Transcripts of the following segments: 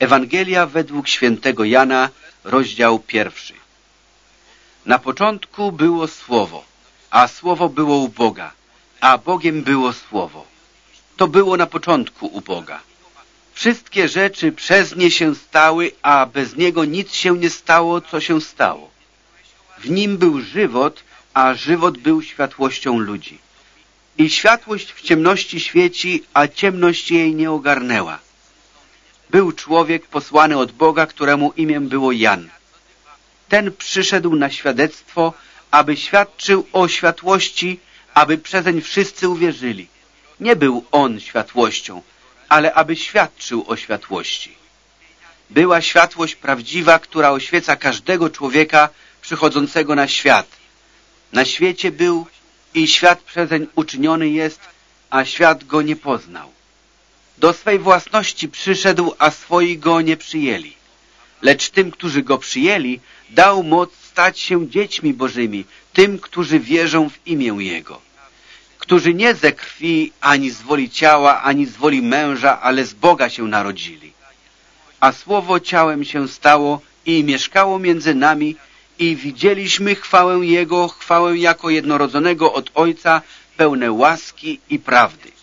Ewangelia według świętego Jana, rozdział pierwszy. Na początku było Słowo, a Słowo było u Boga, a Bogiem było Słowo. To było na początku u Boga. Wszystkie rzeczy przez nie się stały, a bez Niego nic się nie stało, co się stało. W Nim był żywot, a żywot był światłością ludzi. I światłość w ciemności świeci, a ciemność jej nie ogarnęła. Był człowiek posłany od Boga, któremu imię było Jan. Ten przyszedł na świadectwo, aby świadczył o światłości, aby przezeń wszyscy uwierzyli. Nie był on światłością, ale aby świadczył o światłości. Była światłość prawdziwa, która oświeca każdego człowieka przychodzącego na świat. Na świecie był i świat przezeń uczyniony jest, a świat go nie poznał. Do swej własności przyszedł, a swoi go nie przyjęli. Lecz tym, którzy go przyjęli, dał moc stać się dziećmi bożymi, tym, którzy wierzą w imię Jego. Którzy nie ze krwi, ani z woli ciała, ani z woli męża, ale z Boga się narodzili. A Słowo ciałem się stało i mieszkało między nami i widzieliśmy chwałę Jego, chwałę jako jednorodzonego od Ojca, pełne łaski i prawdy.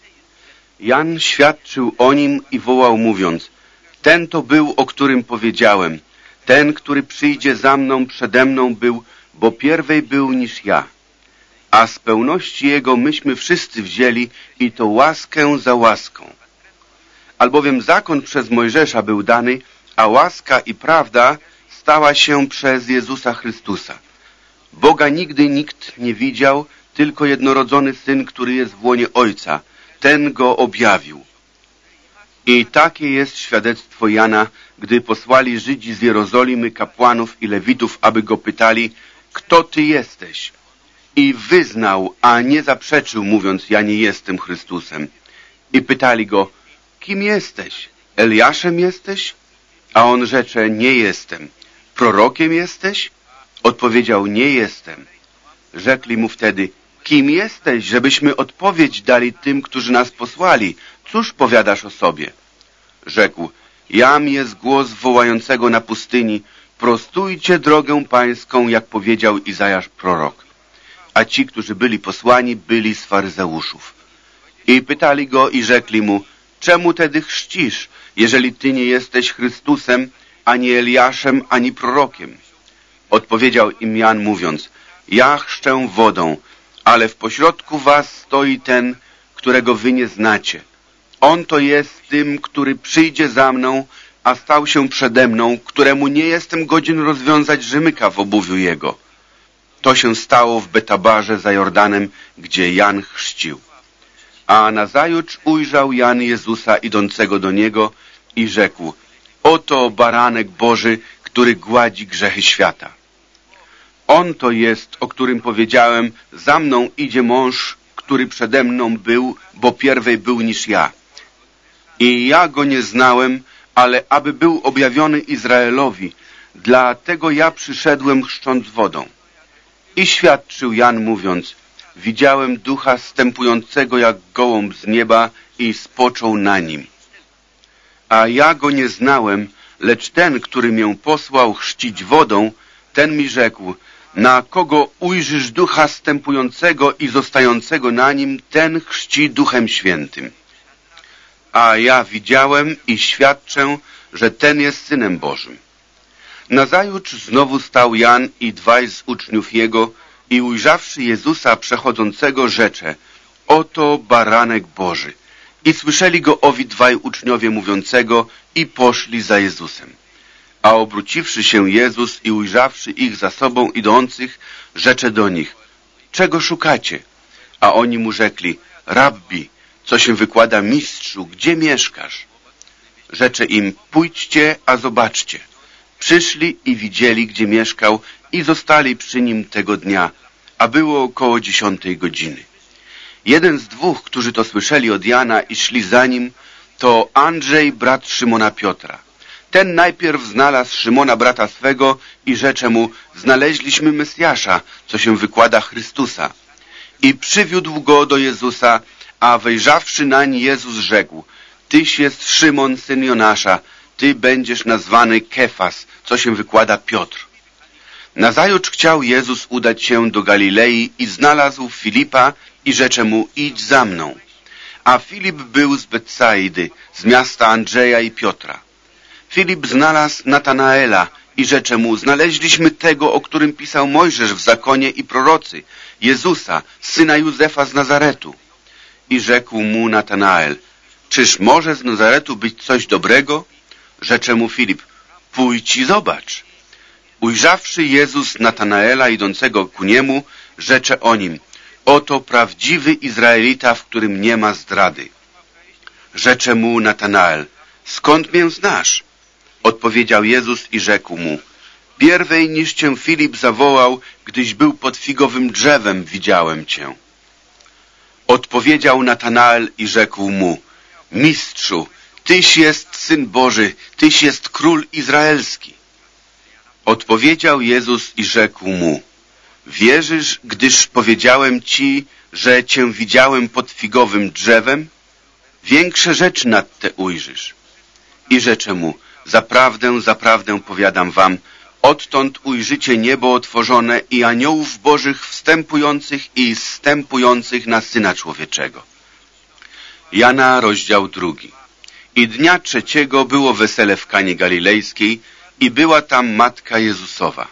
Jan świadczył o nim i wołał mówiąc, ten to był, o którym powiedziałem, ten, który przyjdzie za mną, przede mną był, bo pierwej był niż ja. A z pełności Jego myśmy wszyscy wzięli i to łaskę za łaską. Albowiem zakon przez Mojżesza był dany, a łaska i prawda stała się przez Jezusa Chrystusa. Boga nigdy nikt nie widział, tylko jednorodzony Syn, który jest w łonie Ojca. Ten go objawił. I takie jest świadectwo Jana, gdy posłali Żydzi z Jerozolimy kapłanów i lewitów, aby go pytali, kto ty jesteś? I wyznał, a nie zaprzeczył, mówiąc, ja nie jestem Chrystusem. I pytali go, kim jesteś? Eliaszem jesteś? A on rzecze, nie jestem. Prorokiem jesteś? Odpowiedział, nie jestem. Rzekli mu wtedy, kim jesteś, żebyśmy odpowiedź dali tym, którzy nas posłali? Cóż powiadasz o sobie? Rzekł, jam jest głos wołającego na pustyni, prostujcie drogę pańską, jak powiedział Izajasz prorok. A ci, którzy byli posłani, byli z faryzeuszów. I pytali go i rzekli mu, czemu tedy chrzcisz, jeżeli ty nie jesteś Chrystusem, ani Eliaszem, ani prorokiem? Odpowiedział im Jan mówiąc, ja chrzczę wodą, ale w pośrodku was stoi ten, którego wy nie znacie. On to jest tym, który przyjdzie za mną, a stał się przede mną, któremu nie jestem godzien rozwiązać rzemyka w obuwiu jego. To się stało w Betabarze za Jordanem, gdzie Jan chrzcił. A nazajutrz ujrzał Jan Jezusa idącego do niego i rzekł, oto baranek Boży, który gładzi grzechy świata. On to jest, o którym powiedziałem, za mną idzie mąż, który przede mną był, bo pierwej był niż ja. I ja go nie znałem, ale aby był objawiony Izraelowi, dlatego ja przyszedłem chrzcząc wodą. I świadczył Jan mówiąc, widziałem ducha stępującego jak gołąb z nieba i spoczął na nim. A ja go nie znałem, lecz ten, który mię posłał chrzcić wodą, ten mi rzekł, na kogo ujrzysz ducha stępującego i zostającego na nim, ten chrzci duchem świętym. A ja widziałem i świadczę, że ten jest Synem Bożym. Nazajutrz znowu stał Jan i dwaj z uczniów jego i ujrzawszy Jezusa przechodzącego rzecze, oto baranek Boży. I słyszeli go owi dwaj uczniowie mówiącego i poszli za Jezusem. A obróciwszy się Jezus i ujrzawszy ich za sobą idących, rzecze do nich, czego szukacie? A oni mu rzekli, rabbi, co się wykłada mistrzu, gdzie mieszkasz? Rzecze im, pójdźcie, a zobaczcie. Przyszli i widzieli, gdzie mieszkał i zostali przy nim tego dnia, a było około dziesiątej godziny. Jeden z dwóch, którzy to słyszeli od Jana i szli za nim, to Andrzej, brat Szymona Piotra. Ten najpierw znalazł Szymona, brata swego i rzecze mu, znaleźliśmy Mesjasza, co się wykłada Chrystusa. I przywiódł go do Jezusa, a wejrzawszy nań Jezus rzekł, Tyś jest Szymon, syn Jonasza, ty będziesz nazwany Kefas, co się wykłada Piotr. Nazajutrz chciał Jezus udać się do Galilei i znalazł Filipa i rzecze mu idź za mną. A Filip był z Betsaidy, z miasta Andrzeja i Piotra. Filip znalazł Natanaela i rzecze mu, znaleźliśmy tego, o którym pisał Mojżesz w zakonie i prorocy, Jezusa, syna Józefa z Nazaretu. I rzekł mu Natanael, czyż może z Nazaretu być coś dobrego? Rzecze mu Filip, pójdź i zobacz. Ujrzawszy Jezus Natanaela idącego ku niemu, rzecze o nim, oto prawdziwy Izraelita, w którym nie ma zdrady. Rzecze mu Natanael, skąd mię znasz? Odpowiedział Jezus i rzekł mu, pierwej niż cię Filip zawołał, gdyś był pod figowym drzewem, widziałem cię. Odpowiedział Natanael i rzekł mu, mistrzu, tyś jest Syn Boży, tyś jest Król Izraelski. Odpowiedział Jezus i rzekł mu, wierzysz, gdyż powiedziałem ci, że cię widziałem pod figowym drzewem? Większe rzeczy nad te ujrzysz. I rzecze mu, Zaprawdę, zaprawdę powiadam wam, odtąd ujrzycie niebo otworzone i aniołów bożych wstępujących i zstępujących na Syna Człowieczego. Jana, rozdział drugi. I dnia trzeciego było wesele w Kanie Galilejskiej i była tam Matka Jezusowa.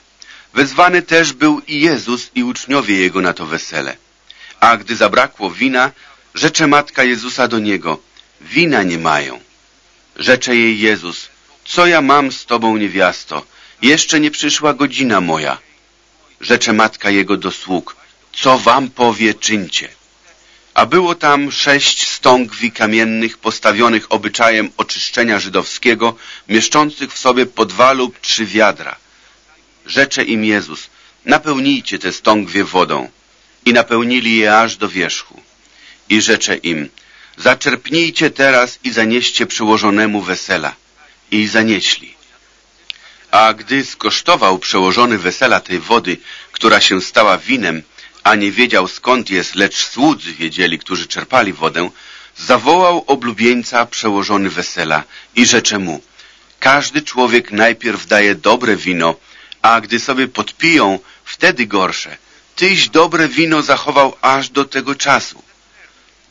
Wezwany też był i Jezus i uczniowie Jego na to wesele. A gdy zabrakło wina, rzecze Matka Jezusa do Niego, wina nie mają. Rzecze jej Jezus, co ja mam z tobą, niewiasto? Jeszcze nie przyszła godzina moja. Rzecze matka jego do sług. Co wam powie, czyńcie. A było tam sześć stągwi kamiennych postawionych obyczajem oczyszczenia żydowskiego, mieszczących w sobie po dwa lub trzy wiadra. Rzecze im Jezus, napełnijcie te stągwie wodą. I napełnili je aż do wierzchu. I rzecze im, zaczerpnijcie teraz i zanieście przyłożonemu wesela i zanieśli. A gdy skosztował przełożony wesela tej wody, która się stała winem, a nie wiedział skąd jest, lecz słudzy wiedzieli, którzy czerpali wodę, zawołał oblubieńca przełożony wesela i rzecze mu, każdy człowiek najpierw daje dobre wino, a gdy sobie podpiją, wtedy gorsze. Tyś dobre wino zachował aż do tego czasu.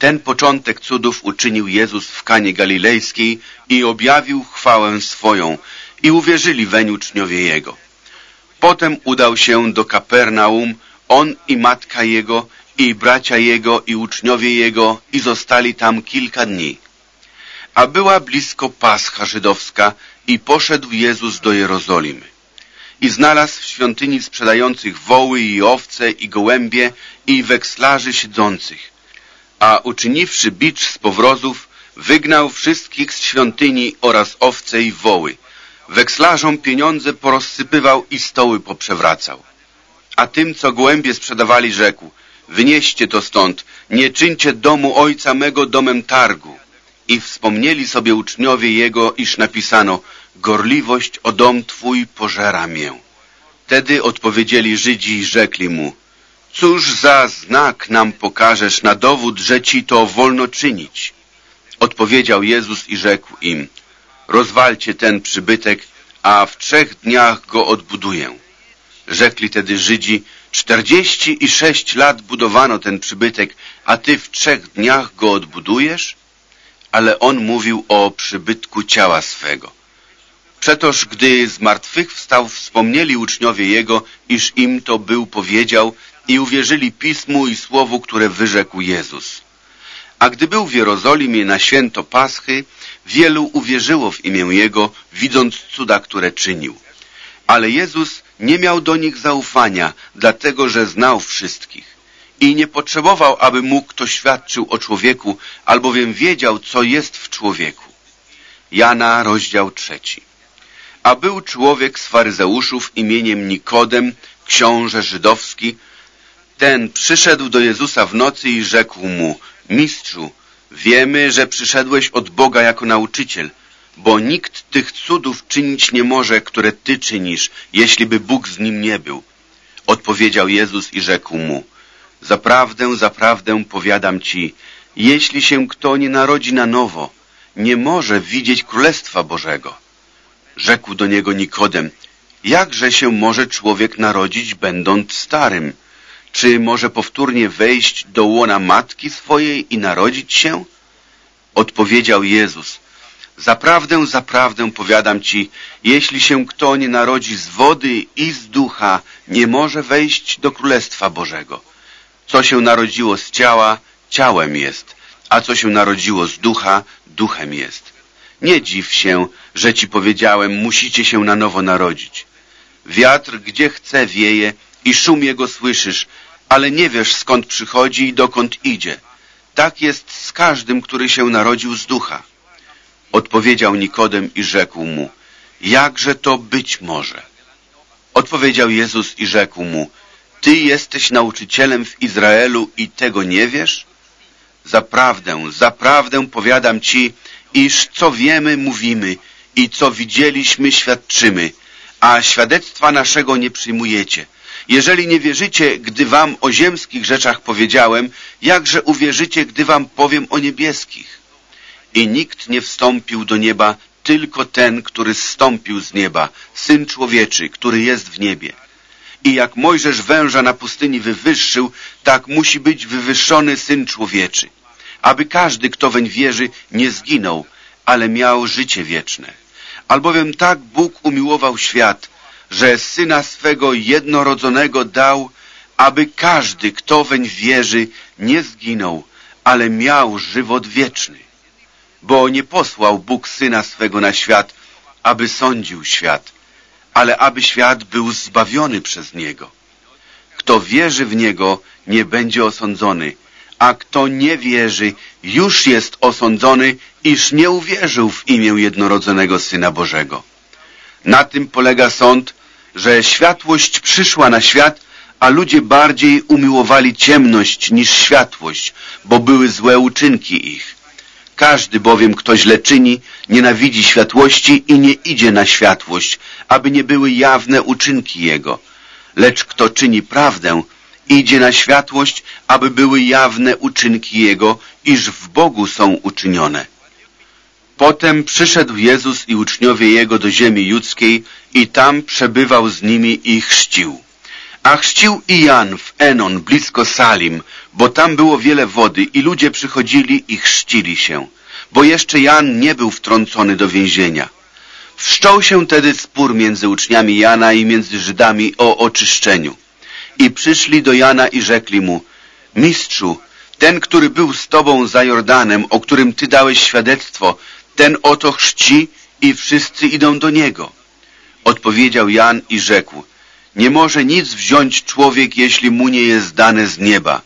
Ten początek cudów uczynił Jezus w Kanie Galilejskiej i objawił chwałę swoją i uwierzyli weń uczniowie Jego. Potem udał się do Kapernaum, on i matka Jego, i bracia Jego, i uczniowie Jego, i zostali tam kilka dni. A była blisko Pascha żydowska i poszedł Jezus do Jerozolimy. I znalazł w świątyni sprzedających woły i owce i gołębie i wekslarzy siedzących a uczyniwszy bicz z powrozów, wygnał wszystkich z świątyni oraz owce i woły. Wekslarzom pieniądze porozsypywał i stoły poprzewracał. A tym, co głębie sprzedawali, rzekł, wynieście to stąd, nie czyńcie domu ojca mego domem targu. I wspomnieli sobie uczniowie jego, iż napisano, gorliwość o dom twój pożera mię. Wtedy odpowiedzieli Żydzi i rzekli mu, Cóż za znak nam pokażesz na dowód, że ci to wolno czynić? Odpowiedział Jezus i rzekł im, rozwalcie ten przybytek, a w trzech dniach go odbuduję. Rzekli tedy Żydzi, czterdzieści i sześć lat budowano ten przybytek, a ty w trzech dniach go odbudujesz? Ale on mówił o przybytku ciała swego. Przetoż gdy z martwych wstał, wspomnieli uczniowie jego, iż im to był powiedział, i uwierzyli Pismu i Słowu, które wyrzekł Jezus. A gdy był w Jerozolimie na święto Paschy, wielu uwierzyło w imię Jego, widząc cuda, które czynił. Ale Jezus nie miał do nich zaufania, dlatego że znał wszystkich. I nie potrzebował, aby mu kto świadczył o człowieku, albowiem wiedział, co jest w człowieku. Jana, rozdział trzeci. A był człowiek z faryzeuszów imieniem Nikodem, książę żydowski, ten przyszedł do Jezusa w nocy i rzekł mu, Mistrzu, wiemy, że przyszedłeś od Boga jako nauczyciel, bo nikt tych cudów czynić nie może, które Ty czynisz, jeśli by Bóg z nim nie był. Odpowiedział Jezus i rzekł mu, Zaprawdę, zaprawdę powiadam Ci, jeśli się kto nie narodzi na nowo, nie może widzieć Królestwa Bożego. Rzekł do niego Nikodem, jakże się może człowiek narodzić, będąc starym? Czy może powtórnie wejść do łona matki swojej i narodzić się? Odpowiedział Jezus, Zaprawdę, zaprawdę powiadam ci, jeśli się kto nie narodzi z wody i z ducha, nie może wejść do Królestwa Bożego. Co się narodziło z ciała, ciałem jest, a co się narodziło z ducha, duchem jest. Nie dziw się, że ci powiedziałem, musicie się na nowo narodzić. Wiatr gdzie chce wieje i szum jego słyszysz, ale nie wiesz skąd przychodzi i dokąd idzie. Tak jest z każdym, który się narodził z ducha. Odpowiedział Nikodem i rzekł mu, jakże to być może? Odpowiedział Jezus i rzekł mu, Ty jesteś nauczycielem w Izraelu i tego nie wiesz? Zaprawdę, zaprawdę powiadam Ci, iż co wiemy, mówimy i co widzieliśmy, świadczymy, a świadectwa naszego nie przyjmujecie. Jeżeli nie wierzycie, gdy wam o ziemskich rzeczach powiedziałem, jakże uwierzycie, gdy wam powiem o niebieskich? I nikt nie wstąpił do nieba, tylko ten, który zstąpił z nieba, Syn Człowieczy, który jest w niebie. I jak Mojżesz węża na pustyni wywyższył, tak musi być wywyższony Syn Człowieczy, aby każdy, kto weń wierzy, nie zginął, ale miał życie wieczne. Albowiem tak Bóg umiłował świat, że Syna swego jednorodzonego dał, aby każdy, kto weń wierzy, nie zginął, ale miał żywot wieczny bo nie posłał Bóg Syna swego na świat, aby sądził świat, ale aby świat był zbawiony przez Niego. Kto wierzy w Niego, nie będzie osądzony, a kto nie wierzy, już jest osądzony, iż nie uwierzył w imię jednorodzonego Syna Bożego. Na tym polega sąd, że światłość przyszła na świat, a ludzie bardziej umiłowali ciemność niż światłość, bo były złe uczynki ich. Każdy bowiem, kto źle czyni, nienawidzi światłości i nie idzie na światłość, aby nie były jawne uczynki jego. Lecz kto czyni prawdę, idzie na światłość, aby były jawne uczynki jego, iż w Bogu są uczynione. Potem przyszedł Jezus i uczniowie Jego do ziemi judzkiej i tam przebywał z nimi i chrzcił. A chrzcił i Jan w Enon, blisko Salim, bo tam było wiele wody i ludzie przychodzili i chrzcili się, bo jeszcze Jan nie był wtrącony do więzienia. Wszczął się tedy spór między uczniami Jana i między Żydami o oczyszczeniu. I przyszli do Jana i rzekli mu, Mistrzu, ten, który był z Tobą za Jordanem, o którym Ty dałeś świadectwo, ten oto chrzci i wszyscy idą do Niego. Odpowiedział Jan i rzekł, nie może nic wziąć człowiek, jeśli mu nie jest dane z nieba.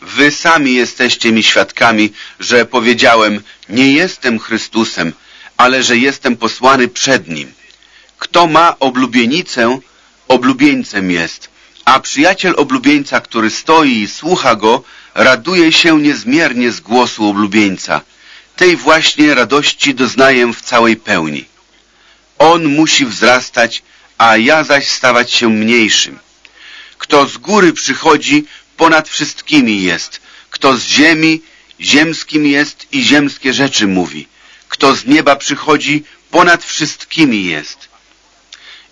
Wy sami jesteście mi świadkami, że powiedziałem, nie jestem Chrystusem, ale że jestem posłany przed Nim. Kto ma oblubienicę, oblubieńcem jest, a przyjaciel oblubieńca, który stoi i słucha go, raduje się niezmiernie z głosu oblubieńca. Tej właśnie radości doznaję w całej pełni. On musi wzrastać, a ja zaś stawać się mniejszym. Kto z góry przychodzi, ponad wszystkimi jest. Kto z ziemi, ziemskim jest i ziemskie rzeczy mówi. Kto z nieba przychodzi, ponad wszystkimi jest.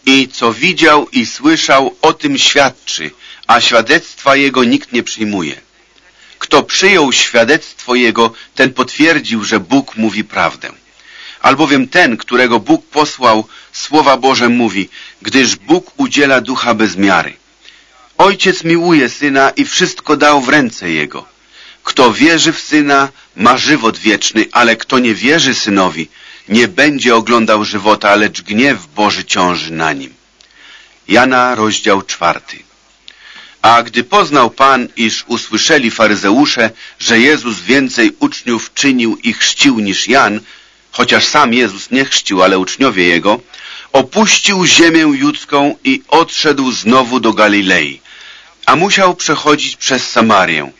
I co widział i słyszał, o tym świadczy, a świadectwa jego nikt nie przyjmuje. Kto przyjął świadectwo jego, ten potwierdził, że Bóg mówi prawdę. Albowiem ten, którego Bóg posłał, Słowa Boże mówi, gdyż Bóg udziela ducha bez miary. Ojciec miłuje Syna i wszystko dał w ręce Jego. Kto wierzy w Syna, ma żywot wieczny, ale kto nie wierzy Synowi, nie będzie oglądał żywota, lecz gniew Boży ciąży na nim. Jana, rozdział czwarty. A gdy poznał Pan, iż usłyszeli faryzeusze, że Jezus więcej uczniów czynił i chrzcił niż Jan, chociaż sam Jezus nie chrzcił, ale uczniowie Jego, opuścił ziemię judzką i odszedł znowu do Galilei, a musiał przechodzić przez Samarię.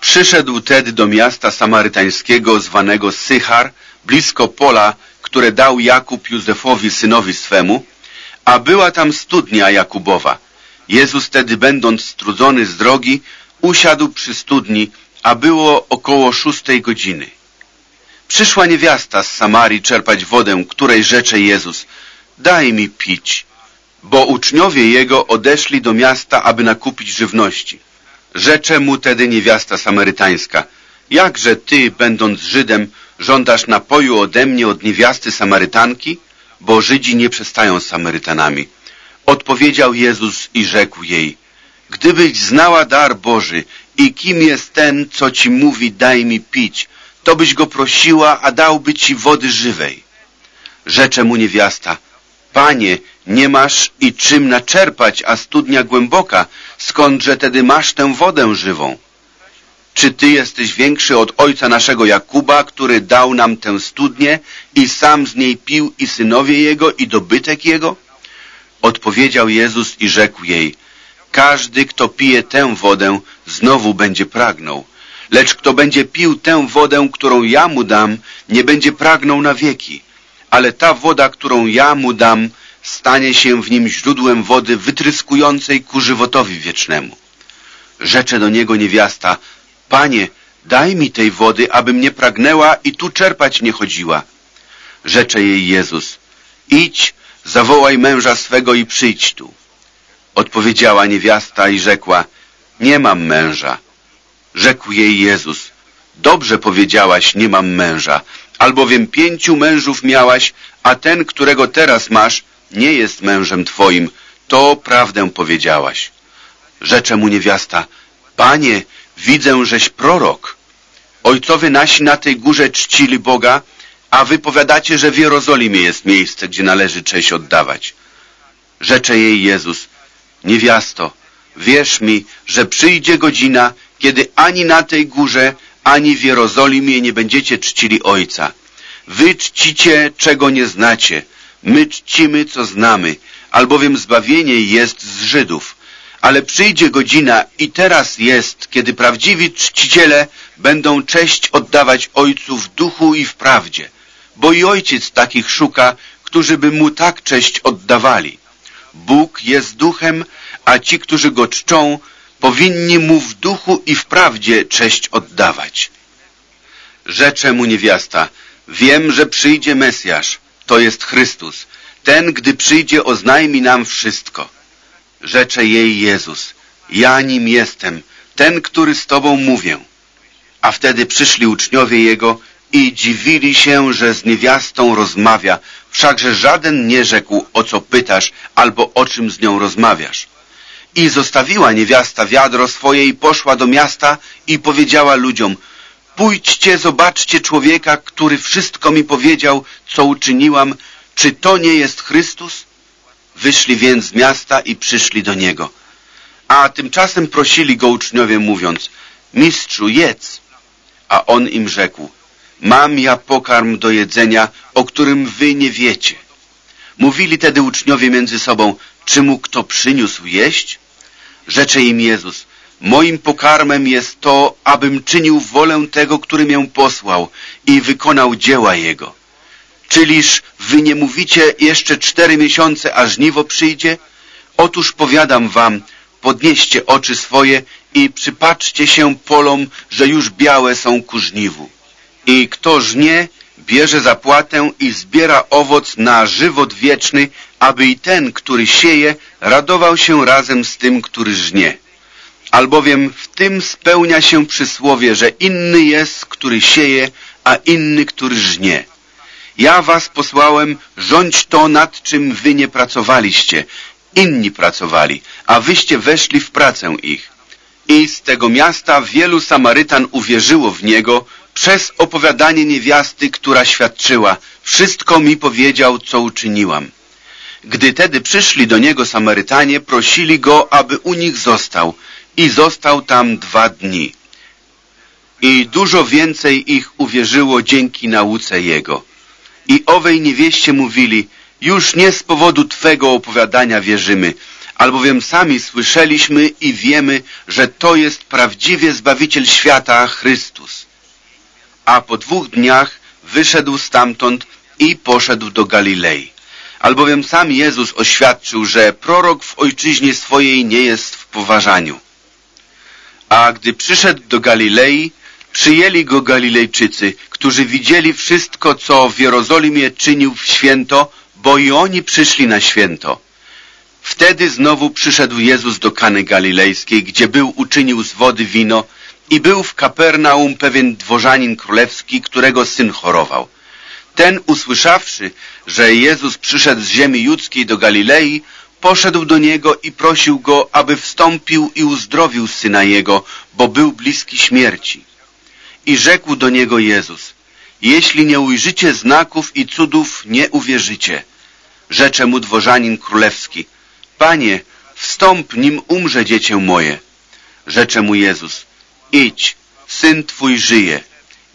Przyszedł tedy do miasta samarytańskiego zwanego Sychar, blisko pola, które dał Jakub Józefowi synowi swemu, a była tam studnia Jakubowa. Jezus tedy, będąc strudzony z drogi, usiadł przy studni, a było około szóstej godziny. Przyszła niewiasta z Samarii czerpać wodę, której rzecze Jezus – daj mi pić. Bo uczniowie jego odeszli do miasta, aby nakupić żywności. Rzecze mu tedy niewiasta samarytańska, jakże ty, będąc Żydem, żądasz napoju ode mnie od niewiasty Samarytanki? Bo Żydzi nie przestają z Samarytanami. Odpowiedział Jezus i rzekł jej, Gdybyś znała dar Boży i kim jest ten, co ci mówi, daj mi pić, to byś go prosiła, a dałby ci wody żywej. Rzecze mu niewiasta, Panie, nie masz i czym naczerpać, a studnia głęboka, skądże tedy masz tę wodę żywą? Czy ty jesteś większy od ojca naszego Jakuba, który dał nam tę studnię i sam z niej pił i synowie jego i dobytek jego? Odpowiedział Jezus i rzekł jej, każdy, kto pije tę wodę, znowu będzie pragnął. Lecz kto będzie pił tę wodę, którą ja mu dam, nie będzie pragnął na wieki. Ale ta woda, którą ja mu dam, stanie się w nim źródłem wody wytryskującej ku żywotowi wiecznemu. Rzecze do niego niewiasta, Panie, daj mi tej wody, abym nie pragnęła i tu czerpać nie chodziła. Rzecze jej Jezus, idź, zawołaj męża swego i przyjdź tu. Odpowiedziała niewiasta i rzekła, nie mam męża. Rzekł jej Jezus, dobrze powiedziałaś, nie mam męża, albowiem pięciu mężów miałaś, a ten, którego teraz masz, nie jest mężem twoim. To prawdę powiedziałaś. Rzecze mu niewiasta, Panie, widzę, żeś prorok. Ojcowie nasi na tej górze czcili Boga, a wy powiadacie, że w Jerozolimie jest miejsce, gdzie należy cześć oddawać. Rzecze jej Jezus, niewiasto, wierz mi, że przyjdzie godzina, kiedy ani na tej górze, ani w Jerozolimie nie będziecie czcili Ojca. Wy czcicie, czego nie znacie. My czcimy, co znamy, albowiem zbawienie jest z Żydów. Ale przyjdzie godzina i teraz jest, kiedy prawdziwi czciciele będą cześć oddawać Ojcu w duchu i w prawdzie, bo i Ojciec takich szuka, którzy by Mu tak cześć oddawali. Bóg jest duchem, a ci, którzy Go czczą, powinni Mu w duchu i w prawdzie cześć oddawać. Rzecze Mu niewiasta, wiem, że przyjdzie Mesjasz, to jest Chrystus. Ten, gdy przyjdzie, oznajmi nam wszystko. Rzecze jej Jezus, ja nim jestem, ten, który z Tobą mówię. A wtedy przyszli uczniowie Jego i dziwili się, że z niewiastą rozmawia, wszakże żaden nie rzekł, o co pytasz, albo o czym z nią rozmawiasz. I zostawiła niewiasta wiadro swoje i poszła do miasta i powiedziała ludziom, pójdźcie, zobaczcie człowieka, który wszystko mi powiedział, co uczyniłam, czy to nie jest Chrystus? Wyszli więc z miasta i przyszli do Niego. A tymczasem prosili Go uczniowie, mówiąc, Mistrzu, jedz. A On im rzekł, mam ja pokarm do jedzenia, o którym wy nie wiecie. Mówili tedy uczniowie między sobą, czy mu kto przyniósł jeść? Rzecze im Jezus, moim pokarmem jest to, abym czynił wolę tego, który mię posłał i wykonał dzieła Jego. Czyliż wy nie mówicie jeszcze cztery miesiące, a żniwo przyjdzie? Otóż powiadam wam, podnieście oczy swoje i przypatrzcie się polom, że już białe są ku żniwu. I kto żnie, bierze zapłatę i zbiera owoc na żywot wieczny, aby i ten, który sieje, radował się razem z tym, który żnie. Albowiem w tym spełnia się przysłowie, że inny jest, który sieje, a inny, który żnie. Ja was posłałem, rządź to, nad czym wy nie pracowaliście. Inni pracowali, a wyście weszli w pracę ich. I z tego miasta wielu Samarytan uwierzyło w niego przez opowiadanie niewiasty, która świadczyła, wszystko mi powiedział, co uczyniłam. Gdy tedy przyszli do niego Samarytanie, prosili go, aby u nich został i został tam dwa dni. I dużo więcej ich uwierzyło dzięki nauce jego. I owej niewieście mówili, już nie z powodu Twego opowiadania wierzymy, albowiem sami słyszeliśmy i wiemy, że to jest prawdziwie Zbawiciel świata, Chrystus. A po dwóch dniach wyszedł stamtąd i poszedł do Galilei. Albowiem sam Jezus oświadczył, że prorok w ojczyźnie swojej nie jest w poważaniu. A gdy przyszedł do Galilei, przyjęli go Galilejczycy, którzy widzieli wszystko, co w Jerozolimie czynił w święto, bo i oni przyszli na święto. Wtedy znowu przyszedł Jezus do Kany Galilejskiej, gdzie był uczynił z wody wino i był w Kapernaum pewien dworzanin królewski, którego syn chorował. Ten, usłyszawszy, że Jezus przyszedł z ziemi judzkiej do Galilei, poszedł do niego i prosił go, aby wstąpił i uzdrowił syna jego, bo był bliski śmierci. I rzekł do niego Jezus, jeśli nie ujrzycie znaków i cudów, nie uwierzycie. Rzecze mu dworzanin królewski, Panie, wstąp, nim umrze dziecię moje. Rzecze mu Jezus, idź, syn twój żyje.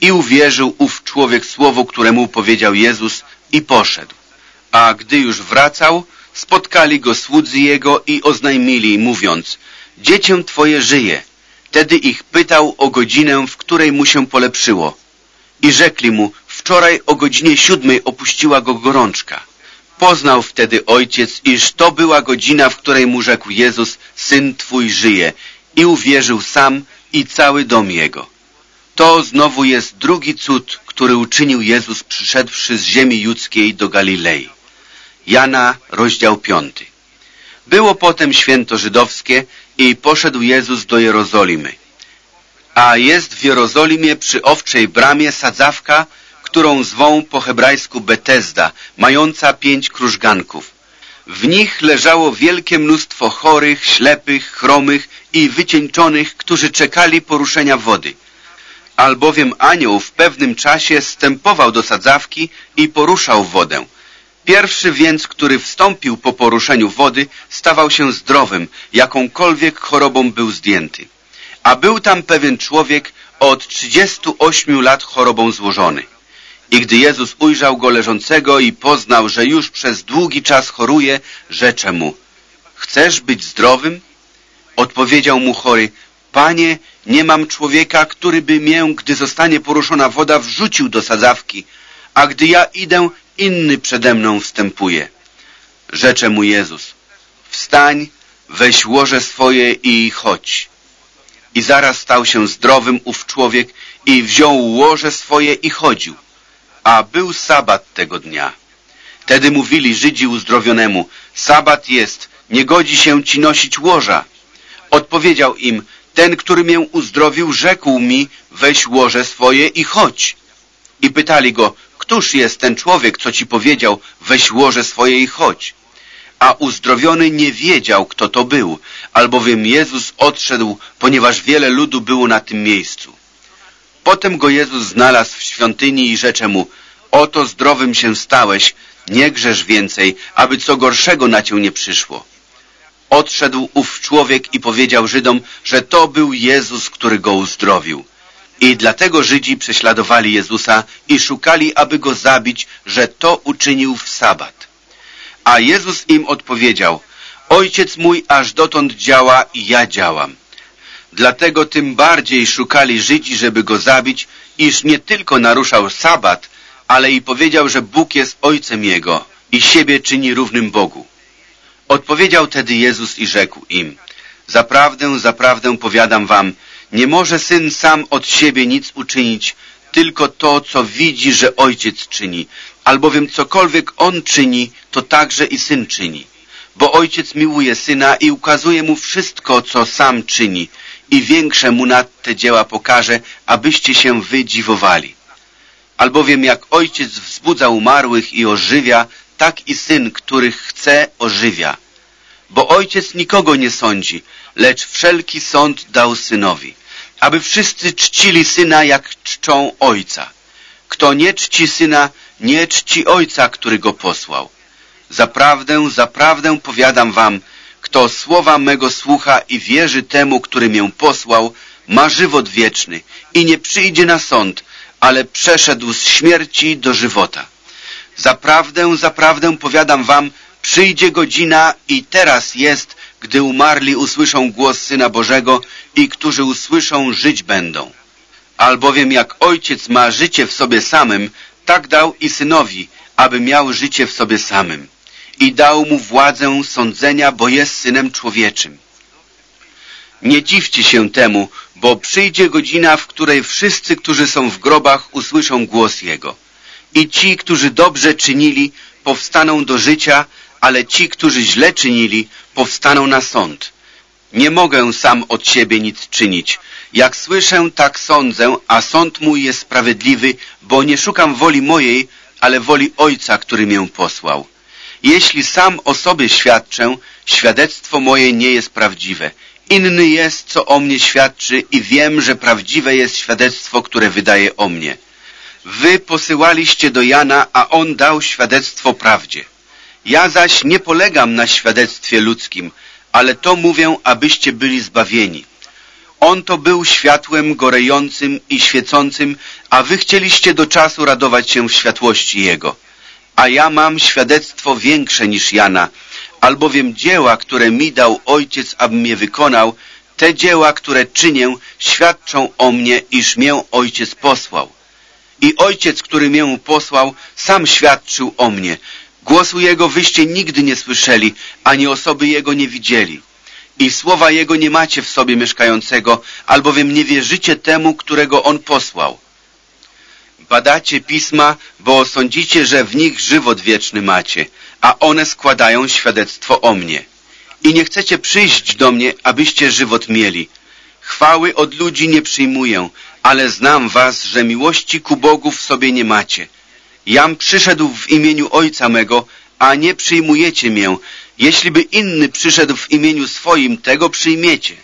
I uwierzył ów człowiek słowo, któremu powiedział Jezus i poszedł. A gdy już wracał, spotkali go słudzy jego i oznajmili, mówiąc, dziecię twoje żyje. Tedy ich pytał o godzinę, w której mu się polepszyło. I rzekli mu, wczoraj o godzinie siódmej opuściła go gorączka. Poznał wtedy ojciec, iż to była godzina, w której mu rzekł Jezus, Syn Twój żyje i uwierzył sam i cały dom jego. To znowu jest drugi cud, który uczynił Jezus przyszedłszy z ziemi judzkiej do Galilei. Jana, rozdział piąty. Było potem święto żydowskie i poszedł Jezus do Jerozolimy. A jest w Jerozolimie przy owczej bramie sadzawka, którą zwą po hebrajsku Betesda, mająca pięć krużganków. W nich leżało wielkie mnóstwo chorych, ślepych, chromych i wycieńczonych, którzy czekali poruszenia wody. Albowiem anioł w pewnym czasie stępował do sadzawki i poruszał wodę. Pierwszy więc, który wstąpił po poruszeniu wody, stawał się zdrowym, jakąkolwiek chorobą był zdjęty. A był tam pewien człowiek od 38 lat chorobą złożony. I gdy Jezus ujrzał go leżącego i poznał, że już przez długi czas choruje, rzecze mu, chcesz być zdrowym? Odpowiedział mu chory, Panie, nie mam człowieka, który by mię, gdy zostanie poruszona woda, wrzucił do sadzawki, a gdy ja idę, inny przede mną wstępuje. Rzecze mu Jezus, wstań, weź łoże swoje i chodź. I zaraz stał się zdrowym ów człowiek i wziął łoże swoje i chodził a był sabat tego dnia. Tedy mówili Żydzi uzdrowionemu, sabat jest, nie godzi się ci nosić łoża. Odpowiedział im, ten, który mię uzdrowił, rzekł mi, weź łoże swoje i chodź. I pytali go, któż jest ten człowiek, co ci powiedział, weź łoże swoje i chodź. A uzdrowiony nie wiedział, kto to był, albowiem Jezus odszedł, ponieważ wiele ludu było na tym miejscu. Potem go Jezus znalazł w świątyni i rzecze mu, oto zdrowym się stałeś, nie grzesz więcej, aby co gorszego na cię nie przyszło. Odszedł ów człowiek i powiedział Żydom, że to był Jezus, który go uzdrowił. I dlatego Żydzi prześladowali Jezusa i szukali, aby go zabić, że to uczynił w sabat. A Jezus im odpowiedział, Ojciec mój aż dotąd działa i ja działam. Dlatego tym bardziej szukali Żydzi, żeby go zabić, iż nie tylko naruszał sabat, ale i powiedział, że Bóg jest Ojcem Jego i siebie czyni równym Bogu. Odpowiedział tedy Jezus i rzekł im, Zaprawdę, zaprawdę powiadam wam, nie może Syn sam od siebie nic uczynić, tylko to, co widzi, że Ojciec czyni, albowiem cokolwiek On czyni, to także i Syn czyni. Bo Ojciec miłuje Syna i ukazuje Mu wszystko, co sam czyni, i większe mu nad te dzieła pokaże, abyście się wy dziwowali. Albowiem jak ojciec wzbudza umarłych i ożywia, tak i syn, których chce, ożywia. Bo ojciec nikogo nie sądzi, lecz wszelki sąd dał synowi, aby wszyscy czcili syna, jak czczą ojca. Kto nie czci syna, nie czci ojca, który go posłał. Zaprawdę, zaprawdę powiadam wam, kto słowa mego słucha i wierzy temu, który mię posłał, ma żywot wieczny i nie przyjdzie na sąd, ale przeszedł z śmierci do żywota. Zaprawdę, zaprawdę powiadam wam, przyjdzie godzina i teraz jest, gdy umarli usłyszą głos Syna Bożego i którzy usłyszą, żyć będą. Albowiem jak Ojciec ma życie w sobie samym, tak dał i Synowi, aby miał życie w sobie samym i dał mu władzę sądzenia, bo jest Synem Człowieczym. Nie dziwcie się temu, bo przyjdzie godzina, w której wszyscy, którzy są w grobach, usłyszą głos Jego. I ci, którzy dobrze czynili, powstaną do życia, ale ci, którzy źle czynili, powstaną na sąd. Nie mogę sam od siebie nic czynić. Jak słyszę, tak sądzę, a sąd mój jest sprawiedliwy, bo nie szukam woli mojej, ale woli Ojca, który mię posłał. Jeśli sam o sobie świadczę, świadectwo moje nie jest prawdziwe. Inny jest, co o mnie świadczy i wiem, że prawdziwe jest świadectwo, które wydaje o mnie. Wy posyłaliście do Jana, a on dał świadectwo prawdzie. Ja zaś nie polegam na świadectwie ludzkim, ale to mówię, abyście byli zbawieni. On to był światłem gorejącym i świecącym, a wy chcieliście do czasu radować się w światłości Jego. A ja mam świadectwo większe niż Jana, albowiem dzieła, które mi dał Ojciec, abym je wykonał, te dzieła, które czynię, świadczą o mnie, iż mię Ojciec posłał. I Ojciec, który mię posłał, sam świadczył o mnie. Głosu Jego wyście nigdy nie słyszeli, ani osoby Jego nie widzieli. I słowa Jego nie macie w sobie mieszkającego, albowiem nie wierzycie temu, którego On posłał. Badacie pisma, bo sądzicie, że w nich żywot wieczny macie, a one składają świadectwo o mnie. I nie chcecie przyjść do mnie, abyście żywot mieli. Chwały od ludzi nie przyjmuję, ale znam was, że miłości ku Bogu w sobie nie macie. Jam przyszedł w imieniu Ojca mego, a nie przyjmujecie mię. Jeśli by inny przyszedł w imieniu swoim, tego przyjmiecie.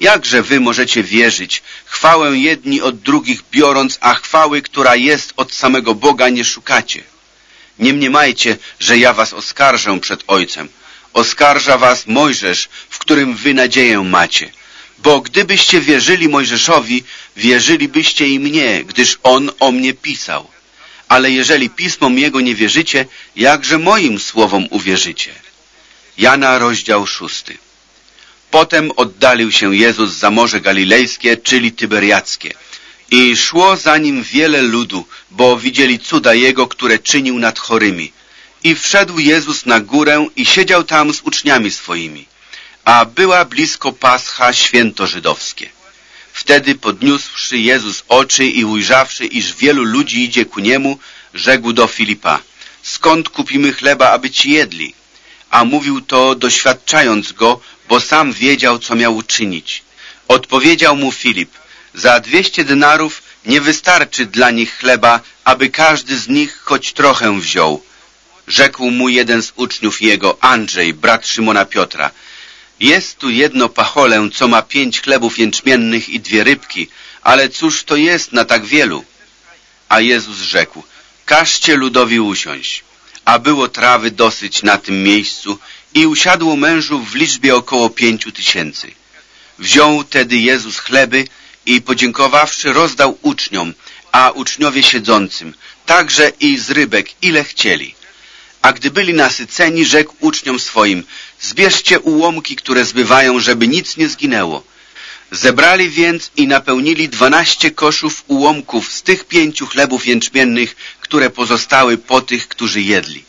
Jakże wy możecie wierzyć, chwałę jedni od drugich biorąc, a chwały, która jest od samego Boga, nie szukacie? Nie mniemajcie, że ja was oskarżę przed Ojcem. Oskarża was Mojżesz, w którym wy nadzieję macie. Bo gdybyście wierzyli Mojżeszowi, wierzylibyście i mnie, gdyż on o mnie pisał. Ale jeżeli pismom jego nie wierzycie, jakże moim słowom uwierzycie? Jana, rozdział szósty. Potem oddalił się Jezus za Morze Galilejskie, czyli Tyberiackie. I szło za nim wiele ludu, bo widzieli cuda Jego, które czynił nad chorymi. I wszedł Jezus na górę i siedział tam z uczniami swoimi. A była blisko Pascha, święto żydowskie. Wtedy podniósłszy Jezus oczy i ujrzawszy, iż wielu ludzi idzie ku Niemu, rzekł do Filipa, skąd kupimy chleba, aby ci jedli? A mówił to doświadczając go, bo sam wiedział, co miał uczynić. Odpowiedział mu Filip, za dwieście denarów nie wystarczy dla nich chleba, aby każdy z nich choć trochę wziął. Rzekł mu jeden z uczniów jego, Andrzej, brat Szymona Piotra, jest tu jedno pacholę, co ma pięć chlebów jęczmiennych i dwie rybki, ale cóż to jest na tak wielu? A Jezus rzekł, każcie ludowi usiąść. A było trawy dosyć na tym miejscu i usiadło mężów w liczbie około pięciu tysięcy. Wziął tedy Jezus chleby i podziękowawszy rozdał uczniom, a uczniowie siedzącym, także i z rybek, ile chcieli. A gdy byli nasyceni, rzekł uczniom swoim, zbierzcie ułomki, które zbywają, żeby nic nie zginęło. Zebrali więc i napełnili dwanaście koszów ułomków z tych pięciu chlebów jęczmiennych, które pozostały po tych, którzy jedli.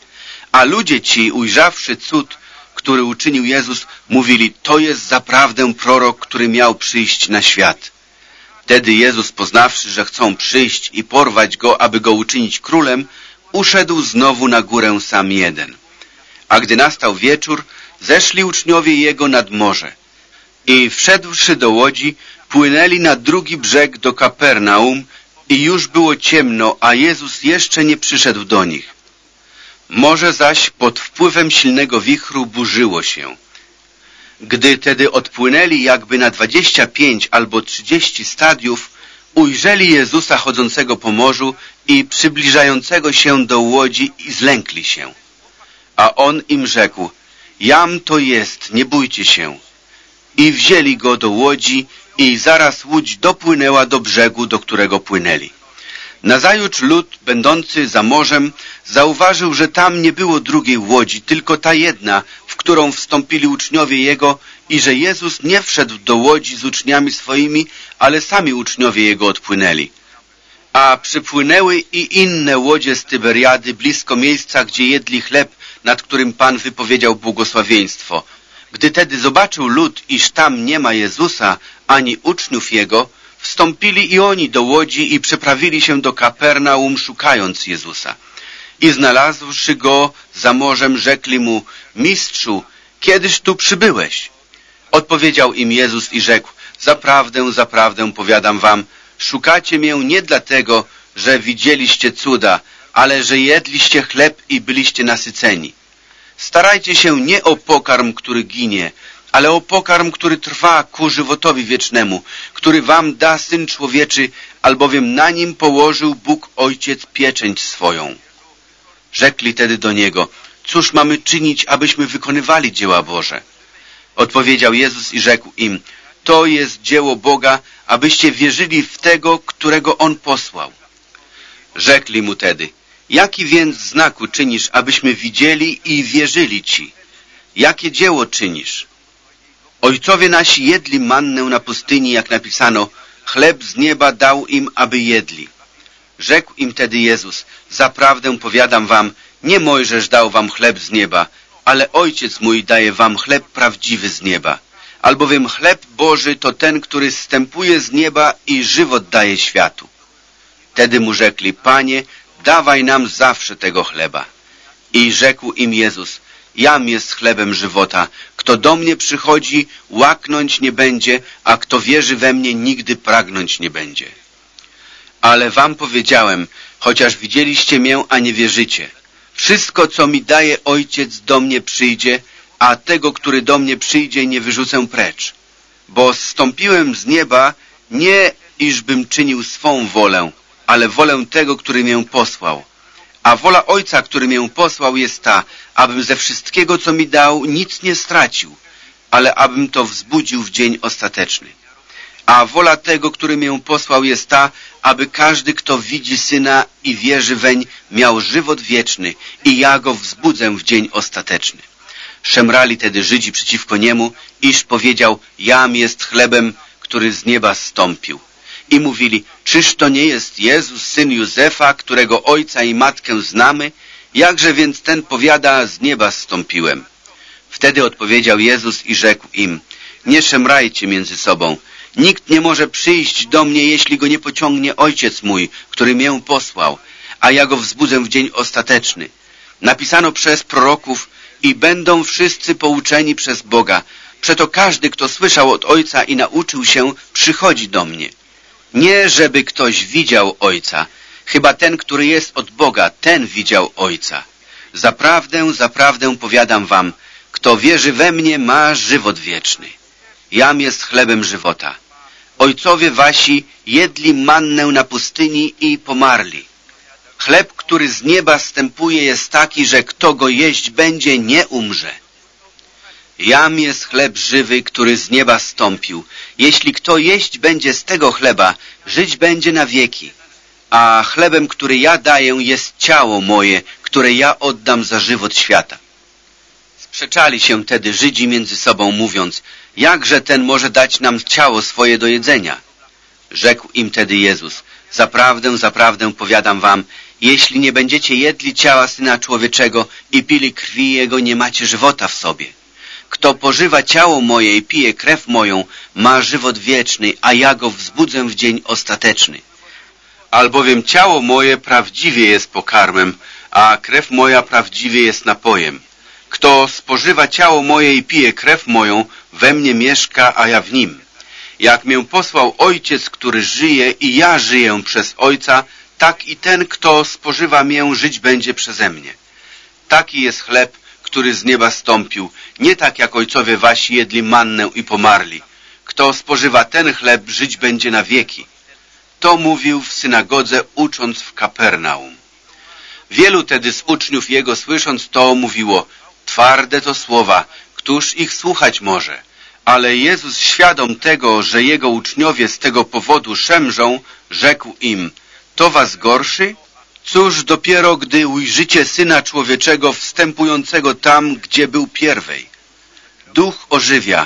A ludzie ci, ujrzawszy cud, który uczynił Jezus, mówili, to jest zaprawdę prorok, który miał przyjść na świat. Wtedy Jezus, poznawszy, że chcą przyjść i porwać go, aby go uczynić królem, uszedł znowu na górę sam jeden. A gdy nastał wieczór, zeszli uczniowie jego nad morze. I wszedłszy do łodzi, płynęli na drugi brzeg do Kapernaum i już było ciemno, a Jezus jeszcze nie przyszedł do nich. Morze zaś pod wpływem silnego wichru burzyło się. Gdy tedy odpłynęli jakby na dwadzieścia pięć albo trzydzieści stadiów, ujrzeli Jezusa chodzącego po morzu i przybliżającego się do łodzi i zlękli się. A On im rzekł, jam to jest, nie bójcie się. I wzięli go do łodzi i zaraz łódź dopłynęła do brzegu, do którego płynęli. Nazajutrz lud, będący za morzem, zauważył, że tam nie było drugiej łodzi, tylko ta jedna, w którą wstąpili uczniowie Jego i że Jezus nie wszedł do łodzi z uczniami swoimi, ale sami uczniowie Jego odpłynęli. A przypłynęły i inne łodzie z Tyberiady blisko miejsca, gdzie jedli chleb, nad którym Pan wypowiedział błogosławieństwo. Gdy tedy zobaczył lud, iż tam nie ma Jezusa ani uczniów Jego, wstąpili i oni do łodzi i przeprawili się do Kapernaum, szukając Jezusa. I znalazłszy go za morzem, rzekli mu, mistrzu, kiedyż tu przybyłeś? Odpowiedział im Jezus i rzekł, zaprawdę, zaprawdę powiadam wam, szukacie mię nie dlatego, że widzieliście cuda, ale że jedliście chleb i byliście nasyceni. Starajcie się nie o pokarm, który ginie, ale o pokarm, który trwa ku żywotowi wiecznemu, który wam da Syn Człowieczy, albowiem na nim położył Bóg Ojciec pieczęć swoją. Rzekli tedy do Niego, cóż mamy czynić, abyśmy wykonywali dzieła Boże? Odpowiedział Jezus i rzekł im, to jest dzieło Boga, abyście wierzyli w Tego, którego On posłał. Rzekli mu tedy, jaki więc znaku czynisz, abyśmy widzieli i wierzyli Ci? Jakie dzieło czynisz? Ojcowie nasi jedli mannę na pustyni, jak napisano, chleb z nieba dał im, aby jedli. Rzekł im tedy Jezus, zaprawdę powiadam wam, nie Mojżesz dał wam chleb z nieba, ale Ojciec mój daje wam chleb prawdziwy z nieba. Albowiem chleb Boży to ten, który zstępuje z nieba i żywot daje światu. Wtedy mu rzekli, Panie, dawaj nam zawsze tego chleba. I rzekł im Jezus, Jam jest chlebem żywota. Kto do mnie przychodzi, łaknąć nie będzie, a kto wierzy we mnie, nigdy pragnąć nie będzie. Ale wam powiedziałem, chociaż widzieliście mię, a nie wierzycie. Wszystko, co mi daje Ojciec, do mnie przyjdzie, a tego, który do mnie przyjdzie, nie wyrzucę precz. Bo zstąpiłem z nieba nie, iżbym czynił swą wolę, ale wolę tego, który mię posłał. A wola Ojca, który mię posłał, jest ta, abym ze wszystkiego, co mi dał, nic nie stracił, ale abym to wzbudził w dzień ostateczny. A wola tego, który mię posłał, jest ta, aby każdy, kto widzi Syna i wierzy weń, miał żywot wieczny i ja go wzbudzę w dzień ostateczny. Szemrali tedy Żydzi przeciwko niemu, iż powiedział, jam jest chlebem, który z nieba stąpił. I mówili, czyż to nie jest Jezus, syn Józefa, którego ojca i matkę znamy? Jakże więc ten powiada, z nieba stąpiłem? Wtedy odpowiedział Jezus i rzekł im, nie szemrajcie między sobą. Nikt nie może przyjść do mnie, jeśli go nie pociągnie Ojciec mój, który mię posłał, a ja go wzbudzę w dzień ostateczny. Napisano przez proroków i będą wszyscy pouczeni przez Boga. Przeto każdy, kto słyszał od Ojca i nauczył się, przychodzi do mnie. Nie, żeby ktoś widział Ojca, chyba ten, który jest od Boga, ten widział Ojca. Zaprawdę, zaprawdę powiadam wam, kto wierzy we mnie, ma żywot wieczny. Jam jest chlebem żywota. Ojcowie wasi jedli mannę na pustyni i pomarli. Chleb, który z nieba stępuje, jest taki, że kto go jeść będzie, nie umrze. Jam jest chleb żywy, który z nieba stąpił. Jeśli kto jeść będzie z tego chleba, żyć będzie na wieki. A chlebem, który ja daję, jest ciało moje, które ja oddam za żywot świata. Sprzeczali się tedy Żydzi między sobą, mówiąc, jakże ten może dać nam ciało swoje do jedzenia? Rzekł im tedy Jezus, zaprawdę, zaprawdę powiadam wam, jeśli nie będziecie jedli ciała Syna Człowieczego i pili krwi Jego, nie macie żywota w sobie. Kto pożywa ciało moje i pije krew moją, ma żywot wieczny, a ja go wzbudzę w dzień ostateczny. Albowiem ciało moje prawdziwie jest pokarmem, a krew moja prawdziwie jest napojem. Kto spożywa ciało moje i pije krew moją, we mnie mieszka, a ja w nim. Jak mię posłał Ojciec, który żyje i ja żyję przez Ojca, tak i ten, kto spożywa mię, żyć będzie przeze mnie. Taki jest chleb, który z nieba stąpił, nie tak jak ojcowie wasi jedli mannę i pomarli. Kto spożywa ten chleb, żyć będzie na wieki. To mówił w synagodze, ucząc w Kapernaum. Wielu tedy z uczniów jego, słysząc to, mówiło, twarde to słowa, któż ich słuchać może? Ale Jezus, świadom tego, że jego uczniowie z tego powodu szemrzą, rzekł im, to was gorszy? Cóż dopiero, gdy ujrzycie Syna Człowieczego wstępującego tam, gdzie był pierwej. Duch ożywia,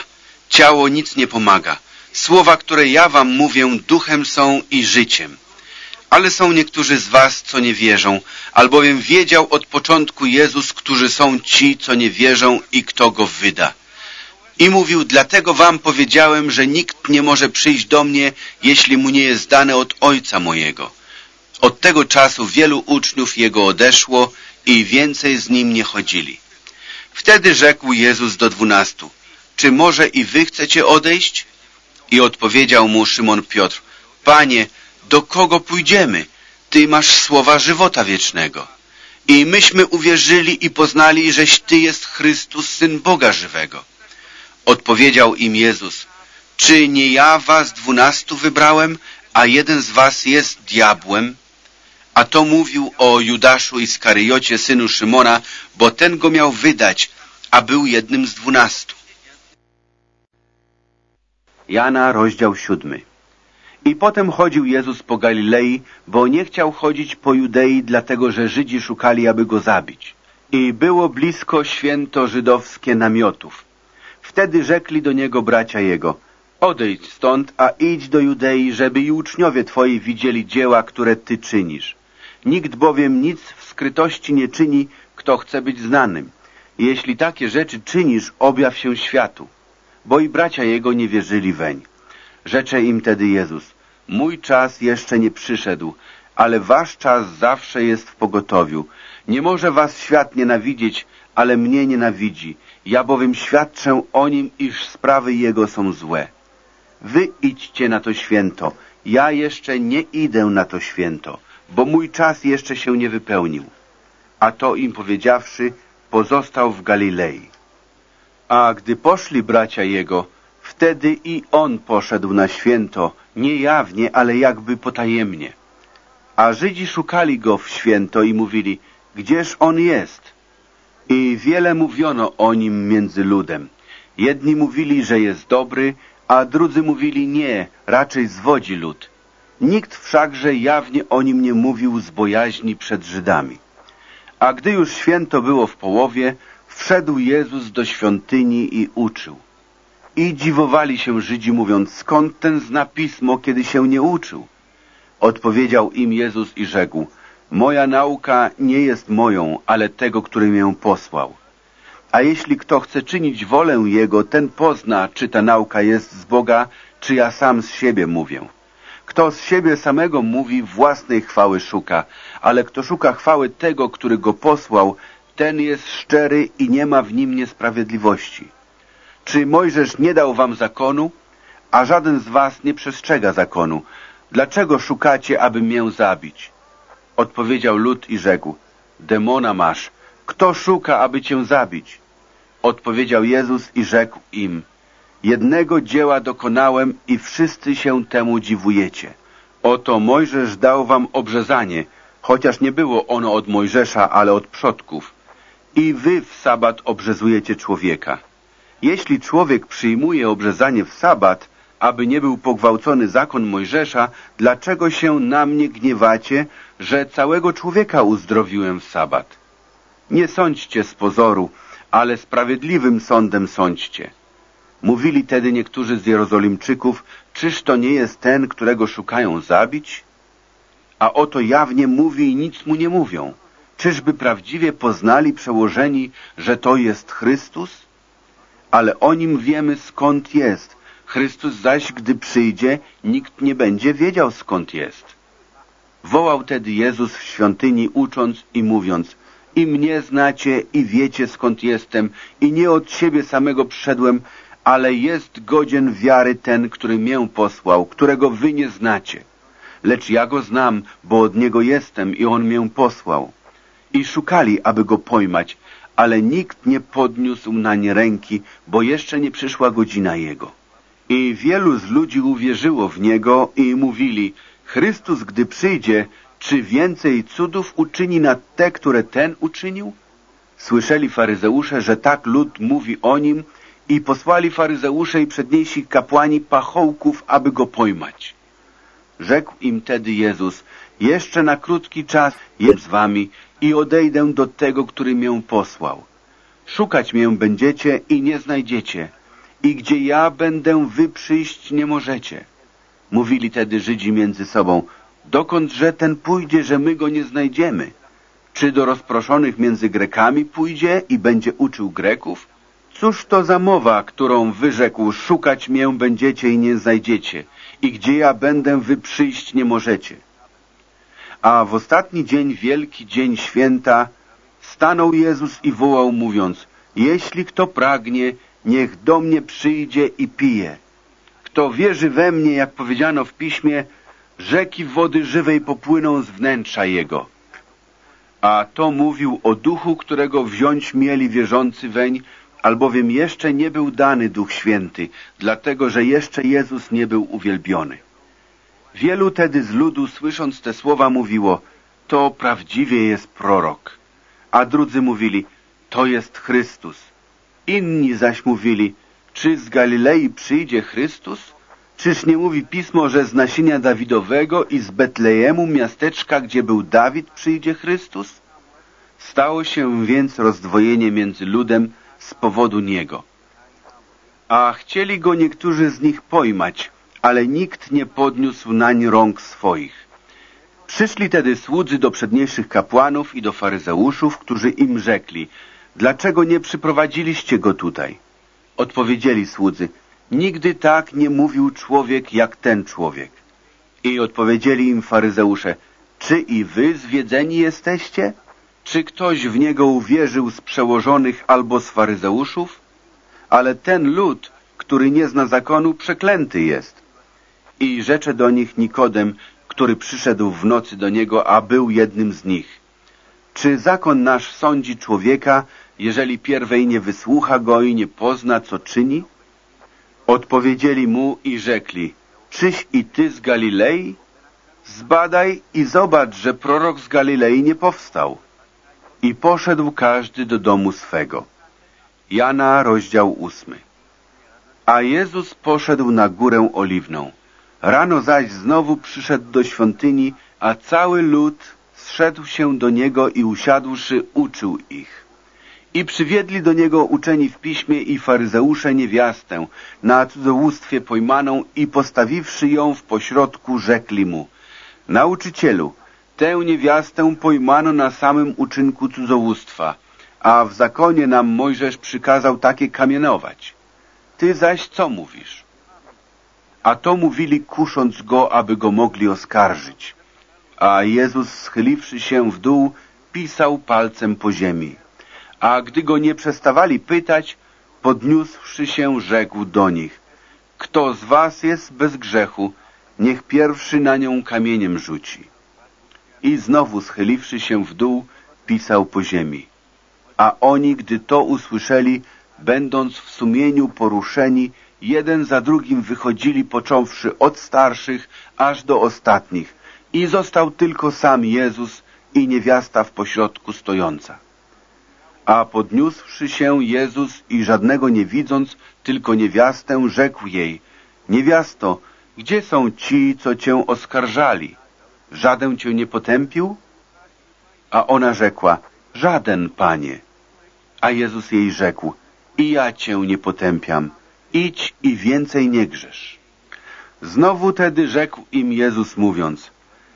ciało nic nie pomaga. Słowa, które ja wam mówię, duchem są i życiem. Ale są niektórzy z was, co nie wierzą, albowiem wiedział od początku Jezus, którzy są ci, co nie wierzą i kto go wyda. I mówił, dlatego wam powiedziałem, że nikt nie może przyjść do mnie, jeśli mu nie jest dane od Ojca mojego. Od tego czasu wielu uczniów jego odeszło i więcej z nim nie chodzili. Wtedy rzekł Jezus do dwunastu, czy może i wy chcecie odejść? I odpowiedział mu Szymon Piotr, Panie, do kogo pójdziemy? Ty masz słowa żywota wiecznego. I myśmy uwierzyli i poznali, żeś Ty jest Chrystus, Syn Boga żywego. Odpowiedział im Jezus, czy nie ja was dwunastu wybrałem, a jeden z was jest diabłem? A to mówił o Judaszu Iskaryjocie, synu Szymona, bo ten go miał wydać, a był jednym z dwunastu. Jana, rozdział siódmy. I potem chodził Jezus po Galilei, bo nie chciał chodzić po Judei, dlatego że Żydzi szukali, aby go zabić. I było blisko święto żydowskie namiotów. Wtedy rzekli do niego bracia jego, odejdź stąd, a idź do Judei, żeby i uczniowie twoi widzieli dzieła, które ty czynisz. Nikt bowiem nic w skrytości nie czyni, kto chce być znanym. Jeśli takie rzeczy czynisz, objaw się światu. Bo i bracia jego nie wierzyli weń. Rzecze im tedy Jezus, mój czas jeszcze nie przyszedł, ale wasz czas zawsze jest w pogotowiu. Nie może was świat nienawidzieć, ale mnie nienawidzi. Ja bowiem świadczę o nim, iż sprawy jego są złe. Wy idźcie na to święto, ja jeszcze nie idę na to święto, bo mój czas jeszcze się nie wypełnił. A to im powiedziawszy, pozostał w Galilei. A gdy poszli bracia jego, wtedy i on poszedł na święto, nie jawnie, ale jakby potajemnie. A Żydzi szukali go w święto i mówili, gdzież on jest? I wiele mówiono o nim między ludem. Jedni mówili, że jest dobry, a drudzy mówili nie, raczej zwodzi lud. Nikt wszakże jawnie o nim nie mówił z bojaźni przed Żydami. A gdy już święto było w połowie, wszedł Jezus do świątyni i uczył. I dziwowali się Żydzi, mówiąc, skąd ten zna pismo, kiedy się nie uczył? Odpowiedział im Jezus i rzekł, moja nauka nie jest moją, ale tego, który mię posłał. A jeśli kto chce czynić wolę Jego, ten pozna, czy ta nauka jest z Boga, czy ja sam z siebie mówię. Kto z siebie samego mówi, własnej chwały szuka, ale kto szuka chwały tego, który go posłał, ten jest szczery i nie ma w nim niesprawiedliwości. Czy Mojżesz nie dał wam zakonu, a żaden z was nie przestrzega zakonu? Dlaczego szukacie, aby mię zabić? Odpowiedział lud i rzekł, demona masz, kto szuka, aby cię zabić? Odpowiedział Jezus i rzekł im, jednego dzieła dokonałem i wszyscy się temu dziwujecie. Oto Mojżesz dał wam obrzezanie, chociaż nie było ono od Mojżesza, ale od przodków. I wy w sabat obrzezujecie człowieka. Jeśli człowiek przyjmuje obrzezanie w sabat, aby nie był pogwałcony zakon Mojżesza, dlaczego się na mnie gniewacie, że całego człowieka uzdrowiłem w sabat? Nie sądźcie z pozoru, ale sprawiedliwym sądem sądźcie. Mówili tedy niektórzy z Jerozolimczyków, czyż to nie jest ten, którego szukają zabić? A oto jawnie mówi i nic mu nie mówią. Czyżby prawdziwie poznali przełożeni, że to jest Chrystus? Ale o nim wiemy skąd jest. Chrystus zaś, gdy przyjdzie, nikt nie będzie wiedział skąd jest. Wołał tedy Jezus w świątyni, ucząc i mówiąc, i mnie znacie i wiecie skąd jestem i nie od siebie samego przyszedłem, ale jest godzien wiary ten, który mię posłał, którego wy nie znacie. Lecz ja go znam, bo od niego jestem i on mię posłał. I szukali, aby go pojmać, ale nikt nie podniósł na nie ręki, bo jeszcze nie przyszła godzina jego. I wielu z ludzi uwierzyło w niego i mówili, Chrystus, gdy przyjdzie, czy więcej cudów uczyni nad te, które ten uczynił? Słyszeli faryzeusze, że tak lud mówi o nim i posłali faryzeusze i przedniejsi kapłani pachołków, aby go pojmać. Rzekł im tedy Jezus, jeszcze na krótki czas jem z wami i odejdę do tego, który mię posłał. Szukać mię będziecie i nie znajdziecie, i gdzie ja będę, wy przyjść nie możecie. Mówili tedy Żydzi między sobą, dokądże ten pójdzie, że my go nie znajdziemy? Czy do rozproszonych między Grekami pójdzie i będzie uczył Greków? Cóż to za mowa, którą wyrzekł, szukać mię będziecie i nie znajdziecie, i gdzie ja będę, wy przyjść nie możecie. A w ostatni dzień, wielki dzień święta, stanął Jezus i wołał, mówiąc, jeśli kto pragnie, niech do mnie przyjdzie i pije. Kto wierzy we mnie, jak powiedziano w piśmie, rzeki wody żywej popłyną z wnętrza jego. A to mówił o duchu, którego wziąć mieli wierzący weń, albowiem jeszcze nie był dany Duch Święty, dlatego że jeszcze Jezus nie był uwielbiony. Wielu tedy z ludu, słysząc te słowa, mówiło, to prawdziwie jest prorok. A drudzy mówili, to jest Chrystus. Inni zaś mówili, czy z Galilei przyjdzie Chrystus? Czyż nie mówi Pismo, że z nasienia Dawidowego i z Betlejemu, miasteczka, gdzie był Dawid, przyjdzie Chrystus? Stało się więc rozdwojenie między ludem z powodu niego. A chcieli go niektórzy z nich pojmać, ale nikt nie podniósł nań rąk swoich. Przyszli tedy słudzy do przedniejszych kapłanów i do faryzeuszów, którzy im rzekli, dlaczego nie przyprowadziliście go tutaj? Odpowiedzieli słudzy, nigdy tak nie mówił człowiek jak ten człowiek. I odpowiedzieli im faryzeusze, czy i wy zwiedzeni jesteście? Czy ktoś w niego uwierzył z przełożonych albo z faryzeuszów? Ale ten lud, który nie zna zakonu, przeklęty jest. I rzecze do nich Nikodem, który przyszedł w nocy do niego, a był jednym z nich. Czy zakon nasz sądzi człowieka, jeżeli pierwej nie wysłucha go i nie pozna, co czyni? Odpowiedzieli mu i rzekli, czyś i ty z Galilei? Zbadaj i zobacz, że prorok z Galilei nie powstał. I poszedł każdy do domu swego. Jana, rozdział ósmy. A Jezus poszedł na górę oliwną. Rano zaś znowu przyszedł do świątyni, a cały lud zszedł się do niego i usiadłszy uczył ich. I przywiedli do niego uczeni w piśmie i faryzeusze niewiastę, na cudzołóstwie pojmaną i postawiwszy ją w pośrodku, rzekli mu, Nauczycielu, tę niewiastę pojmano na samym uczynku cudzołóstwa, a w zakonie nam Mojżesz przykazał takie kamienować. Ty zaś co mówisz? A to mówili kusząc go, aby go mogli oskarżyć. A Jezus schyliwszy się w dół, pisał palcem po ziemi. A gdy go nie przestawali pytać, podniósłszy się, rzekł do nich, kto z was jest bez grzechu, niech pierwszy na nią kamieniem rzuci. I znowu schyliwszy się w dół, pisał po ziemi. A oni, gdy to usłyszeli, będąc w sumieniu poruszeni, jeden za drugim wychodzili, począwszy od starszych aż do ostatnich, i został tylko sam Jezus i niewiasta w pośrodku stojąca. A podniósłszy się Jezus i żadnego nie widząc, tylko niewiastę, rzekł jej, niewiasto, gdzie są ci, co cię oskarżali? Żaden cię nie potępił? A ona rzekła, żaden, panie. A Jezus jej rzekł, i ja cię nie potępiam, idź i więcej nie grzesz. Znowu tedy rzekł im Jezus mówiąc,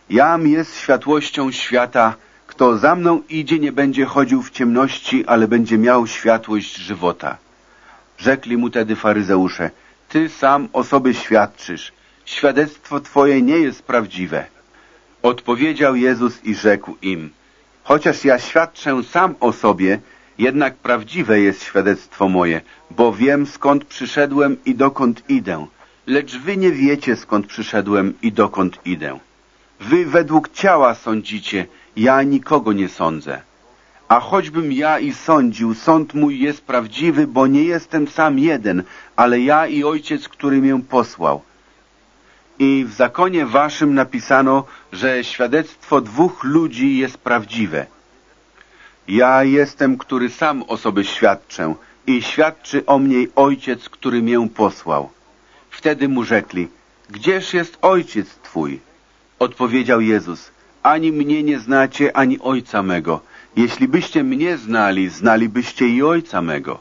jam jest światłością świata, kto za mną idzie, nie będzie chodził w ciemności, ale będzie miał światłość żywota. Rzekli mu tedy faryzeusze, ty sam o sobie świadczysz, świadectwo twoje nie jest prawdziwe. Odpowiedział Jezus i rzekł im, chociaż ja świadczę sam o sobie, jednak prawdziwe jest świadectwo moje, bo wiem skąd przyszedłem i dokąd idę, lecz wy nie wiecie skąd przyszedłem i dokąd idę. Wy według ciała sądzicie, ja nikogo nie sądzę. A choćbym ja i sądził, sąd mój jest prawdziwy, bo nie jestem sam jeden, ale ja i Ojciec, który mię posłał. I w zakonie waszym napisano, że świadectwo dwóch ludzi jest prawdziwe. Ja jestem, który sam o sobie świadczę i świadczy o mnie Ojciec, który mię posłał. Wtedy mu rzekli, gdzież jest Ojciec Twój? Odpowiedział Jezus, ani mnie nie znacie, ani Ojca mego. Jeśli byście mnie znali, znalibyście i Ojca mego.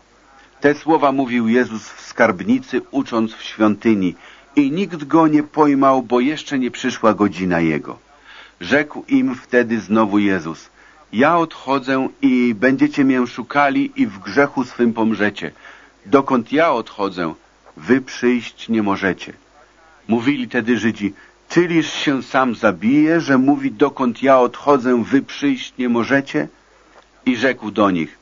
Te słowa mówił Jezus w skarbnicy, ucząc w świątyni i nikt go nie pojmał, bo jeszcze nie przyszła godzina Jego. Rzekł im wtedy znowu Jezus, ja odchodzę i będziecie mię szukali i w grzechu swym pomrzecie. dokąd ja odchodzę, wy przyjść nie możecie. Mówili tedy Żydzi, czyliż się sam zabije, że mówi, dokąd ja odchodzę, wy przyjść nie możecie? I rzekł do nich,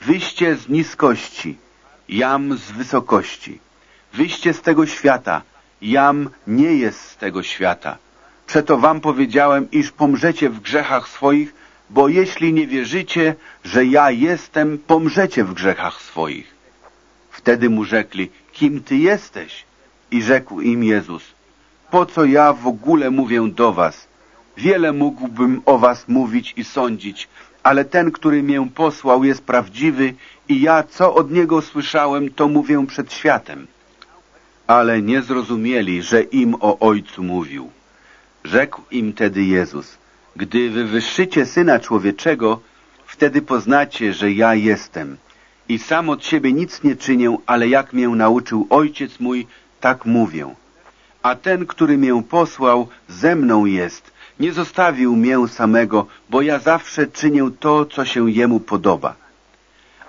wyście z niskości, jam z wysokości. Wyście z tego świata, jam nie jest z tego świata. Przeto wam powiedziałem, iż pomrzecie w grzechach swoich, bo jeśli nie wierzycie, że ja jestem, pomrzecie w grzechach swoich. Wtedy mu rzekli, kim ty jesteś? I rzekł im Jezus, po co ja w ogóle mówię do was? Wiele mógłbym o was mówić i sądzić, ale ten, który mię posłał, jest prawdziwy i ja, co od niego słyszałem, to mówię przed światem. Ale nie zrozumieli, że im o Ojcu mówił. Rzekł im tedy Jezus, gdy wywyższycie Syna Człowieczego, wtedy poznacie, że ja jestem. I sam od siebie nic nie czynię, ale jak mię nauczył Ojciec mój, tak mówię. A ten, który mię posłał, ze mną jest. Nie zostawił mię samego, bo ja zawsze czynię to, co się jemu podoba.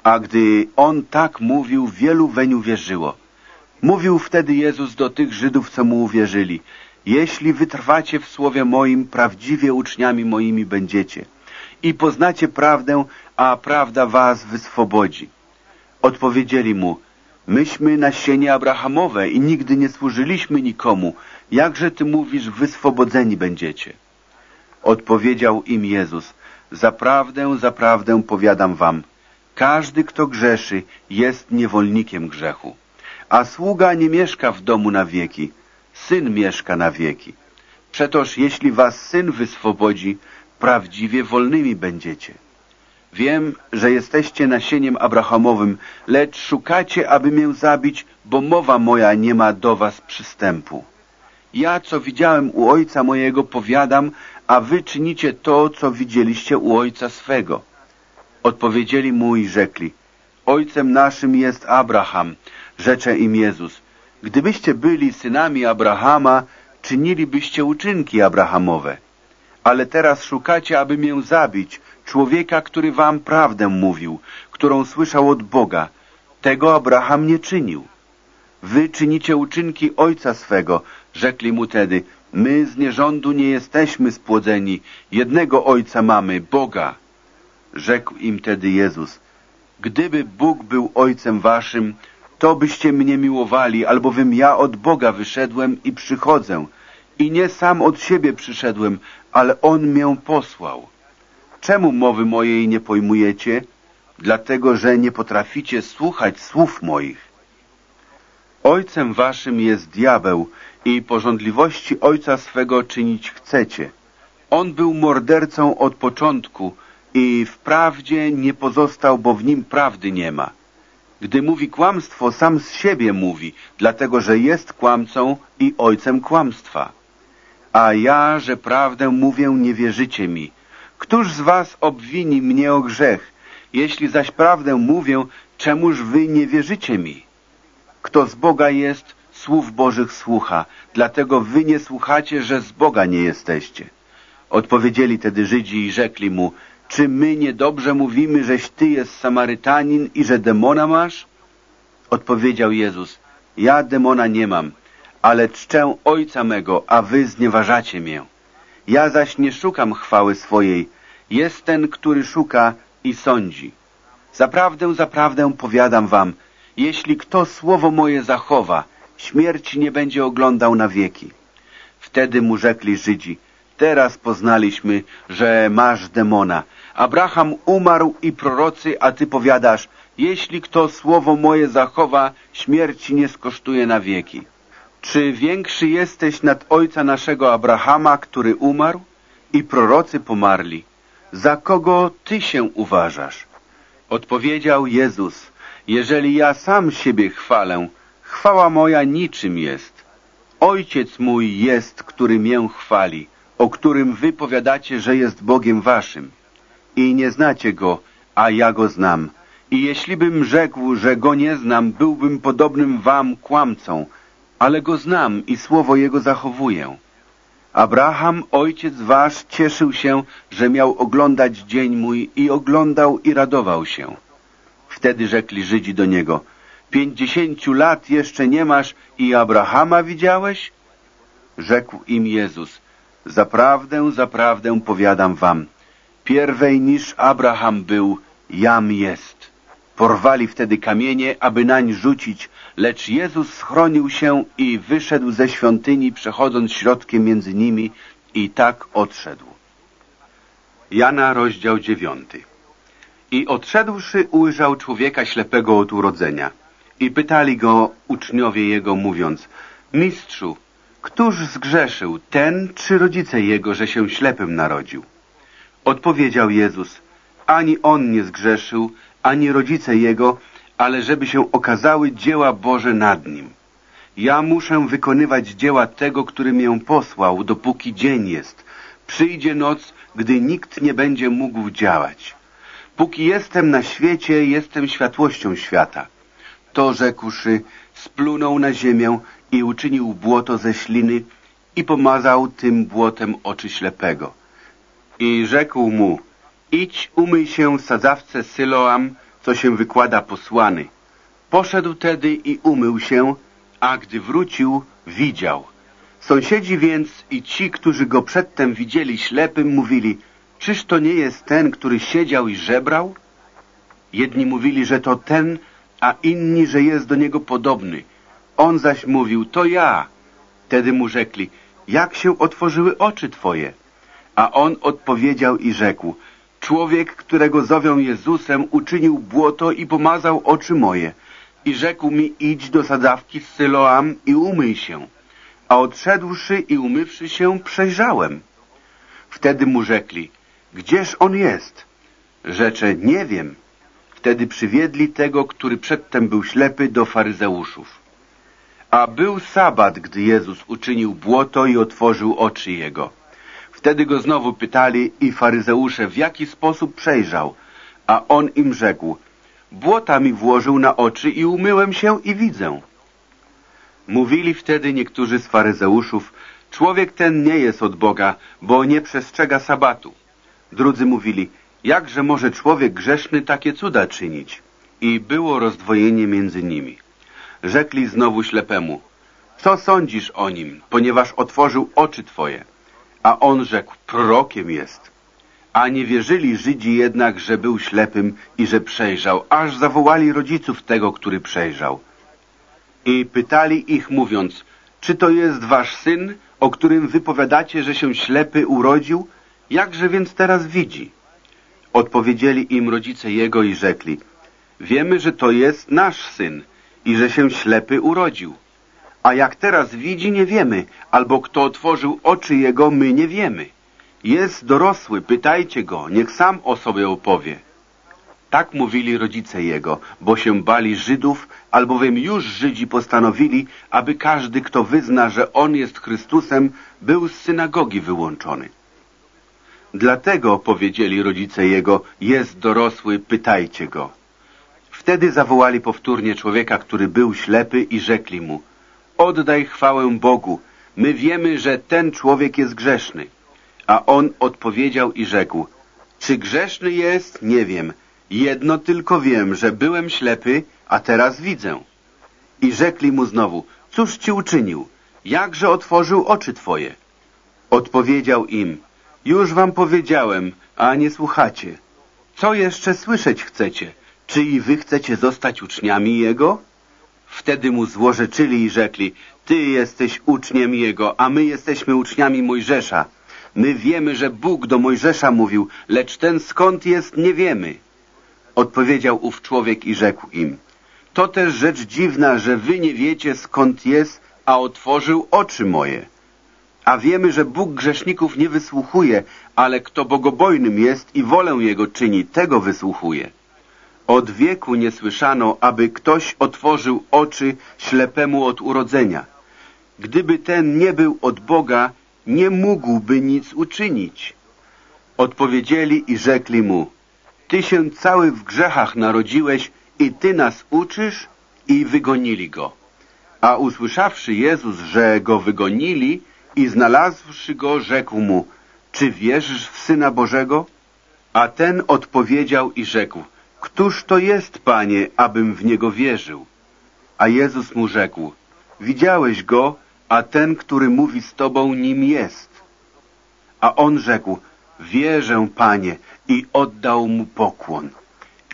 A gdy on tak mówił, wielu weń uwierzyło. Mówił wtedy Jezus do tych Żydów, co mu uwierzyli. Jeśli wytrwacie w słowie moim, prawdziwie uczniami moimi będziecie. I poznacie prawdę, a prawda was wyswobodzi. Odpowiedzieli mu, myśmy nasienie Abrahamowe i nigdy nie służyliśmy nikomu. Jakże ty mówisz, wyswobodzeni będziecie? Odpowiedział im Jezus, zaprawdę, zaprawdę powiadam wam, każdy, kto grzeszy, jest niewolnikiem grzechu. A sługa nie mieszka w domu na wieki, Syn mieszka na wieki. Przetoż jeśli was Syn wyswobodzi, prawdziwie wolnymi będziecie. Wiem, że jesteście nasieniem Abrahamowym, lecz szukacie, aby mię zabić, bo mowa moja nie ma do was przystępu. Ja, co widziałem u ojca mojego, powiadam, a wy czynicie to, co widzieliście u ojca swego. Odpowiedzieli mu i rzekli, ojcem naszym jest Abraham, rzecze im Jezus. Gdybyście byli synami Abrahama, czynilibyście uczynki Abrahamowe. Ale teraz szukacie, aby mię zabić, człowieka, który wam prawdę mówił, którą słyszał od Boga. Tego Abraham nie czynił. Wy czynicie uczynki ojca swego, rzekli mu tedy. My z nierządu nie jesteśmy spłodzeni, jednego ojca mamy, Boga. Rzekł im tedy Jezus, gdyby Bóg był ojcem waszym, to byście mnie miłowali, albowiem ja od Boga wyszedłem i przychodzę. I nie sam od siebie przyszedłem, ale On mię posłał. Czemu mowy mojej nie pojmujecie? Dlatego, że nie potraficie słuchać słów moich. Ojcem waszym jest diabeł i porządliwości ojca swego czynić chcecie. On był mordercą od początku i wprawdzie nie pozostał, bo w nim prawdy nie ma. Gdy mówi kłamstwo, sam z siebie mówi, dlatego że jest kłamcą i ojcem kłamstwa. A ja, że prawdę mówię, nie wierzycie mi. Któż z was obwini mnie o grzech? Jeśli zaś prawdę mówię, czemuż wy nie wierzycie mi? Kto z Boga jest, słów Bożych słucha, dlatego wy nie słuchacie, że z Boga nie jesteście. Odpowiedzieli tedy Żydzi i rzekli mu, czy my niedobrze mówimy, żeś ty jest Samarytanin i że demona masz? Odpowiedział Jezus, ja demona nie mam, ale czczę Ojca mego, a wy znieważacie mię. Ja zaś nie szukam chwały swojej, jest ten, który szuka i sądzi. Zaprawdę, zaprawdę powiadam wam, jeśli kto słowo moje zachowa, śmierć nie będzie oglądał na wieki. Wtedy mu rzekli Żydzi, teraz poznaliśmy, że masz demona. Abraham umarł i prorocy, a ty powiadasz, jeśli kto słowo moje zachowa, śmierci nie skosztuje na wieki. Czy większy jesteś nad ojca naszego Abrahama, który umarł i prorocy pomarli? Za kogo ty się uważasz? Odpowiedział Jezus, jeżeli ja sam siebie chwalę, chwała moja niczym jest. Ojciec mój jest, który mię chwali, o którym wy powiadacie, że jest Bogiem waszym. I nie znacie go, a ja go znam. I jeśli bym rzekł, że go nie znam, byłbym podobnym wam kłamcą, ale go znam i słowo jego zachowuję. Abraham, ojciec wasz, cieszył się, że miał oglądać dzień mój i oglądał i radował się. Wtedy rzekli Żydzi do niego, Pięćdziesięciu lat jeszcze nie masz i Abrahama widziałeś? Rzekł im Jezus, zaprawdę, zaprawdę powiadam wam, pierwej niż Abraham był, jam jest. Porwali wtedy kamienie, aby nań rzucić, lecz Jezus schronił się i wyszedł ze świątyni, przechodząc środkiem między nimi i tak odszedł. Jana, rozdział dziewiąty. I odszedłszy ujrzał człowieka ślepego od urodzenia. I pytali go uczniowie jego, mówiąc, Mistrzu, któż zgrzeszył, ten czy rodzice jego, że się ślepym narodził? Odpowiedział Jezus, ani on nie zgrzeszył, ani rodzice jego, ale żeby się okazały dzieła Boże nad nim. Ja muszę wykonywać dzieła tego, który mię posłał, dopóki dzień jest. Przyjdzie noc, gdy nikt nie będzie mógł działać. Póki jestem na świecie, jestem światłością świata. To rzekłszy, splunął na ziemię i uczynił błoto ze śliny i pomazał tym błotem oczy ślepego. I rzekł mu, idź umyj się w sadzawce Syloam, co się wykłada posłany. Poszedł tedy i umył się, a gdy wrócił, widział. Sąsiedzi więc i ci, którzy go przedtem widzieli ślepym, mówili, czyż to nie jest ten, który siedział i żebrał? Jedni mówili, że to ten, a inni, że jest do niego podobny. On zaś mówił, to ja. Wtedy mu rzekli, jak się otworzyły oczy twoje? A on odpowiedział i rzekł, człowiek, którego zowią Jezusem, uczynił błoto i pomazał oczy moje. I rzekł mi, idź do sadzawki z Syloam i umyj się. A odszedłszy i umywszy się, przejrzałem. Wtedy mu rzekli, gdzież on jest? Rzecze, nie wiem. Wtedy przywiedli tego, który przedtem był ślepy, do faryzeuszów. A był sabat, gdy Jezus uczynił błoto i otworzył oczy jego. Wtedy go znowu pytali i faryzeusze, w jaki sposób przejrzał. A on im rzekł, błota mi włożył na oczy i umyłem się i widzę. Mówili wtedy niektórzy z faryzeuszów, człowiek ten nie jest od Boga, bo nie przestrzega sabatu. Drudzy mówili, jakże może człowiek grzeszny takie cuda czynić? I było rozdwojenie między nimi. Rzekli znowu ślepemu, co sądzisz o nim, ponieważ otworzył oczy twoje? A on rzekł, prorokiem jest. A nie wierzyli Żydzi jednak, że był ślepym i że przejrzał, aż zawołali rodziców tego, który przejrzał. I pytali ich, mówiąc, czy to jest wasz syn, o którym wypowiadacie, że się ślepy urodził? Jakże więc teraz widzi? Odpowiedzieli im rodzice jego i rzekli, wiemy, że to jest nasz syn i że się ślepy urodził. A jak teraz widzi, nie wiemy, albo kto otworzył oczy jego, my nie wiemy. Jest dorosły, pytajcie go, niech sam o sobie opowie. Tak mówili rodzice jego, bo się bali Żydów, albowiem już Żydzi postanowili, aby każdy, kto wyzna, że On jest Chrystusem, był z synagogi wyłączony. Dlatego powiedzieli rodzice jego, jest dorosły, pytajcie go. Wtedy zawołali powtórnie człowieka, który był ślepy i rzekli mu, oddaj chwałę Bogu, my wiemy, że ten człowiek jest grzeszny. A on odpowiedział i rzekł, czy grzeszny jest? Nie wiem. Jedno tylko wiem, że byłem ślepy, a teraz widzę. I rzekli mu znowu, cóż ci uczynił? Jakże otworzył oczy twoje? Odpowiedział im, już wam powiedziałem, a nie słuchacie. Co jeszcze słyszeć chcecie? Czy i wy chcecie zostać uczniami Jego? Wtedy mu złorzeczyli i rzekli, Ty jesteś uczniem Jego, a my jesteśmy uczniami Mojżesza. My wiemy, że Bóg do Mojżesza mówił, lecz ten skąd jest, nie wiemy. Odpowiedział ów człowiek i rzekł im, to też rzecz dziwna, że wy nie wiecie skąd jest, a otworzył oczy moje. A wiemy, że Bóg grzeszników nie wysłuchuje, ale kto bogobojnym jest i wolę Jego czyni, tego wysłuchuje. Od wieku nie słyszano, aby ktoś otworzył oczy ślepemu od urodzenia. Gdyby ten nie był od Boga, nie mógłby nic uczynić. Odpowiedzieli i rzekli mu, Ty się cały w grzechach narodziłeś i Ty nas uczysz? I wygonili go. A usłyszawszy Jezus, że go wygonili i znalazłszy go, rzekł mu, Czy wierzysz w Syna Bożego? A ten odpowiedział i rzekł, Któż to jest, Panie, abym w Niego wierzył? A Jezus mu rzekł, widziałeś go, a ten, który mówi z tobą, nim jest. A on rzekł, wierzę, Panie, i oddał mu pokłon.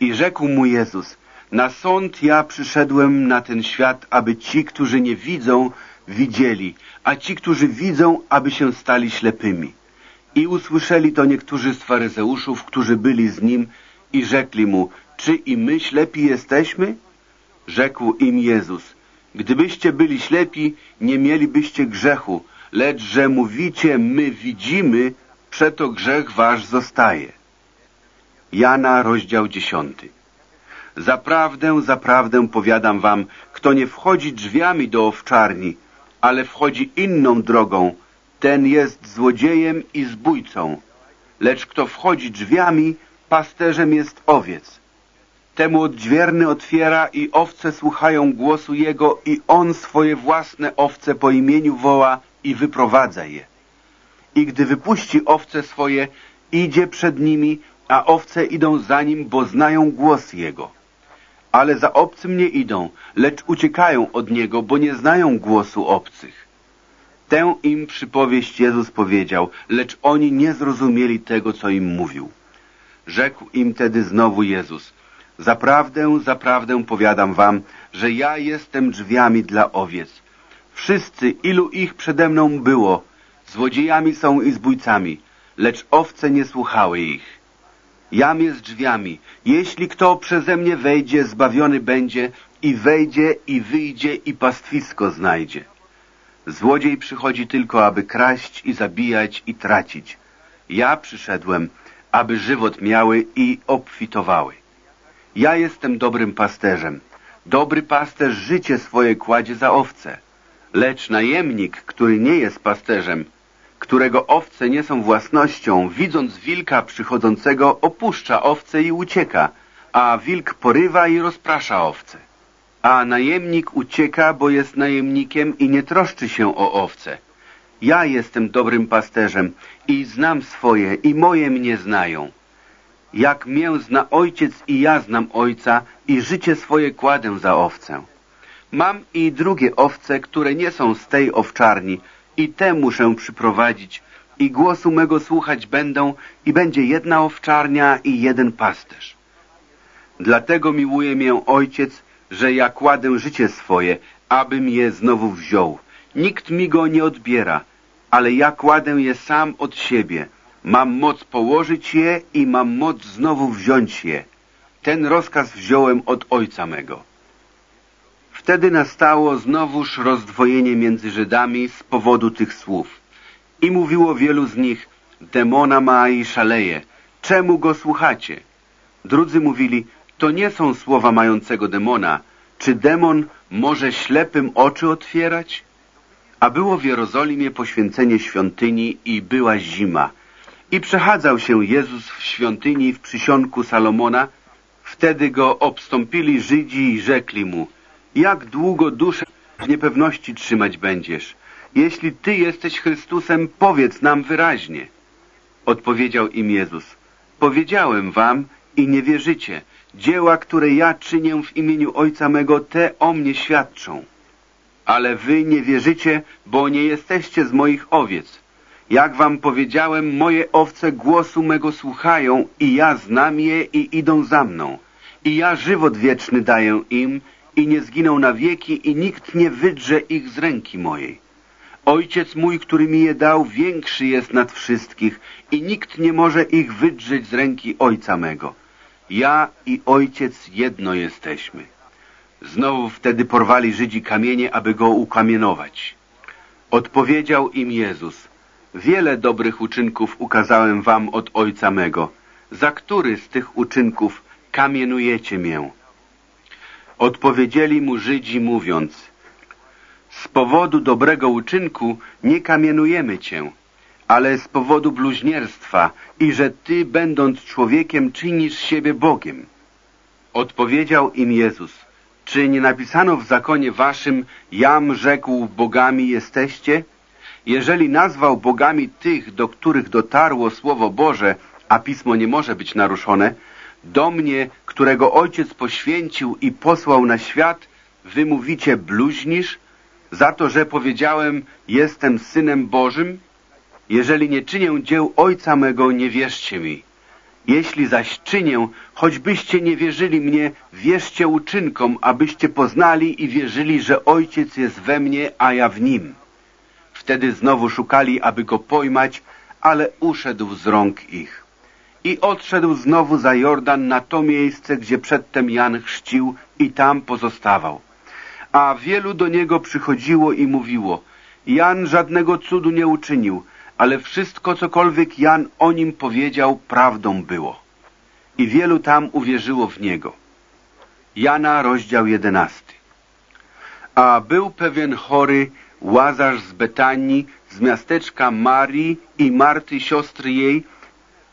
I rzekł mu Jezus, na sąd ja przyszedłem na ten świat, aby ci, którzy nie widzą, widzieli, a ci, którzy widzą, aby się stali ślepymi. I usłyszeli to niektórzy z faryzeuszów, którzy byli z nim i rzekli mu, czy i my ślepi jesteśmy? Rzekł im Jezus, gdybyście byli ślepi, nie mielibyście grzechu, lecz że mówicie, my widzimy, przeto grzech wasz zostaje. Jana, rozdział dziesiąty. Zaprawdę, zaprawdę powiadam wam, kto nie wchodzi drzwiami do owczarni, ale wchodzi inną drogą, ten jest złodziejem i zbójcą. Lecz kto wchodzi drzwiami, pasterzem jest owiec. Temu odźwierny otwiera i owce słuchają głosu jego i on swoje własne owce po imieniu woła i wyprowadza je. I gdy wypuści owce swoje, idzie przed nimi, a owce idą za nim, bo znają głos jego. Ale za obcym nie idą, lecz uciekają od niego, bo nie znają głosu obcych. Tę im przypowieść Jezus powiedział, lecz oni nie zrozumieli tego, co im mówił. Rzekł im tedy znowu Jezus, zaprawdę, zaprawdę powiadam wam, że ja jestem drzwiami dla owiec. Wszyscy, ilu ich przede mną było, złodziejami są i zbójcami, lecz owce nie słuchały ich. Jam jest drzwiami. Jeśli kto przeze mnie wejdzie, zbawiony będzie i wejdzie i wyjdzie i pastwisko znajdzie. Złodziej przychodzi tylko, aby kraść i zabijać i tracić. Ja przyszedłem, aby żywot miały i obfitowały. Ja jestem dobrym pasterzem. Dobry pasterz życie swoje kładzie za owce. Lecz najemnik, który nie jest pasterzem, którego owce nie są własnością, widząc wilka przychodzącego, opuszcza owce i ucieka, a wilk porywa i rozprasza owce. A najemnik ucieka, bo jest najemnikiem i nie troszczy się o owce. Ja jestem dobrym pasterzem i znam swoje i moje mnie znają. Jak mię zna ojciec i ja znam ojca i życie swoje kładę za owcę. Mam i drugie owce, które nie są z tej owczarni, i te muszę przyprowadzić i głosu mego słuchać będą i będzie jedna owczarnia i jeden pasterz. Dlatego miłuje mię Ojciec, że ja kładę życie swoje, abym je znowu wziął. Nikt mi go nie odbiera, ale ja kładę je sam od siebie. Mam moc położyć je i mam moc znowu wziąć je. Ten rozkaz wziąłem od Ojca mego. Wtedy nastało znowuż rozdwojenie między Żydami z powodu tych słów. I mówiło wielu z nich, demona ma i szaleje, czemu go słuchacie? Drudzy mówili, to nie są słowa mającego demona, czy demon może ślepym oczy otwierać? A było w Jerozolimie poświęcenie świątyni i była zima. I przechadzał się Jezus w świątyni w przysionku Salomona. Wtedy go obstąpili Żydzi i rzekli mu – jak długo duszę w niepewności trzymać będziesz? Jeśli Ty jesteś Chrystusem, powiedz nam wyraźnie. Odpowiedział im Jezus. Powiedziałem wam i nie wierzycie. Dzieła, które ja czynię w imieniu Ojca mego, te o mnie świadczą. Ale wy nie wierzycie, bo nie jesteście z moich owiec. Jak wam powiedziałem, moje owce głosu mego słuchają i ja znam je i idą za mną. I ja żywot wieczny daję im i nie zginą na wieki i nikt nie wydrze ich z ręki mojej. Ojciec mój, który mi je dał, większy jest nad wszystkich i nikt nie może ich wydrzeć z ręki Ojca mego. Ja i Ojciec jedno jesteśmy. Znowu wtedy porwali Żydzi kamienie, aby go ukamienować. Odpowiedział im Jezus, wiele dobrych uczynków ukazałem wam od Ojca mego. Za który z tych uczynków kamienujecie mię? Odpowiedzieli mu Żydzi mówiąc, z powodu dobrego uczynku nie kamienujemy cię, ale z powodu bluźnierstwa i że ty, będąc człowiekiem, czynisz siebie Bogiem. Odpowiedział im Jezus, czy nie napisano w zakonie waszym, jam rzekł, bogami jesteście? Jeżeli nazwał bogami tych, do których dotarło Słowo Boże, a Pismo nie może być naruszone, do mnie, którego Ojciec poświęcił i posłał na świat, wy mówicie bluźnisz, za to, że powiedziałem, jestem Synem Bożym? Jeżeli nie czynię dzieł Ojca mego, nie wierzcie mi. Jeśli zaś czynię, choćbyście nie wierzyli mnie, wierzcie uczynkom, abyście poznali i wierzyli, że Ojciec jest we mnie, a ja w Nim. Wtedy znowu szukali, aby go pojmać, ale uszedł z rąk ich. I odszedł znowu za Jordan na to miejsce, gdzie przedtem Jan chrzcił i tam pozostawał. A wielu do niego przychodziło i mówiło, Jan żadnego cudu nie uczynił, ale wszystko, cokolwiek Jan o nim powiedział, prawdą było. I wielu tam uwierzyło w niego. Jana, rozdział jedenasty. A był pewien chory, Łazarz z Betanii, z miasteczka Marii i Marty, siostry jej,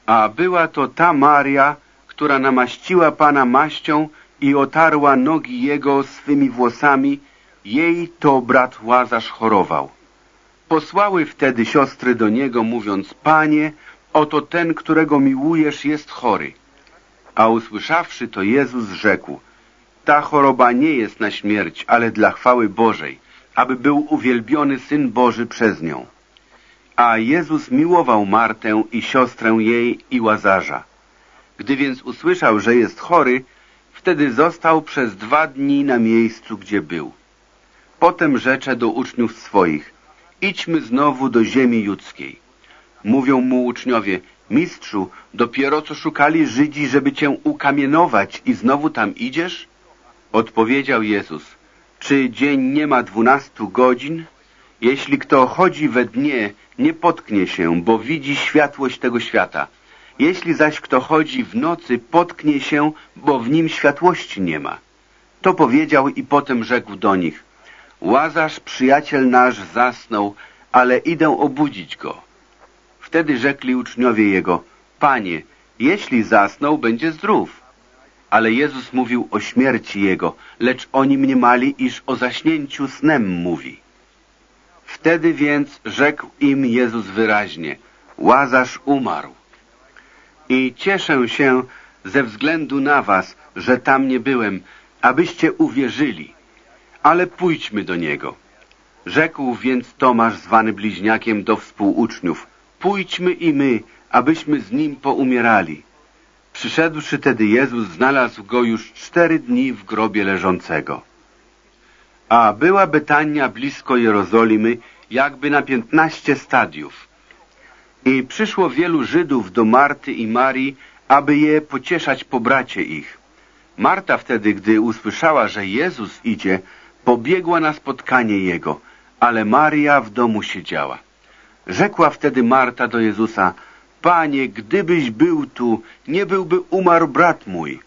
a była to ta Maria, która namaściła Pana maścią i otarła nogi Jego swymi włosami, jej to brat Łazarz chorował. Posłały wtedy siostry do niego, mówiąc, Panie, oto ten, którego miłujesz, jest chory. A usłyszawszy to Jezus rzekł, ta choroba nie jest na śmierć, ale dla chwały Bożej, aby był uwielbiony Syn Boży przez nią. A Jezus miłował Martę i siostrę jej i Łazarza. Gdy więc usłyszał, że jest chory, wtedy został przez dwa dni na miejscu, gdzie był. Potem rzecze do uczniów swoich, idźmy znowu do ziemi judzkiej. Mówią mu uczniowie, mistrzu, dopiero co szukali Żydzi, żeby cię ukamienować i znowu tam idziesz? Odpowiedział Jezus, czy dzień nie ma dwunastu godzin? Jeśli kto chodzi we dnie, nie potknie się, bo widzi światłość tego świata. Jeśli zaś kto chodzi w nocy, potknie się, bo w nim światłości nie ma. To powiedział i potem rzekł do nich, Łazarz, przyjaciel nasz, zasnął, ale idę obudzić go. Wtedy rzekli uczniowie jego, Panie, jeśli zasnął, będzie zdrów. Ale Jezus mówił o śmierci jego, lecz oni mniemali, iż o zaśnięciu snem mówi. Wtedy więc rzekł im Jezus wyraźnie, Łazarz umarł. I cieszę się ze względu na was, że tam nie byłem, abyście uwierzyli. Ale pójdźmy do niego. Rzekł więc Tomasz, zwany bliźniakiem, do współuczniów, pójdźmy i my, abyśmy z nim poumierali. Przyszedłszy tedy Jezus, znalazł go już cztery dni w grobie leżącego. A była Betania blisko Jerozolimy, jakby na piętnaście stadiów. I przyszło wielu Żydów do Marty i Marii, aby je pocieszać po bracie ich. Marta wtedy, gdy usłyszała, że Jezus idzie, pobiegła na spotkanie Jego, ale Maria w domu siedziała. Rzekła wtedy Marta do Jezusa, Panie, gdybyś był tu, nie byłby umarł brat mój.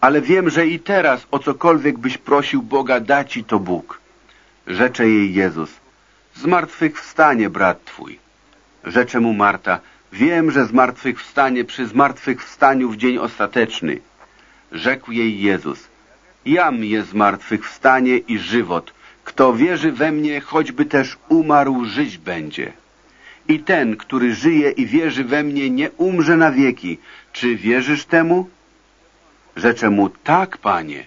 Ale wiem, że i teraz o cokolwiek byś prosił Boga, da ci to Bóg. Rzecze jej Jezus, zmartwychwstanie brat twój. Rzecze mu Marta, wiem, że zmartwychwstanie przy zmartwychwstaniu w dzień ostateczny. Rzekł jej Jezus, jam jest zmartwychwstanie i żywot. Kto wierzy we mnie, choćby też umarł, żyć będzie. I ten, który żyje i wierzy we mnie, nie umrze na wieki. Czy wierzysz temu? Rzeczę mu, tak, Panie.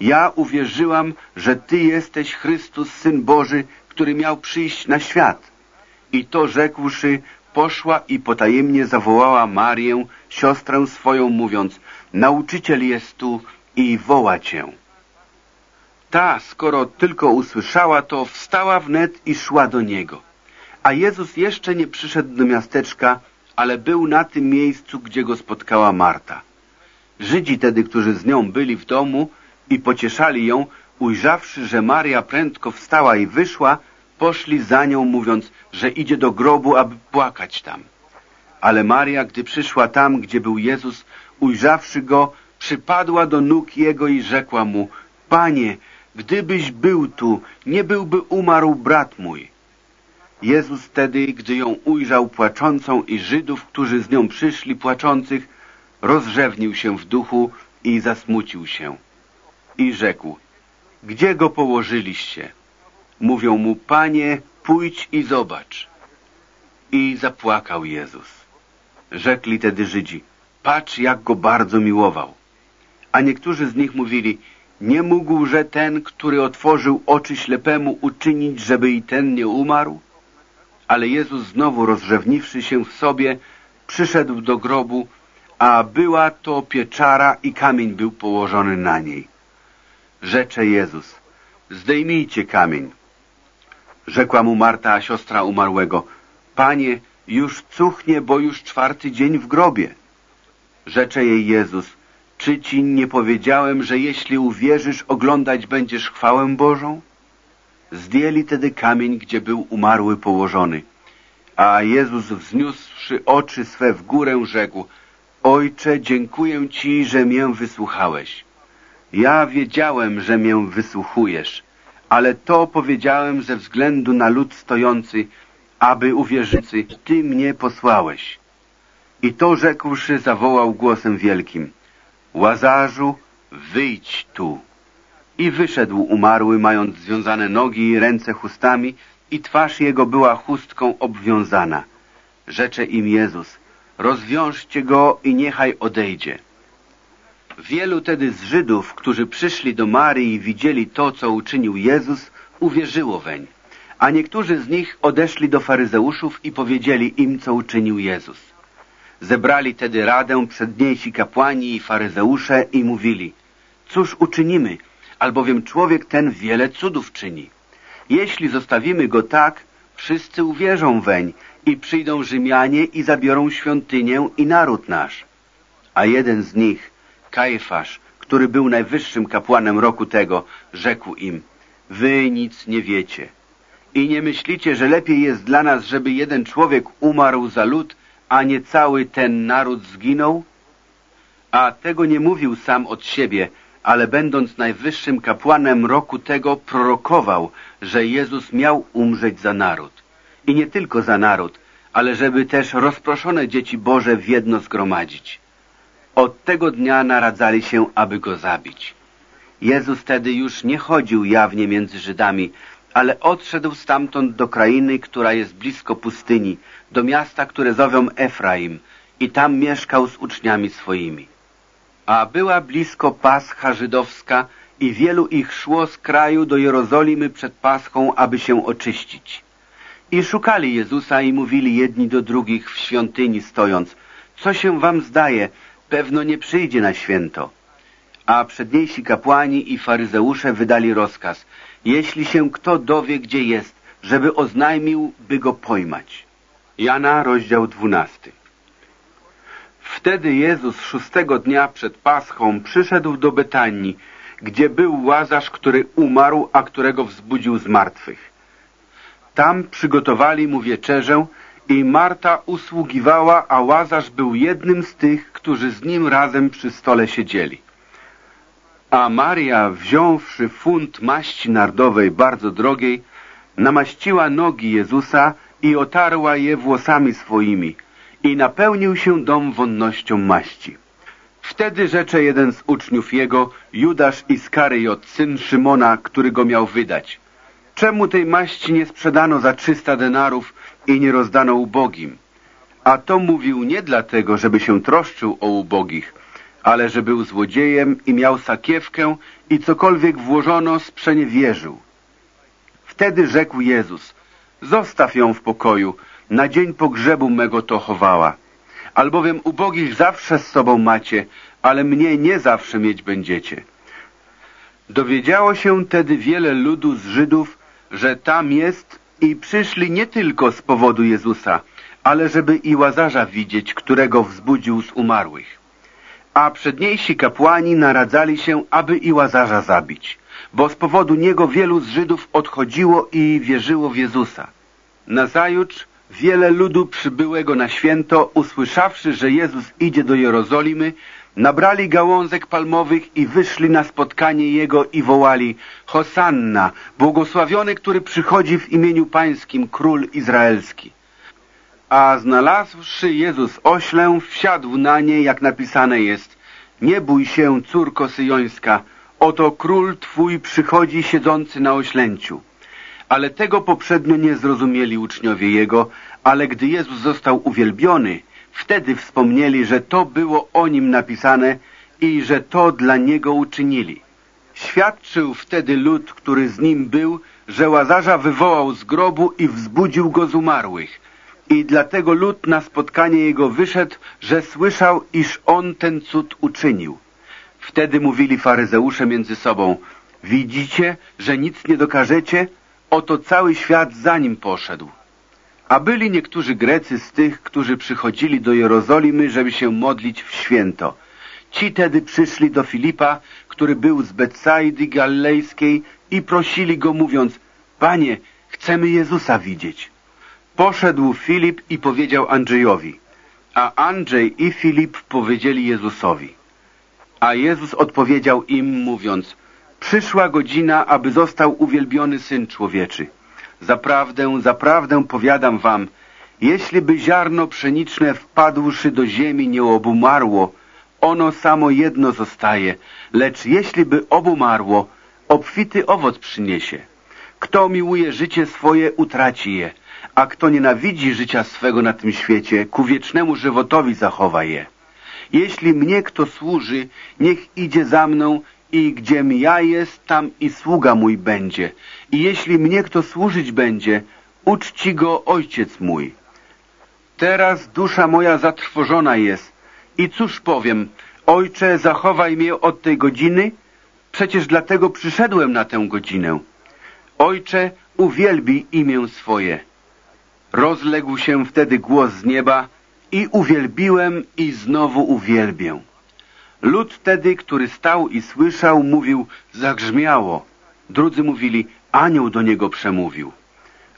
Ja uwierzyłam, że Ty jesteś Chrystus, Syn Boży, który miał przyjść na świat. I to rzekłszy, poszła i potajemnie zawołała Marię, siostrę swoją, mówiąc, nauczyciel jest tu i woła cię. Ta, skoro tylko usłyszała to, wstała wnet i szła do niego. A Jezus jeszcze nie przyszedł do miasteczka, ale był na tym miejscu, gdzie go spotkała Marta. Żydzi tedy, którzy z nią byli w domu i pocieszali ją, ujrzawszy, że Maria prędko wstała i wyszła, poszli za nią, mówiąc, że idzie do grobu, aby płakać tam. Ale Maria, gdy przyszła tam, gdzie był Jezus, ujrzawszy go, przypadła do nóg jego i rzekła mu, Panie, gdybyś był tu, nie byłby umarł brat mój. Jezus wtedy, gdy ją ujrzał płaczącą i Żydów, którzy z nią przyszli płaczących, rozrzewnił się w duchu i zasmucił się. I rzekł, gdzie go położyliście? Mówią mu, Panie, pójdź i zobacz. I zapłakał Jezus. Rzekli tedy Żydzi, patrz jak go bardzo miłował. A niektórzy z nich mówili, Nie mógłże ten, który otworzył oczy ślepemu, uczynić, żeby i ten nie umarł? Ale Jezus znowu rozrzewniwszy się w sobie, przyszedł do grobu, a była to pieczara i kamień był położony na niej. Rzecze Jezus, zdejmijcie kamień. Rzekła mu Marta, siostra umarłego, Panie, już cuchnie, bo już czwarty dzień w grobie. Rzecze jej Jezus, czy ci nie powiedziałem, że jeśli uwierzysz, oglądać będziesz chwałę Bożą? Zdjęli tedy kamień, gdzie był umarły położony. A Jezus wzniósłszy oczy swe w górę, rzekł, Ojcze, dziękuję Ci, że mię wysłuchałeś. Ja wiedziałem, że mię wysłuchujesz, ale to powiedziałem ze względu na lud stojący, aby uwierzycy, Ty mnie posłałeś. I to rzekłszy, zawołał głosem wielkim, Łazarzu, wyjdź tu. I wyszedł umarły, mając związane nogi i ręce chustami, i twarz jego była chustką obwiązana. Rzecze im Jezus, rozwiążcie go i niechaj odejdzie. Wielu tedy z Żydów, którzy przyszli do Maryi i widzieli to, co uczynił Jezus, uwierzyło weń, a niektórzy z nich odeszli do faryzeuszów i powiedzieli im, co uczynił Jezus. Zebrali tedy radę przedniejsi kapłani i faryzeusze i mówili, cóż uczynimy, albowiem człowiek ten wiele cudów czyni. Jeśli zostawimy go tak, wszyscy uwierzą weń i przyjdą Rzymianie i zabiorą świątynię i naród nasz. A jeden z nich, Kajfasz, który był najwyższym kapłanem roku tego, rzekł im, wy nic nie wiecie. I nie myślicie, że lepiej jest dla nas, żeby jeden człowiek umarł za lud, a nie cały ten naród zginął? A tego nie mówił sam od siebie, ale będąc najwyższym kapłanem roku tego prorokował, że Jezus miał umrzeć za naród. I nie tylko za naród, ale żeby też rozproszone dzieci Boże w jedno zgromadzić. Od tego dnia naradzali się, aby go zabić. Jezus wtedy już nie chodził jawnie między Żydami, ale odszedł stamtąd do krainy, która jest blisko pustyni, do miasta, które zowią Efraim i tam mieszkał z uczniami swoimi. A była blisko Pascha żydowska i wielu ich szło z kraju do Jerozolimy przed Paschą, aby się oczyścić. I szukali Jezusa i mówili jedni do drugich w świątyni stojąc, co się wam zdaje, pewno nie przyjdzie na święto. A przedniejsi kapłani i faryzeusze wydali rozkaz, jeśli się kto dowie, gdzie jest, żeby oznajmił, by go pojmać. Jana, rozdział dwunasty. Wtedy Jezus szóstego dnia przed Paschą przyszedł do Betanii, gdzie był Łazarz, który umarł, a którego wzbudził z martwych. Tam przygotowali mu wieczerzę i Marta usługiwała, a Łazarz był jednym z tych, którzy z nim razem przy stole siedzieli. A Maria, wziąwszy funt maści nardowej bardzo drogiej, namaściła nogi Jezusa i otarła je włosami swoimi i napełnił się dom wonnością maści. Wtedy rzecze jeden z uczniów jego, Judasz Iskaryjot, syn Szymona, który go miał wydać. Czemu tej maści nie sprzedano za trzysta denarów i nie rozdano ubogim? A to mówił nie dlatego, żeby się troszczył o ubogich, ale że był złodziejem i miał sakiewkę i cokolwiek włożono, sprzeniewierzył. Wtedy rzekł Jezus, zostaw ją w pokoju, na dzień pogrzebu mego to chowała. Albowiem ubogich zawsze z sobą macie, ale mnie nie zawsze mieć będziecie. Dowiedziało się tedy wiele ludu z Żydów, że tam jest i przyszli nie tylko z powodu Jezusa, ale żeby i Łazarza widzieć, którego wzbudził z umarłych. A przedniejsi kapłani naradzali się, aby i Łazarza zabić, bo z powodu niego wielu z Żydów odchodziło i wierzyło w Jezusa. Nazajutrz wiele ludu przybyłego na święto, usłyszawszy, że Jezus idzie do Jerozolimy, nabrali gałązek palmowych i wyszli na spotkanie Jego i wołali Hosanna, błogosławiony, który przychodzi w imieniu Pańskim, Król Izraelski. A znalazłszy Jezus oślę, wsiadł na nie, jak napisane jest Nie bój się, córko syjońska, oto Król Twój przychodzi siedzący na oślęciu. Ale tego poprzednio nie zrozumieli uczniowie Jego, ale gdy Jezus został uwielbiony, wtedy wspomnieli, że to było o Nim napisane i że to dla Niego uczynili. Świadczył wtedy lud, który z nim był, że Łazarza wywołał z grobu i wzbudził go z umarłych. I dlatego lud na spotkanie jego wyszedł, że słyszał, iż on ten cud uczynił. Wtedy mówili faryzeusze między sobą, widzicie, że nic nie dokażecie? Oto cały świat za nim poszedł. A byli niektórzy Grecy z tych, którzy przychodzili do Jerozolimy, żeby się modlić w święto. Ci tedy przyszli do Filipa, który był z Betsaidy Galilejskiej i prosili go mówiąc, Panie, chcemy Jezusa widzieć. Poszedł Filip i powiedział Andrzejowi, a Andrzej i Filip powiedzieli Jezusowi. A Jezus odpowiedział im, mówiąc, przyszła godzina, aby został uwielbiony Syn Człowieczy. Zaprawdę, zaprawdę powiadam wam, jeśli by ziarno pszeniczne wpadłszy do ziemi nie obumarło, ono samo jedno zostaje, lecz jeśli by obumarło, obfity owoc przyniesie. Kto miłuje życie swoje, utraci je, a kto nienawidzi życia swego na tym świecie, ku wiecznemu żywotowi zachowa je. Jeśli mnie kto służy, niech idzie za mną i gdziem ja jest, tam i sługa mój będzie. I jeśli mnie kto służyć będzie, uczci go ojciec mój. Teraz dusza moja zatrwożona jest. I cóż powiem, ojcze, zachowaj mnie od tej godziny? Przecież dlatego przyszedłem na tę godzinę. Ojcze, uwielbi imię swoje. Rozległ się wtedy głos z nieba i uwielbiłem i znowu uwielbię. Lud wtedy, który stał i słyszał, mówił, zagrzmiało. Drudzy mówili, anioł do niego przemówił.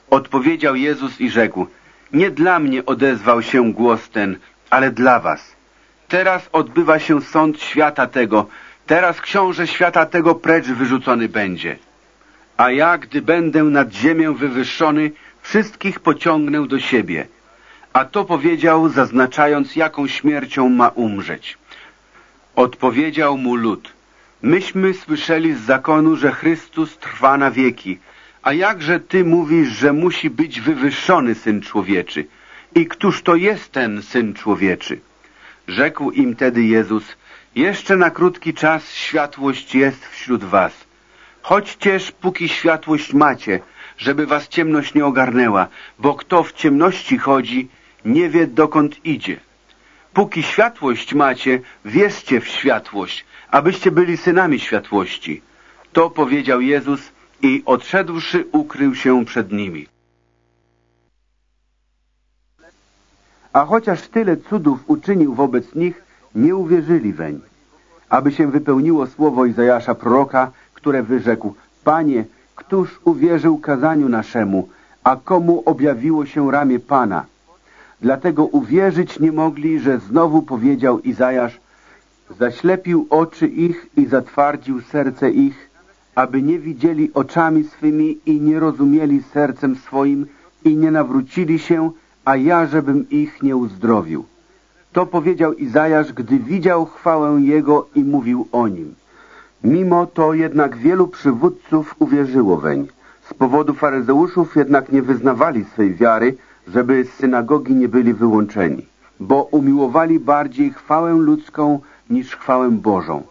Odpowiedział Jezus i rzekł, nie dla mnie odezwał się głos ten, ale dla was. Teraz odbywa się sąd świata tego, teraz książę świata tego precz wyrzucony będzie. A ja, gdy będę nad ziemię wywyższony, wszystkich pociągnę do siebie. A to powiedział, zaznaczając, jaką śmiercią ma umrzeć. Odpowiedział mu lud. Myśmy słyszeli z zakonu, że Chrystus trwa na wieki. A jakże ty mówisz, że musi być wywyższony Syn Człowieczy? I któż to jest ten Syn Człowieczy? Rzekł im tedy Jezus, jeszcze na krótki czas światłość jest wśród was. Chodźcież, póki światłość macie, żeby was ciemność nie ogarnęła, bo kto w ciemności chodzi, nie wie dokąd idzie. Póki światłość macie, wierzcie w światłość, abyście byli synami światłości. To powiedział Jezus i odszedłszy ukrył się przed nimi. A chociaż tyle cudów uczynił wobec nich, nie uwierzyli weń. Aby się wypełniło słowo Izajasza proroka, które wyrzekł, Panie, któż uwierzył kazaniu naszemu, a komu objawiło się ramię Pana? Dlatego uwierzyć nie mogli, że znowu powiedział Izajasz, zaślepił oczy ich i zatwardził serce ich, aby nie widzieli oczami swymi i nie rozumieli sercem swoim i nie nawrócili się, a ja, żebym ich nie uzdrowił. To powiedział Izajasz, gdy widział chwałę Jego i mówił o Nim. Mimo to jednak wielu przywódców uwierzyło weń. Z powodu faryzeuszów jednak nie wyznawali swej wiary, żeby z synagogi nie byli wyłączeni, bo umiłowali bardziej chwałę ludzką niż chwałę Bożą.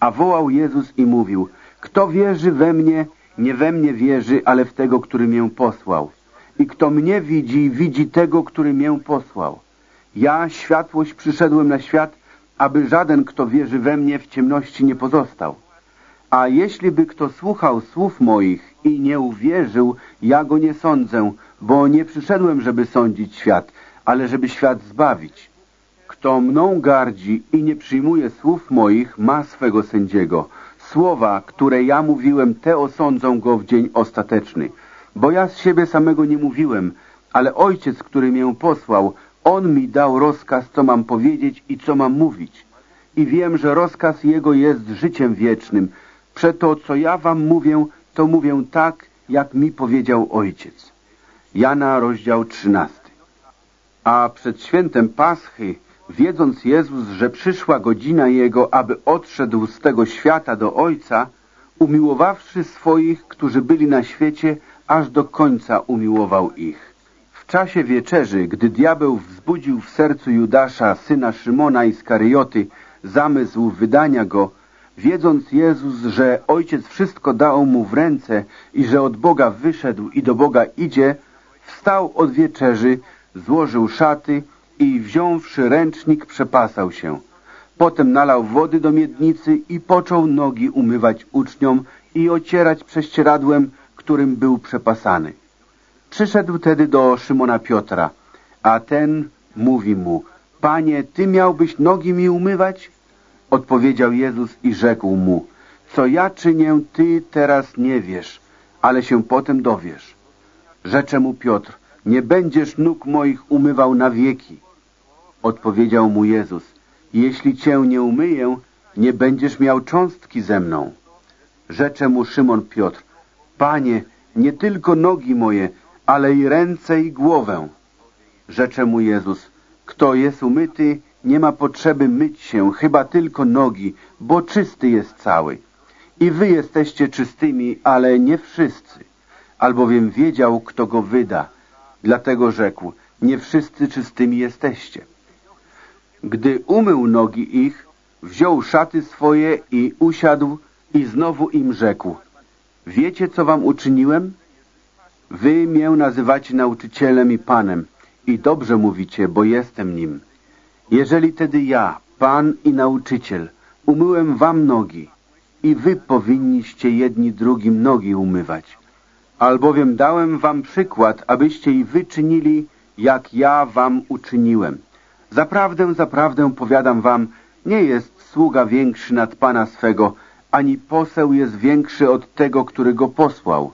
A wołał Jezus i mówił, kto wierzy we mnie, nie we mnie wierzy, ale w tego, który mię posłał. I kto mnie widzi, widzi tego, który mię posłał. Ja, światłość, przyszedłem na świat, aby żaden, kto wierzy we mnie, w ciemności nie pozostał. A jeśli by kto słuchał słów moich i nie uwierzył, ja go nie sądzę, bo nie przyszedłem, żeby sądzić świat, ale żeby świat zbawić. Kto mną gardzi i nie przyjmuje słów moich, ma swego sędziego. Słowa, które ja mówiłem, te osądzą go w dzień ostateczny. Bo ja z siebie samego nie mówiłem, ale Ojciec, który mię posłał, On mi dał rozkaz, co mam powiedzieć i co mam mówić. I wiem, że rozkaz Jego jest życiem wiecznym. Przeto, co ja wam mówię, to mówię tak, jak mi powiedział Ojciec. Jana, rozdział 13. A przed świętem Paschy, wiedząc Jezus, że przyszła godzina Jego, aby odszedł z tego świata do Ojca, umiłowawszy swoich, którzy byli na świecie, aż do końca umiłował ich. W czasie wieczerzy, gdy diabeł wzbudził w sercu Judasza, syna Szymona i Skaryjoty, zamysł wydania go, wiedząc Jezus, że Ojciec wszystko dał mu w ręce i że od Boga wyszedł i do Boga idzie, wstał od wieczerzy, złożył szaty i wziąwszy ręcznik przepasał się. Potem nalał wody do miednicy i począł nogi umywać uczniom i ocierać prześcieradłem, którym był przepasany. Przyszedł tedy do Szymona Piotra, a ten mówi mu, Panie, Ty miałbyś nogi mi umywać? Odpowiedział Jezus i rzekł mu, co ja czynię, Ty teraz nie wiesz, ale się potem dowiesz. Rzecze mu Piotr, nie będziesz nóg moich umywał na wieki. Odpowiedział mu Jezus, jeśli Cię nie umyję, nie będziesz miał cząstki ze mną. Rzecze mu Szymon Piotr, Panie, nie tylko nogi moje, ale i ręce i głowę. Rzecze mu Jezus, kto jest umyty, nie ma potrzeby myć się, chyba tylko nogi, bo czysty jest cały. I wy jesteście czystymi, ale nie wszyscy, albowiem wiedział, kto go wyda. Dlatego rzekł, nie wszyscy czystymi jesteście. Gdy umył nogi ich, wziął szaty swoje i usiadł i znowu im rzekł, wiecie, co wam uczyniłem? Wy mię nazywacie nauczycielem i panem i dobrze mówicie, bo jestem nim. Jeżeli tedy ja, Pan i Nauczyciel, umyłem wam nogi i wy powinniście jedni drugim nogi umywać, albowiem dałem wam przykład, abyście i wy czynili, jak ja wam uczyniłem. Zaprawdę, zaprawdę powiadam wam, nie jest sługa większy nad Pana swego, ani poseł jest większy od tego, który go posłał.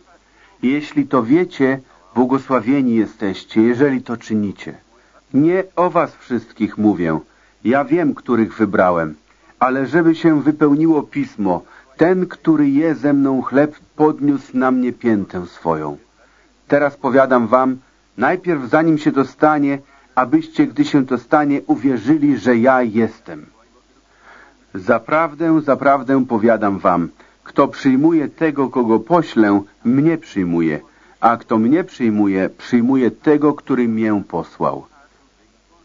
Jeśli to wiecie, błogosławieni jesteście, jeżeli to czynicie. Nie o was wszystkich mówię. Ja wiem, których wybrałem. Ale żeby się wypełniło pismo, ten, który je ze mną chleb, podniósł na mnie piętę swoją. Teraz powiadam wam, najpierw zanim się to stanie, abyście, gdy się to stanie, uwierzyli, że ja jestem. Zaprawdę, zaprawdę powiadam wam, kto przyjmuje tego, kogo poślę, mnie przyjmuje, a kto mnie przyjmuje, przyjmuje tego, który mię posłał.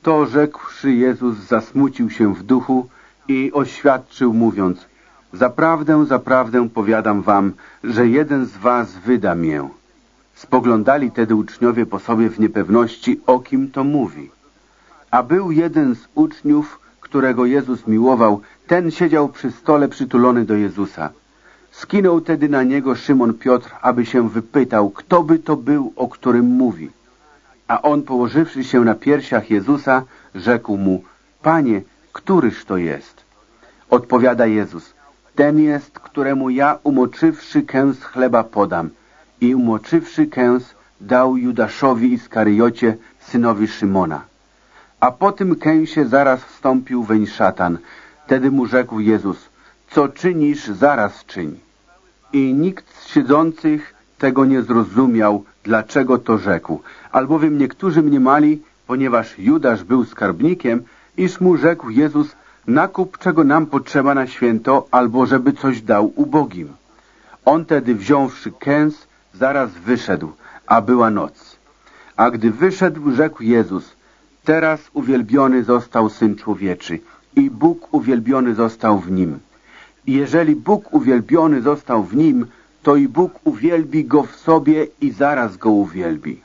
To rzekłszy Jezus zasmucił się w duchu i oświadczył mówiąc Zaprawdę, zaprawdę powiadam wam, że jeden z was wyda mię. Spoglądali tedy uczniowie po sobie w niepewności, o kim to mówi. A był jeden z uczniów, którego Jezus miłował, ten siedział przy stole przytulony do Jezusa. Skinął tedy na niego Szymon Piotr, aby się wypytał, kto by to był, o którym mówi. A on, położywszy się na piersiach Jezusa, rzekł mu, Panie, któryż to jest? Odpowiada Jezus, ten jest, któremu ja umoczywszy kęs chleba podam. I umoczywszy kęs dał Judaszowi Iskariocie, synowi Szymona. A po tym kęsie zaraz wstąpił weń szatan. Tedy mu rzekł Jezus, co czynisz, zaraz czyń. I nikt z siedzących tego nie zrozumiał, dlaczego to rzekł. Albowiem niektórzy mniemali, ponieważ Judasz był skarbnikiem, iż mu rzekł Jezus, nakup czego nam potrzeba na święto, albo żeby coś dał ubogim. On tedy wziąwszy kęs, zaraz wyszedł, a była noc. A gdy wyszedł, rzekł Jezus, teraz uwielbiony został Syn Człowieczy i Bóg uwielbiony został w Nim. Jeżeli Bóg uwielbiony został w Nim, to i Bóg uwielbi go w sobie i zaraz go uwielbi.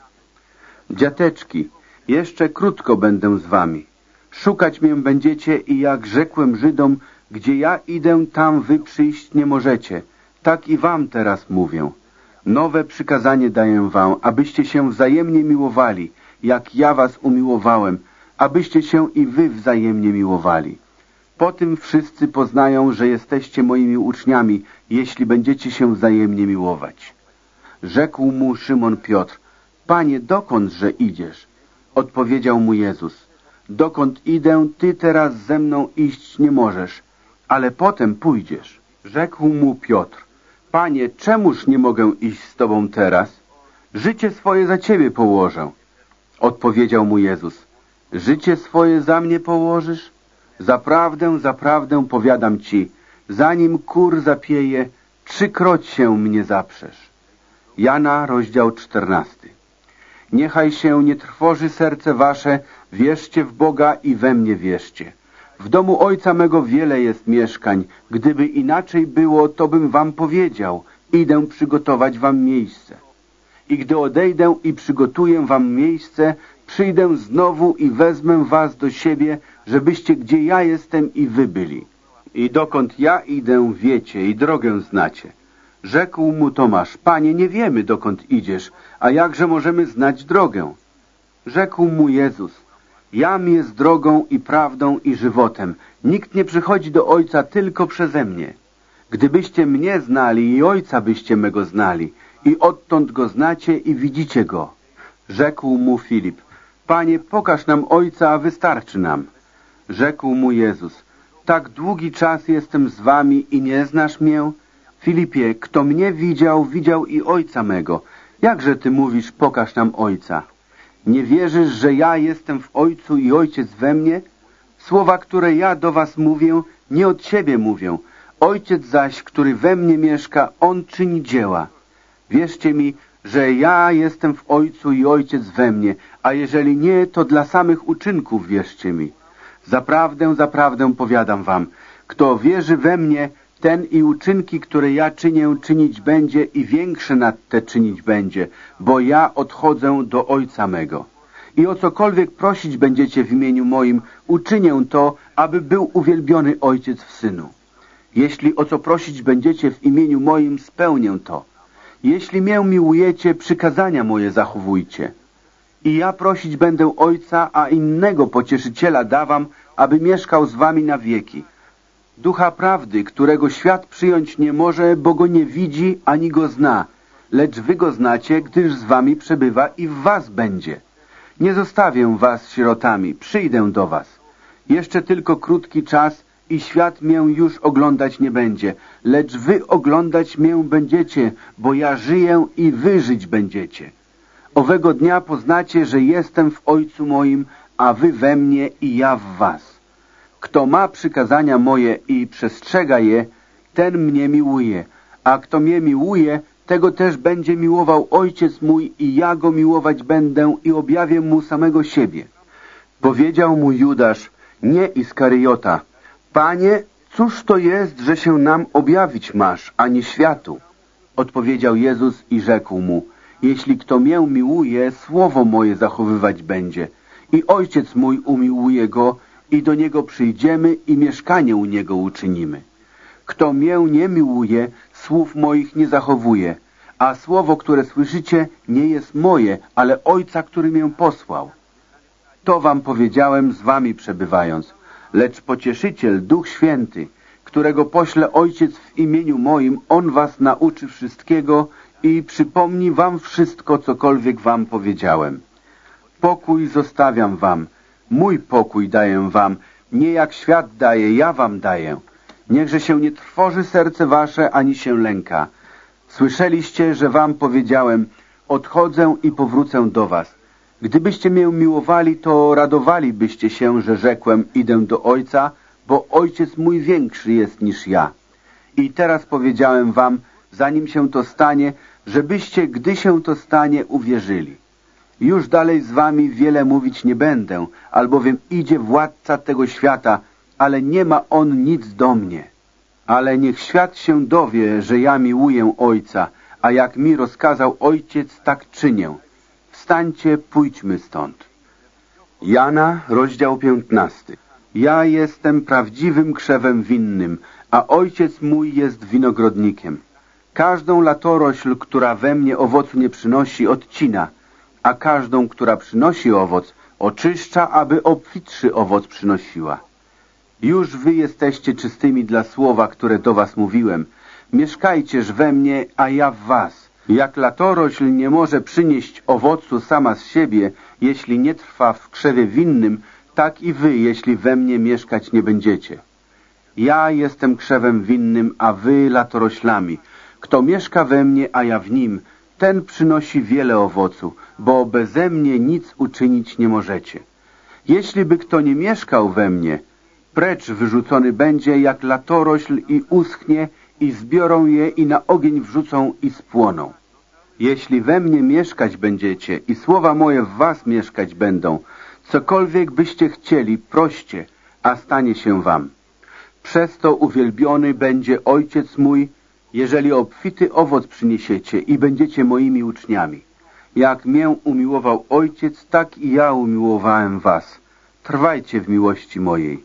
Dziateczki, jeszcze krótko będę z wami. Szukać mię będziecie i jak rzekłem Żydom, gdzie ja idę, tam wy przyjść nie możecie. Tak i wam teraz mówię. Nowe przykazanie daję wam, abyście się wzajemnie miłowali, jak ja was umiłowałem, abyście się i wy wzajemnie miłowali. Po tym wszyscy poznają, że jesteście moimi uczniami, jeśli będziecie się wzajemnie miłować. Rzekł mu Szymon Piotr, Panie, dokądże idziesz? Odpowiedział mu Jezus, dokąd idę, ty teraz ze mną iść nie możesz, ale potem pójdziesz. Rzekł mu Piotr, Panie, czemuż nie mogę iść z Tobą teraz? Życie swoje za Ciebie położę. Odpowiedział mu Jezus, życie swoje za mnie położysz? Zaprawdę, zaprawdę powiadam Ci, zanim kur zapieje, trzykroć się mnie zaprzesz. Jana, rozdział czternasty. Niechaj się nie trwoży serce wasze, wierzcie w Boga i we mnie wierzcie. W domu ojca mego wiele jest mieszkań. Gdyby inaczej było, to bym wam powiedział. Idę przygotować wam miejsce. I gdy odejdę i przygotuję wam miejsce, przyjdę znowu i wezmę was do siebie, żebyście gdzie ja jestem i wy byli. I dokąd ja idę, wiecie i drogę znacie. Rzekł mu Tomasz, Panie, nie wiemy, dokąd idziesz, a jakże możemy znać drogę? Rzekł mu Jezus, Jam jest drogą i prawdą i żywotem. Nikt nie przychodzi do Ojca tylko przeze mnie. Gdybyście mnie znali i Ojca byście mego znali i odtąd go znacie i widzicie go. Rzekł mu Filip, Panie, pokaż nam Ojca, a wystarczy nam. Rzekł mu Jezus, tak długi czas jestem z wami i nie znasz mię? Filipie, kto mnie widział, widział i Ojca mego. Jakże ty mówisz, pokaż nam Ojca? Nie wierzysz, że ja jestem w Ojcu i Ojciec we mnie? Słowa, które ja do was mówię, nie od siebie mówię. Ojciec zaś, który we mnie mieszka, On czyni dzieła. Wierzcie mi, że ja jestem w Ojcu i Ojciec we mnie, a jeżeli nie, to dla samych uczynków wierzcie mi. Zaprawdę, zaprawdę powiadam wam, kto wierzy we mnie, ten i uczynki, które ja czynię, czynić będzie i większe nad te czynić będzie, bo ja odchodzę do Ojca mego. I o cokolwiek prosić będziecie w imieniu moim, uczynię to, aby był uwielbiony Ojciec w Synu. Jeśli o co prosić będziecie w imieniu moim, spełnię to. Jeśli mię miłujecie, przykazania moje zachowujcie. I ja prosić będę Ojca, a innego pocieszyciela dawam, aby mieszkał z wami na wieki. Ducha prawdy, którego świat przyjąć nie może, bo go nie widzi ani go zna, lecz wy go znacie, gdyż z wami przebywa i w was będzie. Nie zostawię was sierotami, przyjdę do was. Jeszcze tylko krótki czas i świat mię już oglądać nie będzie, lecz wy oglądać mię będziecie, bo ja żyję i wy żyć będziecie. Owego dnia poznacie, że jestem w Ojcu moim, a wy we mnie i ja w was. Kto ma przykazania moje i przestrzega je, ten mnie miłuje, a kto mnie miłuje, tego też będzie miłował Ojciec mój i ja go miłować będę i objawię mu samego siebie. Powiedział mu Judasz, nie Iskariota, Panie, cóż to jest, że się nam objawić masz, ani światu? Odpowiedział Jezus i rzekł mu, jeśli kto mię miłuje, słowo moje zachowywać będzie i Ojciec mój umiłuje go i do niego przyjdziemy i mieszkanie u niego uczynimy. Kto mię nie miłuje, słów moich nie zachowuje, a słowo, które słyszycie, nie jest moje, ale Ojca, który mię posłał. To wam powiedziałem z wami przebywając, lecz pocieszyciel, Duch Święty, którego pośle Ojciec w imieniu moim, On was nauczy wszystkiego i przypomni wam wszystko, cokolwiek wam powiedziałem. Pokój zostawiam wam, Mój pokój daję wam, nie jak świat daje, ja wam daję. Niechże się nie trwoży serce wasze, ani się lęka. Słyszeliście, że wam powiedziałem, odchodzę i powrócę do was. Gdybyście mnie miłowali, to radowalibyście się, że rzekłem, idę do Ojca, bo Ojciec mój większy jest niż ja. I teraz powiedziałem wam, zanim się to stanie, żebyście, gdy się to stanie, uwierzyli. Już dalej z wami wiele mówić nie będę, albowiem idzie władca tego świata, ale nie ma on nic do mnie. Ale niech świat się dowie, że ja miłuję Ojca, a jak mi rozkazał Ojciec, tak czynię. Wstańcie, pójdźmy stąd. Jana, rozdział piętnasty. Ja jestem prawdziwym krzewem winnym, a Ojciec mój jest winogrodnikiem. Każdą latorośl, która we mnie owocu nie przynosi, odcina – a każdą, która przynosi owoc, oczyszcza, aby obfitszy owoc przynosiła. Już wy jesteście czystymi dla słowa, które do was mówiłem. Mieszkajcież we mnie, a ja w was. Jak latorośl nie może przynieść owocu sama z siebie, jeśli nie trwa w krzewie winnym, tak i wy, jeśli we mnie mieszkać nie będziecie. Ja jestem krzewem winnym, a wy latoroślami. Kto mieszka we mnie, a ja w nim, ten przynosi wiele owocu, bo beze mnie nic uczynić nie możecie. Jeśli by kto nie mieszkał we mnie, precz wyrzucony będzie jak latorośl i uschnie i zbiorą je i na ogień wrzucą i spłoną. Jeśli we mnie mieszkać będziecie i słowa moje w was mieszkać będą, cokolwiek byście chcieli, proście, a stanie się wam. Przez to uwielbiony będzie Ojciec mój, jeżeli obfity owoc przyniesiecie i będziecie moimi uczniami. Jak mię umiłował Ojciec, tak i ja umiłowałem was. Trwajcie w miłości mojej.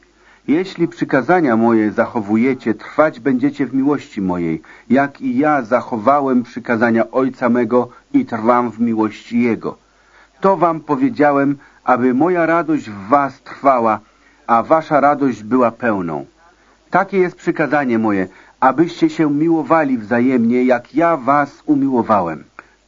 Jeśli przykazania moje zachowujecie, trwać będziecie w miłości mojej, jak i ja zachowałem przykazania Ojca mego i trwam w miłości Jego. To wam powiedziałem, aby moja radość w was trwała, a wasza radość była pełną. Takie jest przykazanie moje, abyście się miłowali wzajemnie, jak ja was umiłowałem.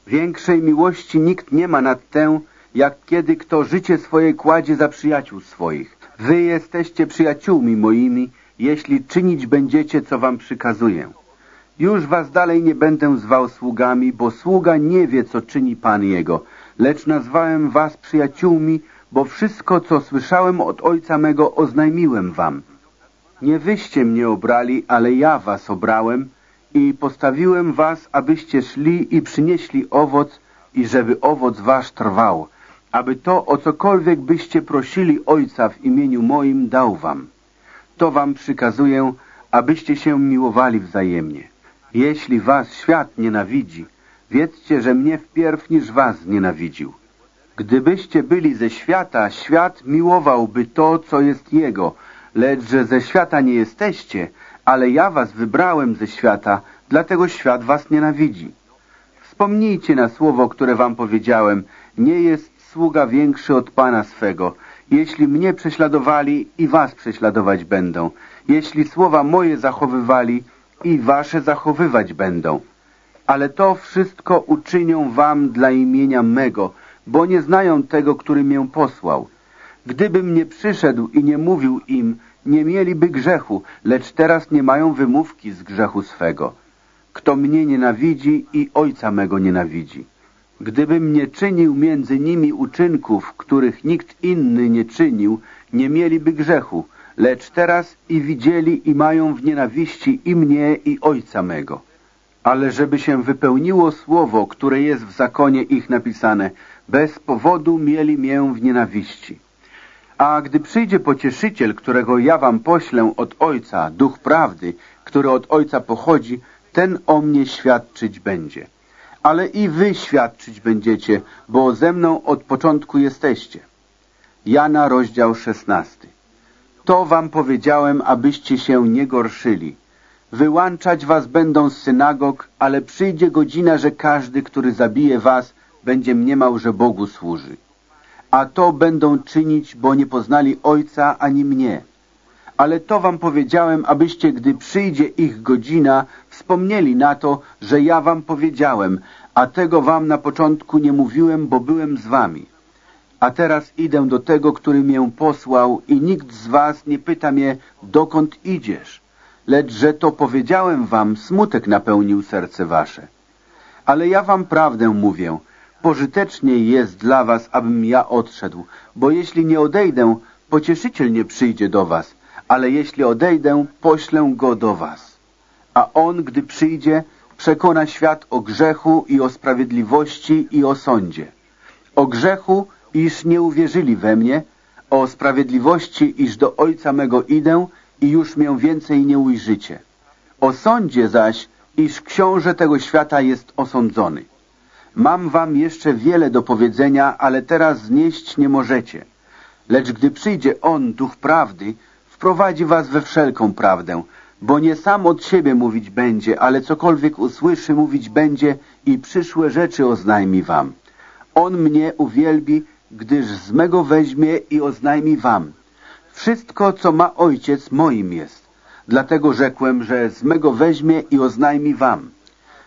Większej miłości nikt nie ma nad tę, jak kiedy kto życie swoje kładzie za przyjaciół swoich. Wy jesteście przyjaciółmi moimi, jeśli czynić będziecie, co wam przykazuję. Już was dalej nie będę zwał sługami, bo sługa nie wie, co czyni Pan Jego, lecz nazwałem was przyjaciółmi, bo wszystko, co słyszałem od Ojca mego, oznajmiłem wam. Nie wyście mnie obrali, ale ja was obrałem i postawiłem was, abyście szli i przynieśli owoc i żeby owoc wasz trwał, aby to, o cokolwiek byście prosili Ojca w imieniu moim, dał wam. To wam przykazuję, abyście się miłowali wzajemnie. Jeśli was świat nienawidzi, wiedzcie, że mnie wpierw niż was nienawidził. Gdybyście byli ze świata, świat miłowałby to, co jest jego, lecz że ze świata nie jesteście, ale ja was wybrałem ze świata, dlatego świat was nienawidzi. Wspomnijcie na słowo, które wam powiedziałem, nie jest sługa większy od Pana swego. Jeśli mnie prześladowali, i was prześladować będą. Jeśli słowa moje zachowywali, i wasze zachowywać będą. Ale to wszystko uczynią wam dla imienia mego, bo nie znają tego, który mię posłał. Gdybym nie przyszedł i nie mówił im, nie mieliby grzechu, lecz teraz nie mają wymówki z grzechu swego. Kto mnie nienawidzi i ojca mego nienawidzi. Gdybym nie czynił między nimi uczynków, których nikt inny nie czynił, nie mieliby grzechu, lecz teraz i widzieli i mają w nienawiści i mnie, i ojca mego. Ale żeby się wypełniło słowo, które jest w zakonie ich napisane, bez powodu mieli mię w nienawiści. A gdy przyjdzie pocieszyciel, którego ja wam poślę od Ojca, duch prawdy, który od Ojca pochodzi, ten o mnie świadczyć będzie ale i wy świadczyć będziecie, bo ze mną od początku jesteście. Jana, rozdział szesnasty. To wam powiedziałem, abyście się nie gorszyli. Wyłączać was będą z synagog, ale przyjdzie godzina, że każdy, który zabije was, będzie mniemał, że Bogu służy. A to będą czynić, bo nie poznali Ojca ani mnie. Ale to wam powiedziałem, abyście, gdy przyjdzie ich godzina, wspomnieli na to, że ja wam powiedziałem, a tego wam na początku nie mówiłem, bo byłem z wami. A teraz idę do tego, który mię posłał i nikt z was nie pyta mnie, dokąd idziesz. Lecz, że to powiedziałem wam, smutek napełnił serce wasze. Ale ja wam prawdę mówię, pożytecznie jest dla was, abym ja odszedł, bo jeśli nie odejdę, pocieszyciel nie przyjdzie do was, ale jeśli odejdę, poślę go do was. A on, gdy przyjdzie, przekona świat o grzechu i o sprawiedliwości i o sądzie. O grzechu, iż nie uwierzyli we mnie, o sprawiedliwości, iż do Ojca mego idę i już mię więcej nie ujrzycie. O sądzie zaś, iż książę tego świata jest osądzony. Mam wam jeszcze wiele do powiedzenia, ale teraz znieść nie możecie. Lecz gdy przyjdzie On, Duch Prawdy, wprowadzi was we wszelką prawdę, bo nie sam od siebie mówić będzie, ale cokolwiek usłyszy, mówić będzie i przyszłe rzeczy oznajmi wam. On mnie uwielbi, gdyż z mego weźmie i oznajmi wam. Wszystko, co ma ojciec, moim jest. Dlatego rzekłem, że z mego weźmie i oznajmi wam.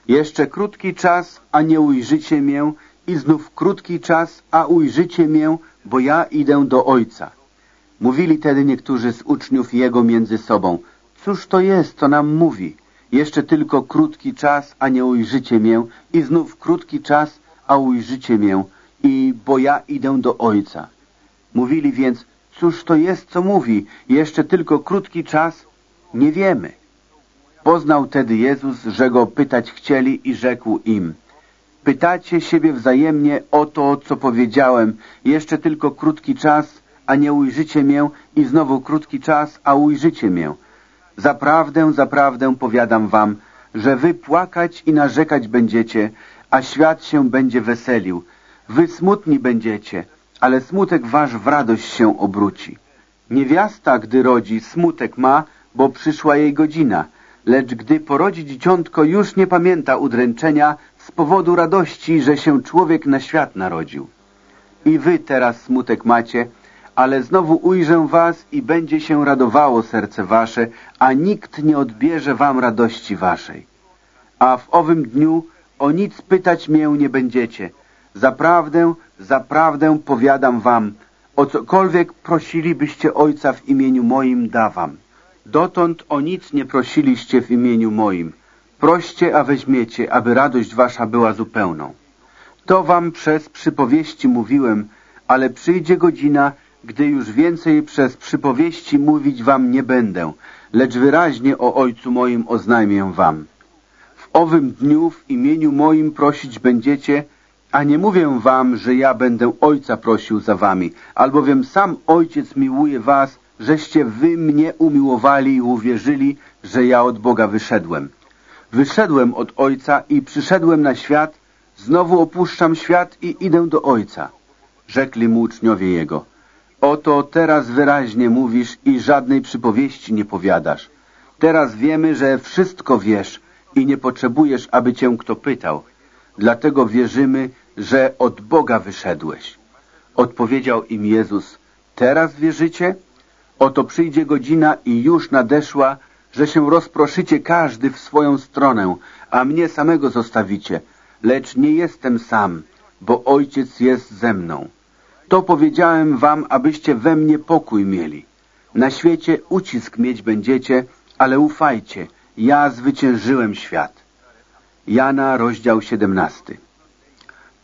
Jeszcze krótki czas, a nie ujrzycie mię, i znów krótki czas, a ujrzycie mię, bo ja idę do Ojca. Mówili tedy niektórzy z uczniów Jego między sobą, cóż to jest, co nam mówi? Jeszcze tylko krótki czas, a nie ujrzycie mię, i znów krótki czas, a ujrzycie mię, i bo ja idę do Ojca. Mówili więc, cóż to jest, co mówi? Jeszcze tylko krótki czas? Nie wiemy. Poznał tedy Jezus, że go pytać chcieli i rzekł im, pytacie siebie wzajemnie o to, co powiedziałem, jeszcze tylko krótki czas, a nie ujrzycie mię i znowu krótki czas, a ujrzycie mię. Zaprawdę, zaprawdę powiadam wam, że wy płakać i narzekać będziecie, a świat się będzie weselił. Wy smutni będziecie, ale smutek wasz w radość się obróci. Niewiasta, gdy rodzi, smutek ma, bo przyszła jej godzina, lecz gdy porodzi dzieciątko, już nie pamięta udręczenia z powodu radości, że się człowiek na świat narodził. I wy teraz smutek macie, ale znowu ujrzę was i będzie się radowało serce wasze, a nikt nie odbierze wam radości waszej. A w owym dniu o nic pytać mię nie będziecie. Zaprawdę, zaprawdę powiadam wam, o cokolwiek prosilibyście Ojca w imieniu moim dawam. Dotąd o nic nie prosiliście w imieniu moim. Proście, a weźmiecie, aby radość wasza była zupełną. To wam przez przypowieści mówiłem, ale przyjdzie godzina, gdy już więcej przez przypowieści mówić wam nie będę, lecz wyraźnie o Ojcu moim oznajmię wam. W owym dniu w imieniu moim prosić będziecie, a nie mówię wam, że ja będę Ojca prosił za wami, albowiem sam Ojciec miłuje was, żeście wy mnie umiłowali i uwierzyli, że ja od Boga wyszedłem. Wyszedłem od Ojca i przyszedłem na świat, znowu opuszczam świat i idę do Ojca. Rzekli mu uczniowie Jego. Oto teraz wyraźnie mówisz i żadnej przypowieści nie powiadasz. Teraz wiemy, że wszystko wiesz i nie potrzebujesz, aby cię kto pytał. Dlatego wierzymy, że od Boga wyszedłeś. Odpowiedział im Jezus, teraz wierzycie? Oto przyjdzie godzina i już nadeszła, że się rozproszycie każdy w swoją stronę, a mnie samego zostawicie. Lecz nie jestem sam, bo Ojciec jest ze mną. To powiedziałem wam, abyście we mnie pokój mieli. Na świecie ucisk mieć będziecie, ale ufajcie, ja zwyciężyłem świat. Jana, rozdział 17.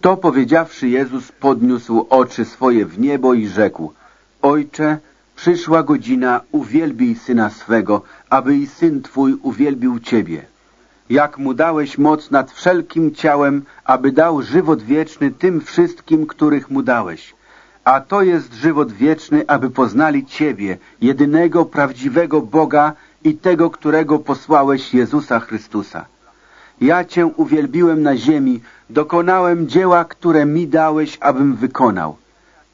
To powiedziawszy Jezus podniósł oczy swoje w niebo i rzekł Ojcze, przyszła godzina, uwielbij Syna swego, aby i Syn Twój uwielbił Ciebie. Jak Mu dałeś moc nad wszelkim ciałem, aby dał żywot wieczny tym wszystkim, których Mu dałeś. A to jest żywot wieczny, aby poznali Ciebie, jedynego, prawdziwego Boga i tego, którego posłałeś Jezusa Chrystusa. Ja Cię uwielbiłem na ziemi, dokonałem dzieła, które mi dałeś, abym wykonał.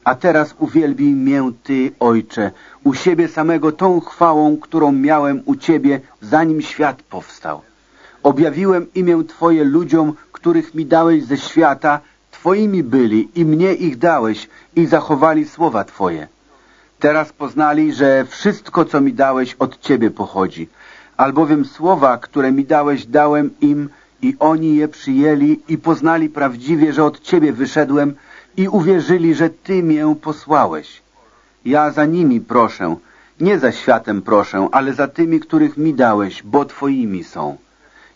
A teraz uwielbij mię Ty, Ojcze, u siebie samego tą chwałą, którą miałem u Ciebie, zanim świat powstał. Objawiłem imię Twoje ludziom, których mi dałeś ze świata, Twoimi byli i mnie ich dałeś i zachowali słowa Twoje. Teraz poznali, że wszystko, co mi dałeś, od Ciebie pochodzi, albowiem słowa, które mi dałeś, dałem im i oni je przyjęli i poznali prawdziwie, że od Ciebie wyszedłem i uwierzyli, że Ty mię posłałeś. Ja za nimi proszę, nie za światem proszę, ale za tymi, których mi dałeś, bo Twoimi są.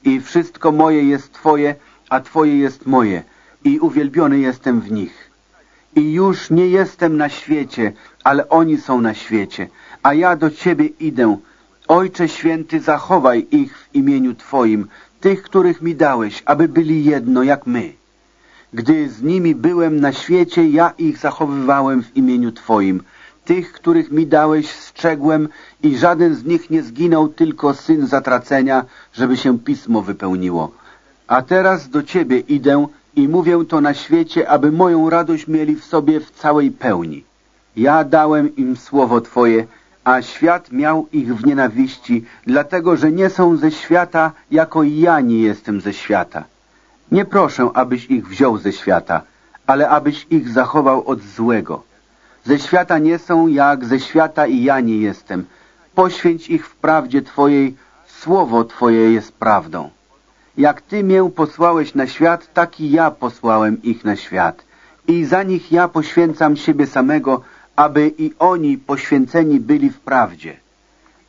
I wszystko moje jest Twoje, a Twoje jest moje i uwielbiony jestem w nich. I już nie jestem na świecie, ale oni są na świecie, a ja do Ciebie idę. Ojcze Święty, zachowaj ich w imieniu Twoim, tych, których mi dałeś, aby byli jedno jak my. Gdy z nimi byłem na świecie, ja ich zachowywałem w imieniu Twoim. Tych, których mi dałeś, strzegłem i żaden z nich nie zginął, tylko syn zatracenia, żeby się pismo wypełniło. A teraz do Ciebie idę i mówię to na świecie, aby moją radość mieli w sobie w całej pełni. Ja dałem im słowo Twoje, a świat miał ich w nienawiści, dlatego że nie są ze świata, jako i ja nie jestem ze świata. Nie proszę, abyś ich wziął ze świata, ale abyś ich zachował od złego. Ze świata nie są, jak ze świata i ja nie jestem. Poświęć ich w prawdzie Twojej, słowo Twoje jest prawdą. Jak Ty mię posłałeś na świat, tak i ja posłałem ich na świat. I za nich ja poświęcam siebie samego, aby i oni poświęceni byli w prawdzie.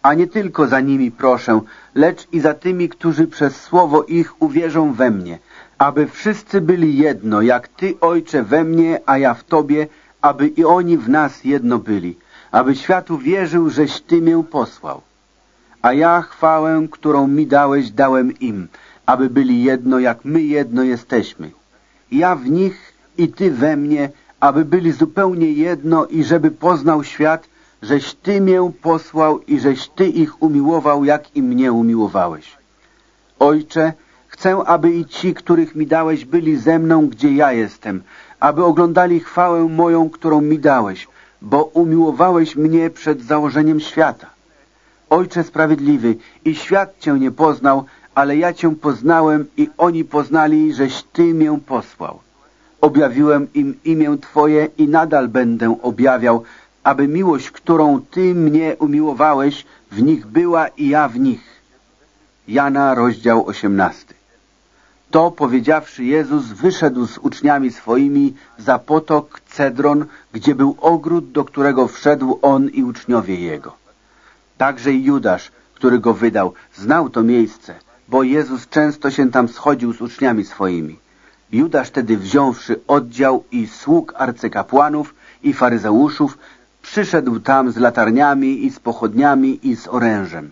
A nie tylko za nimi proszę, lecz i za tymi, którzy przez słowo ich uwierzą we mnie, aby wszyscy byli jedno, jak Ty, Ojcze, we mnie, a ja w Tobie, aby i oni w nas jedno byli, aby światu wierzył, żeś Ty mię posłał. A ja chwałę, którą mi dałeś, dałem im, aby byli jedno, jak my jedno jesteśmy. Ja w nich i Ty we mnie, aby byli zupełnie jedno i żeby poznał świat, żeś Ty mię posłał i żeś Ty ich umiłował, jak i mnie umiłowałeś. Ojcze, chcę, aby i ci, których mi dałeś, byli ze mną, gdzie ja jestem, aby oglądali chwałę moją, którą mi dałeś, bo umiłowałeś mnie przed założeniem świata. Ojcze Sprawiedliwy, i świat Cię nie poznał, ale ja Cię poznałem i oni poznali, żeś Ty mię posłał. Objawiłem im imię Twoje i nadal będę objawiał, aby miłość, którą Ty mnie umiłowałeś, w nich była i ja w nich. Jana, rozdział 18. To powiedziawszy Jezus wyszedł z uczniami swoimi za potok Cedron, gdzie był ogród, do którego wszedł on i uczniowie jego. Także i Judasz, który go wydał, znał to miejsce, bo Jezus często się tam schodził z uczniami swoimi. Judasz tedy wziąwszy oddział i sług arcykapłanów i faryzeuszów, przyszedł tam z latarniami i z pochodniami i z orężem.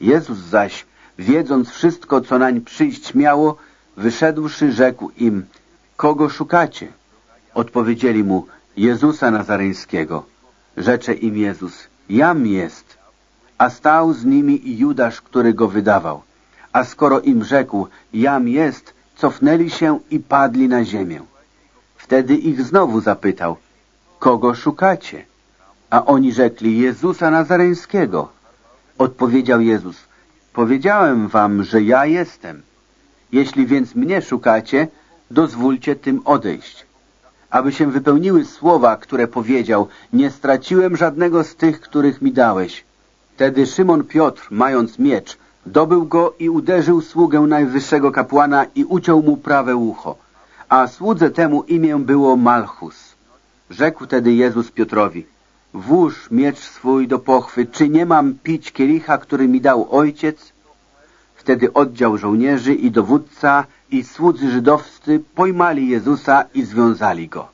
Jezus zaś, wiedząc wszystko, co nań przyjść miało, wyszedłszy, rzekł im, kogo szukacie? Odpowiedzieli mu, Jezusa Nazareńskiego. Rzecze im Jezus, jam jest. A stał z nimi i Judasz, który go wydawał. A skoro im rzekł, jam jest, cofnęli się i padli na ziemię. Wtedy ich znowu zapytał, kogo szukacie? A oni rzekli, Jezusa Nazareńskiego. Odpowiedział Jezus, powiedziałem wam, że ja jestem. Jeśli więc mnie szukacie, dozwólcie tym odejść. Aby się wypełniły słowa, które powiedział, nie straciłem żadnego z tych, których mi dałeś. Wtedy Szymon Piotr, mając miecz, dobył go i uderzył sługę najwyższego kapłana i uciął mu prawe ucho. A słudze temu imię było Malchus. Rzekł tedy Jezus Piotrowi, włóż miecz swój do pochwy, czy nie mam pić kielicha, który mi dał ojciec? Wtedy oddział żołnierzy i dowódca i słudzy żydowscy pojmali Jezusa i związali go.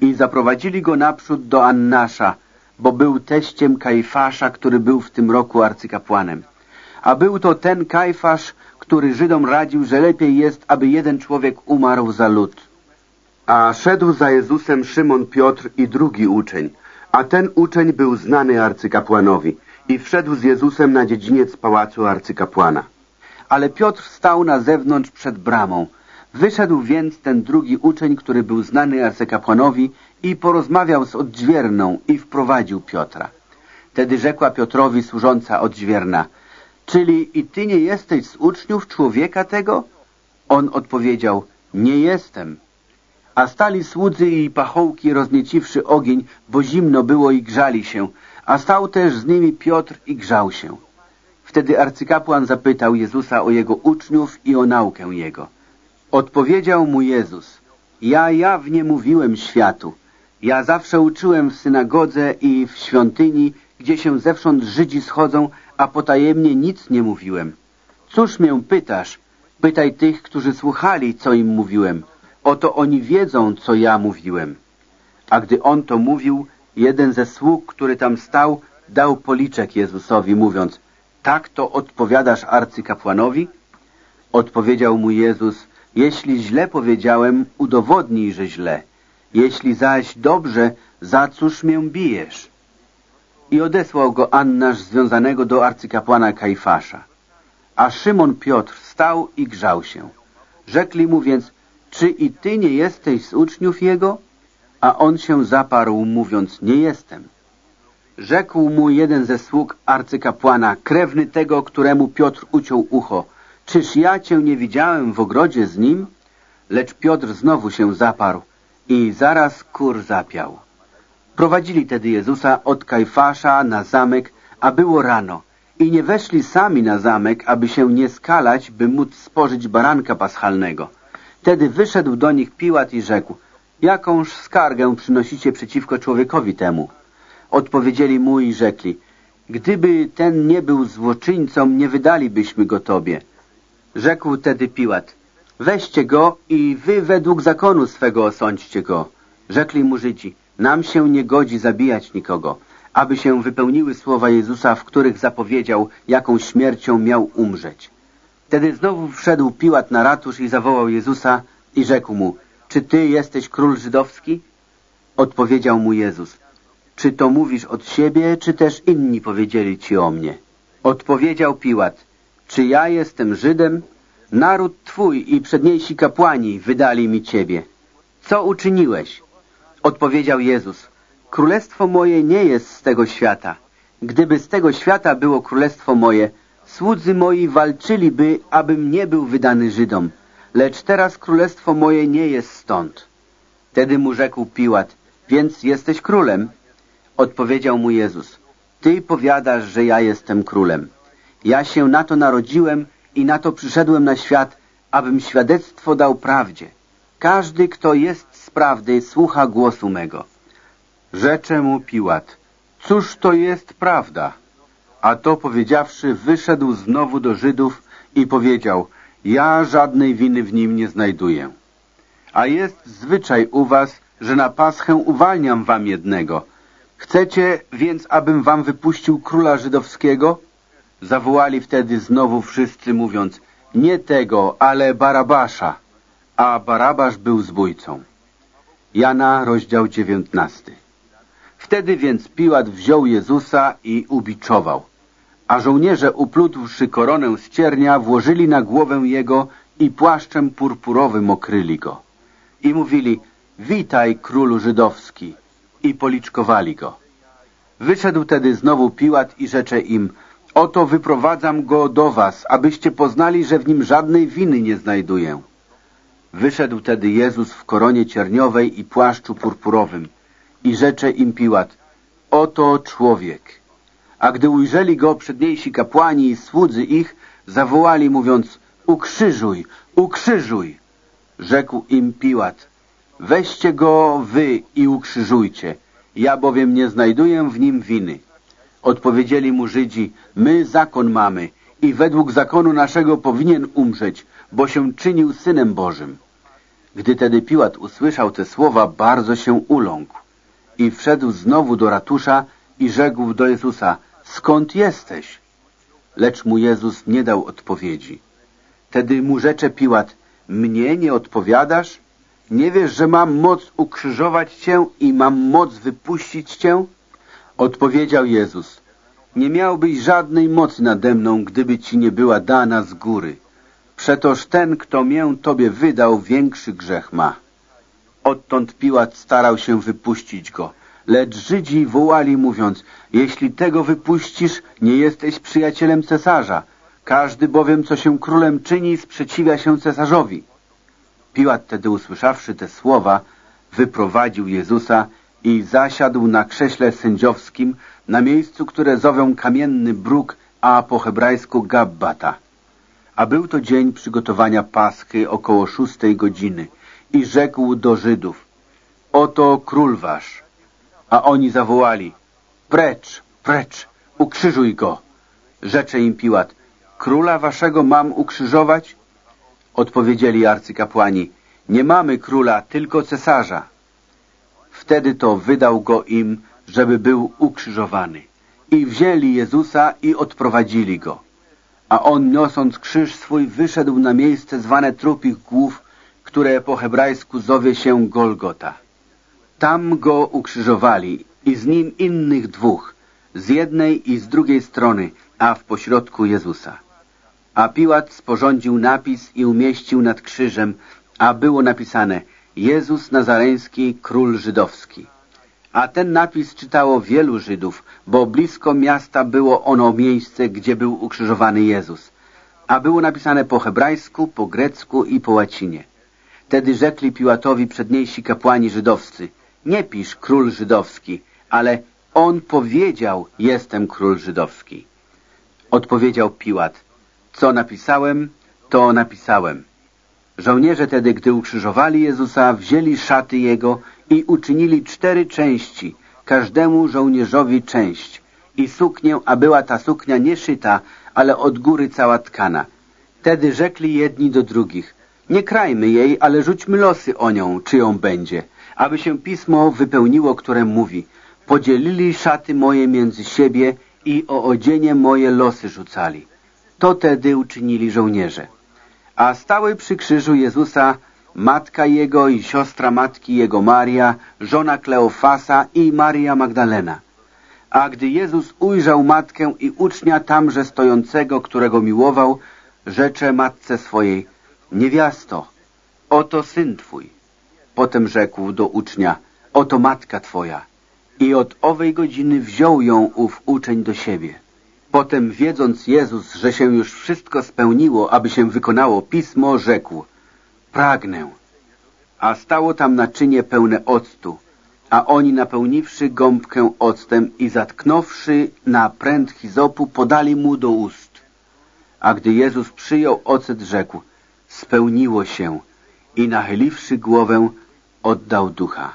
I zaprowadzili go naprzód do Annasza, bo był teściem Kajfasza, który był w tym roku arcykapłanem. A był to ten Kajfasz, który Żydom radził, że lepiej jest, aby jeden człowiek umarł za lud. A szedł za Jezusem Szymon Piotr i drugi uczeń, a ten uczeń był znany arcykapłanowi i wszedł z Jezusem na dziedziniec pałacu arcykapłana. Ale Piotr stał na zewnątrz przed bramą. Wyszedł więc ten drugi uczeń, który był znany arcykapłanowi i porozmawiał z odźwierną i wprowadził Piotra. Tedy rzekła Piotrowi służąca odźwierna, czyli i ty nie jesteś z uczniów człowieka tego? On odpowiedział, nie jestem. A stali słudzy i pachołki roznieciwszy ogień, bo zimno było i grzali się, a stał też z nimi Piotr i grzał się. Wtedy arcykapłan zapytał Jezusa o jego uczniów i o naukę jego. Odpowiedział mu Jezus, ja jawnie mówiłem światu. Ja zawsze uczyłem w synagodze i w świątyni, gdzie się zewsząd Żydzi schodzą, a potajemnie nic nie mówiłem. Cóż mię pytasz? Pytaj tych, którzy słuchali, co im mówiłem. Oto oni wiedzą, co ja mówiłem. A gdy on to mówił, jeden ze sług, który tam stał, dał policzek Jezusowi, mówiąc, tak to odpowiadasz arcykapłanowi? Odpowiedział mu Jezus, jeśli źle powiedziałem, udowodnij, że źle. Jeśli zaś dobrze, za cóż mię bijesz? I odesłał go Annasz związanego do arcykapłana Kajfasza. A Szymon Piotr stał i grzał się. Rzekli mu więc, czy i ty nie jesteś z uczniów jego? A on się zaparł, mówiąc, nie jestem. Rzekł mu jeden ze sług arcykapłana, krewny tego, któremu Piotr uciął ucho, czyż ja cię nie widziałem w ogrodzie z nim? Lecz Piotr znowu się zaparł i zaraz kur zapiał. Prowadzili tedy Jezusa od Kajfasza na zamek, a było rano i nie weszli sami na zamek, aby się nie skalać, by móc spożyć baranka paschalnego. Wtedy wyszedł do nich Piłat i rzekł, jakąż skargę przynosicie przeciwko człowiekowi temu? Odpowiedzieli mu i rzekli, gdyby ten nie był złoczyńcą, nie wydalibyśmy go tobie. Rzekł tedy Piłat, weźcie go i wy według zakonu swego osądźcie go. Rzekli mu Żydzi, nam się nie godzi zabijać nikogo, aby się wypełniły słowa Jezusa, w których zapowiedział, jaką śmiercią miał umrzeć. Wtedy znowu wszedł Piłat na ratusz i zawołał Jezusa i rzekł mu, czy ty jesteś król żydowski? Odpowiedział mu Jezus, czy to mówisz od siebie, czy też inni powiedzieli ci o mnie? Odpowiedział Piłat, czy ja jestem Żydem? Naród Twój i przedniejsi kapłani wydali mi Ciebie. Co uczyniłeś? Odpowiedział Jezus, Królestwo moje nie jest z tego świata. Gdyby z tego świata było królestwo moje, słudzy moi walczyliby, abym nie był wydany Żydom. Lecz teraz królestwo moje nie jest stąd. Wtedy mu rzekł Piłat, więc jesteś królem? Odpowiedział mu Jezus, Ty powiadasz, że ja jestem królem. Ja się na to narodziłem i na to przyszedłem na świat, abym świadectwo dał prawdzie. Każdy, kto jest z prawdy, słucha głosu mego. Rzecze mu Piłat, cóż to jest prawda? A to powiedziawszy, wyszedł znowu do Żydów i powiedział, ja żadnej winy w nim nie znajduję. A jest zwyczaj u was, że na paschę uwalniam wam jednego. Chcecie więc, abym wam wypuścił króla żydowskiego? Zawołali wtedy znowu wszyscy, mówiąc, nie tego, ale Barabasza. A Barabasz był zbójcą. Jana, rozdział dziewiętnasty. Wtedy więc Piłat wziął Jezusa i ubiczował. A żołnierze, uplutwszy koronę z ciernia, włożyli na głowę jego i płaszczem purpurowym okryli go. I mówili, witaj królu żydowski. I policzkowali go. Wyszedł tedy znowu Piłat i rzecze im, oto wyprowadzam go do was, abyście poznali, że w nim żadnej winy nie znajduję. Wyszedł tedy Jezus w koronie cierniowej i płaszczu purpurowym i rzecze im Piłat, oto człowiek. A gdy ujrzeli go przedniejsi kapłani i słudzy ich, zawołali mówiąc, ukrzyżuj, ukrzyżuj. Rzekł im Piłat, weźcie go wy i ukrzyżujcie, ja bowiem nie znajduję w nim winy. Odpowiedzieli mu Żydzi, my zakon mamy i według zakonu naszego powinien umrzeć, bo się czynił Synem Bożym. Gdy tedy Piłat usłyszał te słowa, bardzo się uląkł i wszedł znowu do ratusza i rzekł do Jezusa, skąd jesteś? Lecz mu Jezus nie dał odpowiedzi. Tedy mu rzecze Piłat, mnie nie odpowiadasz? Nie wiesz, że mam moc ukrzyżować cię i mam moc wypuścić cię? Odpowiedział Jezus, nie miałbyś żadnej mocy nade mną, gdyby ci nie była dana z góry. Przetoż ten, kto mię tobie wydał, większy grzech ma. Odtąd Piłat starał się wypuścić go. Lecz Żydzi wołali mówiąc, jeśli tego wypuścisz, nie jesteś przyjacielem cesarza. Każdy bowiem, co się królem czyni, sprzeciwia się cesarzowi. Piłat tedy usłyszawszy te słowa, wyprowadził Jezusa i zasiadł na krześle sędziowskim na miejscu, które zowią kamienny bruk, a po hebrajsku Gabbata. A był to dzień przygotowania Paschy około szóstej godziny i rzekł do Żydów, oto król wasz. A oni zawołali, precz, precz, ukrzyżuj go. Rzecze im Piłat, króla waszego mam ukrzyżować? Odpowiedzieli arcykapłani, nie mamy króla, tylko cesarza. Wtedy to wydał go im, żeby był ukrzyżowany. I wzięli Jezusa i odprowadzili go. A on, niosąc krzyż swój, wyszedł na miejsce zwane trupich głów, które po hebrajsku zowie się Golgota. Tam go ukrzyżowali i z nim innych dwóch, z jednej i z drugiej strony, a w pośrodku Jezusa. A Piłat sporządził napis i umieścił nad krzyżem, a było napisane Jezus Nazareński, Król Żydowski. A ten napis czytało wielu Żydów, bo blisko miasta było ono miejsce, gdzie był ukrzyżowany Jezus. A było napisane po hebrajsku, po grecku i po łacinie. Wtedy rzekli Piłatowi przedniejsi kapłani żydowscy, nie pisz król żydowski, ale on powiedział, jestem król żydowski. Odpowiedział Piłat, co napisałem, to napisałem. Żołnierze tedy, gdy ukrzyżowali Jezusa, wzięli szaty Jego i uczynili cztery części, każdemu żołnierzowi część i suknię, a była ta suknia nie szyta, ale od góry cała tkana. Tedy rzekli jedni do drugich, nie krajmy jej, ale rzućmy losy o nią, czy ją będzie, aby się pismo wypełniło, które mówi, podzielili szaty moje między siebie i o odzienie moje losy rzucali. To tedy uczynili żołnierze. A stały przy krzyżu Jezusa matka jego i siostra matki jego Maria, żona Kleofasa i Maria Magdalena. A gdy Jezus ujrzał matkę i ucznia tamże stojącego, którego miłował, rzecze matce swojej, niewiasto, oto syn twój. Potem rzekł do ucznia, oto matka twoja. I od owej godziny wziął ją ów uczeń do siebie. Potem, wiedząc Jezus, że się już wszystko spełniło, aby się wykonało pismo, rzekł, pragnę. A stało tam naczynie pełne octu, a oni napełniwszy gąbkę octem i zatknąwszy na pręt hizopu, podali mu do ust. A gdy Jezus przyjął ocet, rzekł, spełniło się i nachyliwszy głowę, oddał ducha.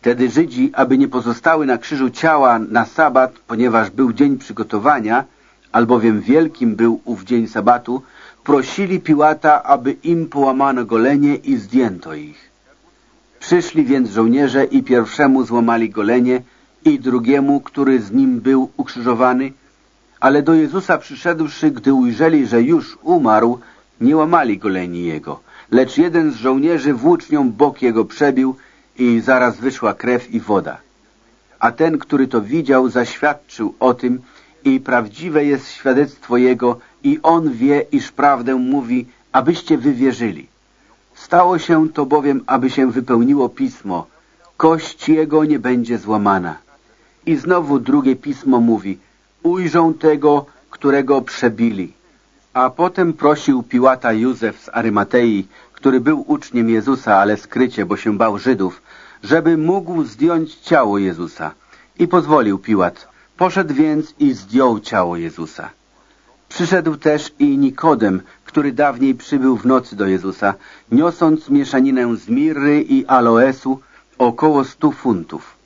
Wtedy Żydzi, aby nie pozostały na krzyżu ciała na sabat, ponieważ był dzień przygotowania, albowiem wielkim był ów dzień sabatu, prosili Piłata, aby im połamano golenie i zdjęto ich. Przyszli więc żołnierze i pierwszemu złamali golenie i drugiemu, który z nim był ukrzyżowany, ale do Jezusa przyszedłszy, gdy ujrzeli, że już umarł, nie łamali goleni jego, lecz jeden z żołnierzy włócznią bok jego przebił i zaraz wyszła krew i woda. A ten, który to widział, zaświadczył o tym i prawdziwe jest świadectwo jego i on wie, iż prawdę mówi, abyście wy wierzyli. Stało się to bowiem, aby się wypełniło pismo. Kość jego nie będzie złamana. I znowu drugie pismo mówi, ujrzą tego, którego przebili. A potem prosił Piłata Józef z Arymatei, który był uczniem Jezusa, ale skrycie, bo się bał Żydów, żeby mógł zdjąć ciało Jezusa. I pozwolił Piłat. Poszedł więc i zdjął ciało Jezusa. Przyszedł też i Nikodem, który dawniej przybył w nocy do Jezusa, niosąc mieszaninę z mirry i aloesu około stu funtów.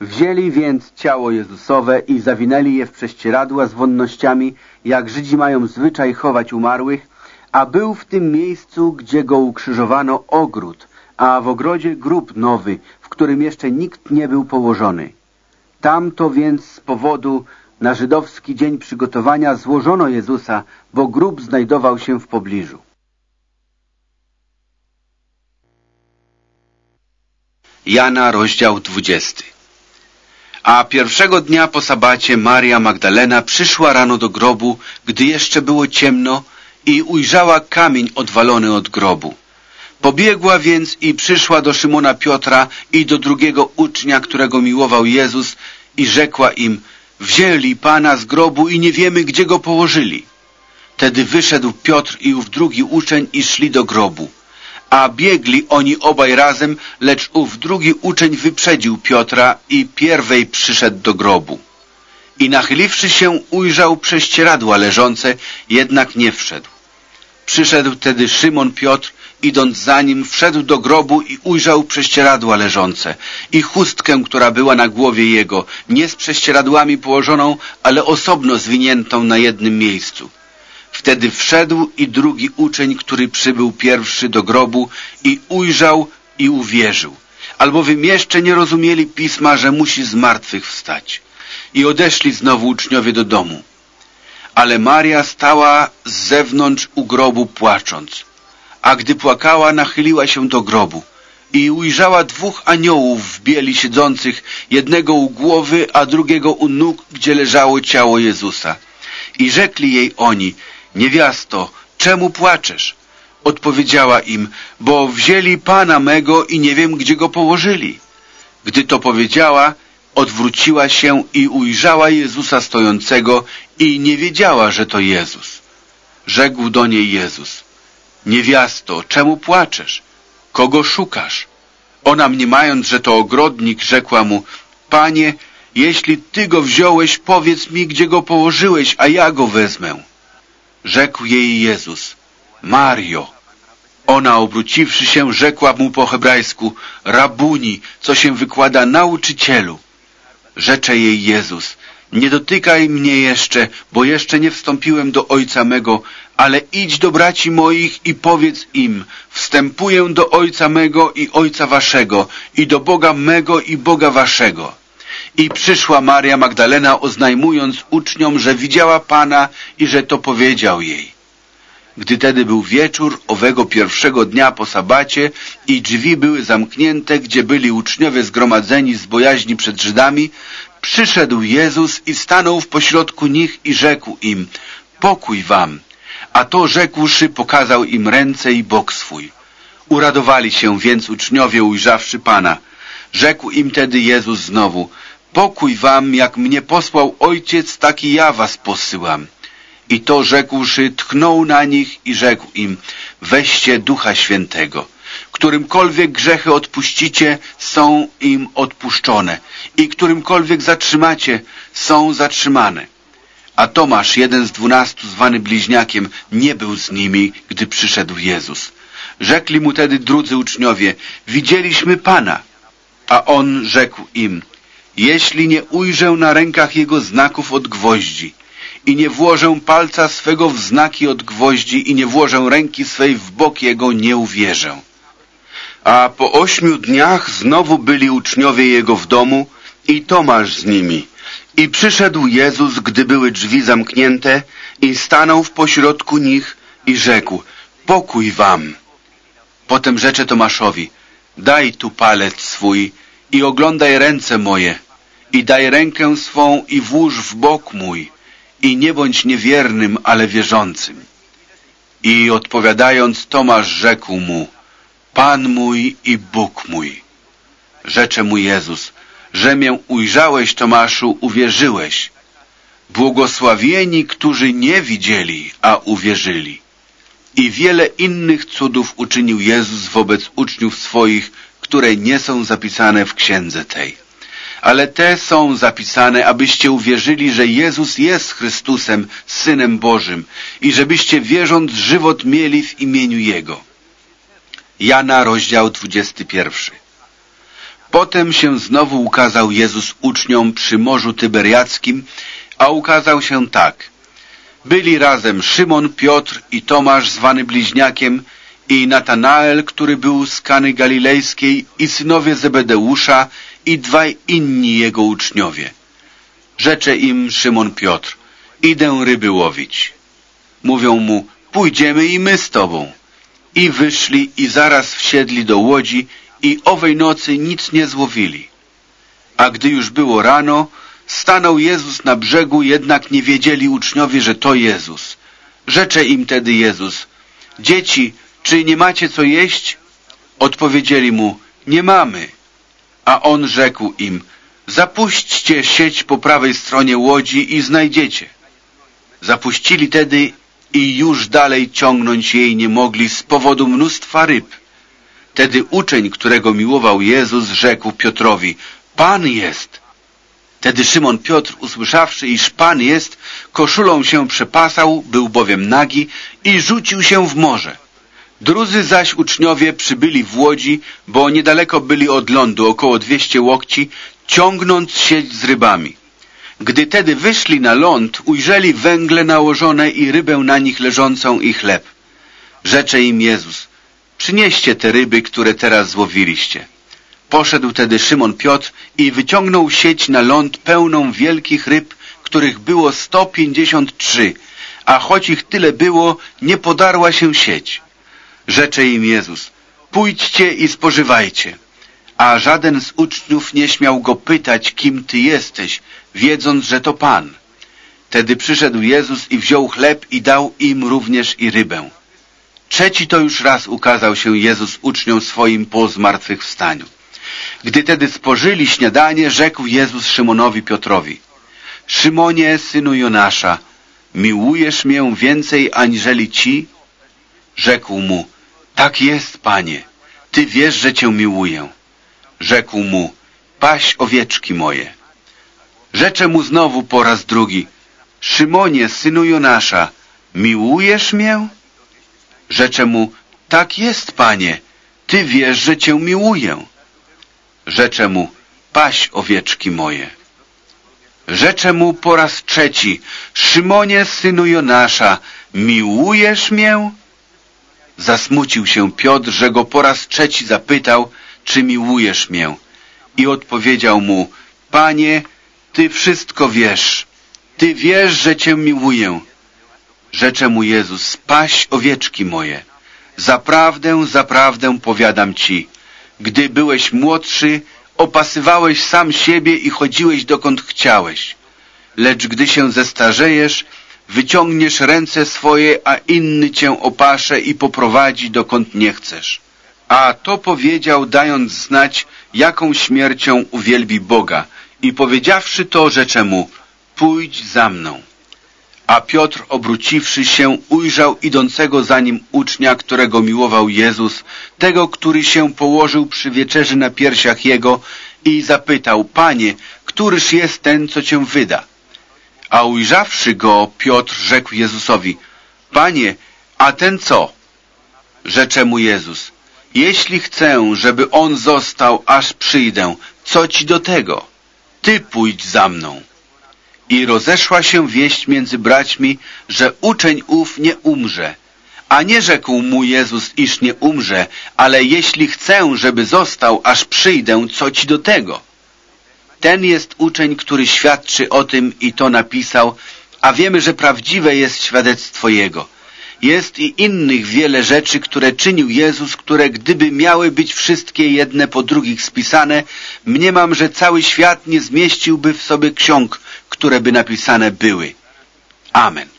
Wzięli więc ciało Jezusowe i zawinęli je w prześcieradła z wonnościami, jak Żydzi mają zwyczaj chować umarłych, a był w tym miejscu, gdzie go ukrzyżowano, ogród, a w ogrodzie grób nowy, w którym jeszcze nikt nie był położony. Tam to więc z powodu na żydowski dzień przygotowania złożono Jezusa, bo grób znajdował się w pobliżu. Jana, rozdział 20 A pierwszego dnia po sabacie Maria Magdalena przyszła rano do grobu, gdy jeszcze było ciemno i ujrzała kamień odwalony od grobu. Pobiegła więc i przyszła do Szymona Piotra i do drugiego ucznia, którego miłował Jezus i rzekła im, wzięli Pana z grobu i nie wiemy, gdzie go położyli. Tedy wyszedł Piotr i ów drugi uczeń i szli do grobu. A biegli oni obaj razem, lecz ów drugi uczeń wyprzedził Piotra i pierwej przyszedł do grobu. I nachyliwszy się ujrzał prześcieradła leżące, jednak nie wszedł. Przyszedł tedy Szymon Piotr idąc za nim, wszedł do grobu i ujrzał prześcieradła leżące i chustkę, która była na głowie jego, nie z prześcieradłami położoną, ale osobno zwiniętą na jednym miejscu. Wtedy wszedł i drugi uczeń, który przybył pierwszy do grobu i ujrzał i uwierzył, albowiem jeszcze nie rozumieli pisma, że musi z martwych wstać. I odeszli znowu uczniowie do domu. Ale Maria stała z zewnątrz u grobu płacząc a gdy płakała, nachyliła się do grobu i ujrzała dwóch aniołów w bieli siedzących, jednego u głowy, a drugiego u nóg, gdzie leżało ciało Jezusa. I rzekli jej oni, niewiasto, czemu płaczesz? Odpowiedziała im, bo wzięli Pana mego i nie wiem, gdzie go położyli. Gdy to powiedziała, odwróciła się i ujrzała Jezusa stojącego i nie wiedziała, że to Jezus. Rzekł do niej Jezus, Niewiasto, czemu płaczesz? Kogo szukasz? Ona mniemając, że to ogrodnik, rzekła mu, Panie, jeśli Ty go wziąłeś, powiedz mi, gdzie go położyłeś, a ja go wezmę. Rzekł jej Jezus, Mario. Ona obróciwszy się, rzekła mu po hebrajsku, Rabuni, co się wykłada nauczycielu. Rzecze jej Jezus, nie dotykaj mnie jeszcze, bo jeszcze nie wstąpiłem do Ojca mego, ale idź do braci moich i powiedz im, wstępuję do Ojca mego i Ojca waszego, i do Boga mego i Boga waszego. I przyszła Maria Magdalena, oznajmując uczniom, że widziała Pana i że to powiedział jej. Gdy tedy był wieczór owego pierwszego dnia po sabacie i drzwi były zamknięte, gdzie byli uczniowie zgromadzeni z bojaźni przed Żydami, przyszedł Jezus i stanął w pośrodku nich i rzekł im, pokój wam. A to rzekłszy pokazał im ręce i bok swój. Uradowali się więc uczniowie ujrzawszy Pana. Rzekł im tedy Jezus znowu, pokój wam, jak mnie posłał Ojciec, taki ja was posyłam. I to rzekłszy, tchnął na nich i rzekł im, weźcie Ducha Świętego. Którymkolwiek grzechy odpuścicie, są im odpuszczone i którymkolwiek zatrzymacie, są zatrzymane. A Tomasz, jeden z dwunastu, zwany bliźniakiem, nie był z nimi, gdy przyszedł Jezus. Rzekli mu tedy drudzy uczniowie, widzieliśmy Pana. A on rzekł im, jeśli nie ujrzę na rękach jego znaków od gwoździ i nie włożę palca swego w znaki od gwoździ i nie włożę ręki swej w bok jego, nie uwierzę. A po ośmiu dniach znowu byli uczniowie jego w domu i Tomasz z nimi. I przyszedł Jezus, gdy były drzwi zamknięte i stanął w pośrodku nich i rzekł, pokój wam. Potem rzecze Tomaszowi, daj tu palec swój i oglądaj ręce moje i daj rękę swą i włóż w bok mój i nie bądź niewiernym, ale wierzącym. I odpowiadając Tomasz rzekł mu, Pan mój i Bóg mój. Rzecze mu Jezus, że mię ujrzałeś, Tomaszu, uwierzyłeś. Błogosławieni, którzy nie widzieli, a uwierzyli. I wiele innych cudów uczynił Jezus wobec uczniów swoich, które nie są zapisane w księdze tej. Ale te są zapisane, abyście uwierzyli, że Jezus jest Chrystusem, Synem Bożym i żebyście wierząc żywot mieli w imieniu Jego. Jana, rozdział 21. Potem się znowu ukazał Jezus uczniom przy Morzu Tyberiackim, a ukazał się tak. Byli razem Szymon, Piotr i Tomasz zwany bliźniakiem i Natanael, który był z Kany Galilejskiej i synowie Zebedeusza i dwaj inni jego uczniowie. Rzecze im Szymon Piotr, idę ryby łowić. Mówią mu, pójdziemy i my z tobą. I wyszli i zaraz wsiedli do łodzi i owej nocy nic nie złowili. A gdy już było rano, stanął Jezus na brzegu, jednak nie wiedzieli uczniowie, że to Jezus. Rzecze im tedy Jezus, dzieci, czy nie macie co jeść? Odpowiedzieli mu, nie mamy. A on rzekł im, zapuśćcie sieć po prawej stronie łodzi i znajdziecie. Zapuścili tedy i już dalej ciągnąć jej nie mogli z powodu mnóstwa ryb. Tedy uczeń, którego miłował Jezus, rzekł Piotrowi, Pan jest. Tedy Szymon Piotr, usłyszawszy, iż Pan jest, koszulą się przepasał, był bowiem nagi i rzucił się w morze. Drudzy zaś uczniowie przybyli w łodzi, bo niedaleko byli od lądu, około dwieście łokci, ciągnąc sieć z rybami. Gdy tedy wyszli na ląd, ujrzeli węgle nałożone i rybę na nich leżącą i chleb. Rzecze im Jezus, przynieście te ryby, które teraz złowiliście. Poszedł tedy Szymon Piotr i wyciągnął sieć na ląd pełną wielkich ryb, których było sto pięćdziesiąt trzy, a choć ich tyle było, nie podarła się sieć. Rzecze im Jezus, pójdźcie i spożywajcie. A żaden z uczniów nie śmiał go pytać, kim ty jesteś, wiedząc, że to Pan. Tedy przyszedł Jezus i wziął chleb i dał im również i rybę. Trzeci to już raz ukazał się Jezus uczniom swoim po zmartwychwstaniu. Gdy tedy spożyli śniadanie, rzekł Jezus Szymonowi Piotrowi, Szymonie, synu Jonasza, miłujesz mię więcej aniżeli ci? Rzekł mu, tak jest, panie, ty wiesz, że cię miłuję. Rzekł mu, paś owieczki moje. Rzecze mu znowu po raz drugi, Szymonie, synu Jonasza, miłujesz mię? Rzecze mu, tak jest, panie, ty wiesz, że cię miłuję. Rzecze mu, paś owieczki moje. Rzecze mu po raz trzeci, Szymonie, synu Jonasza, miłujesz mię? Zasmucił się Piotr, że go po raz trzeci zapytał, czy miłujesz mię? I odpowiedział mu, Panie, Ty wszystko wiesz. Ty wiesz, że Cię miłuję. Rzecze mu Jezus, spaś owieczki moje. Zaprawdę, zaprawdę powiadam ci, gdy byłeś młodszy, opasywałeś sam siebie i chodziłeś dokąd chciałeś. Lecz gdy się zestarzejesz, wyciągniesz ręce swoje, a inny cię opasze i poprowadzi dokąd nie chcesz. A to powiedział, dając znać, jaką śmiercią uwielbi Boga. I powiedziawszy to, rzecze mu, pójdź za mną. A Piotr, obróciwszy się, ujrzał idącego za nim ucznia, którego miłował Jezus, tego, który się położył przy wieczerzy na piersiach jego i zapytał, Panie, któryż jest ten, co cię wyda? A ujrzawszy go, Piotr rzekł Jezusowi, Panie, a ten co? Rzecze mu Jezus, jeśli chcę, żeby on został, aż przyjdę, co ci do tego? Ty pójdź za mną. I rozeszła się wieść między braćmi, że uczeń ów nie umrze. A nie rzekł mu Jezus, iż nie umrze, ale jeśli chcę, żeby został, aż przyjdę, co ci do tego? Ten jest uczeń, który świadczy o tym i to napisał, a wiemy, że prawdziwe jest świadectwo Jego. Jest i innych wiele rzeczy, które czynił Jezus, które gdyby miały być wszystkie jedne po drugich spisane, mniemam, że cały świat nie zmieściłby w sobie ksiąg, które by napisane były. Amen.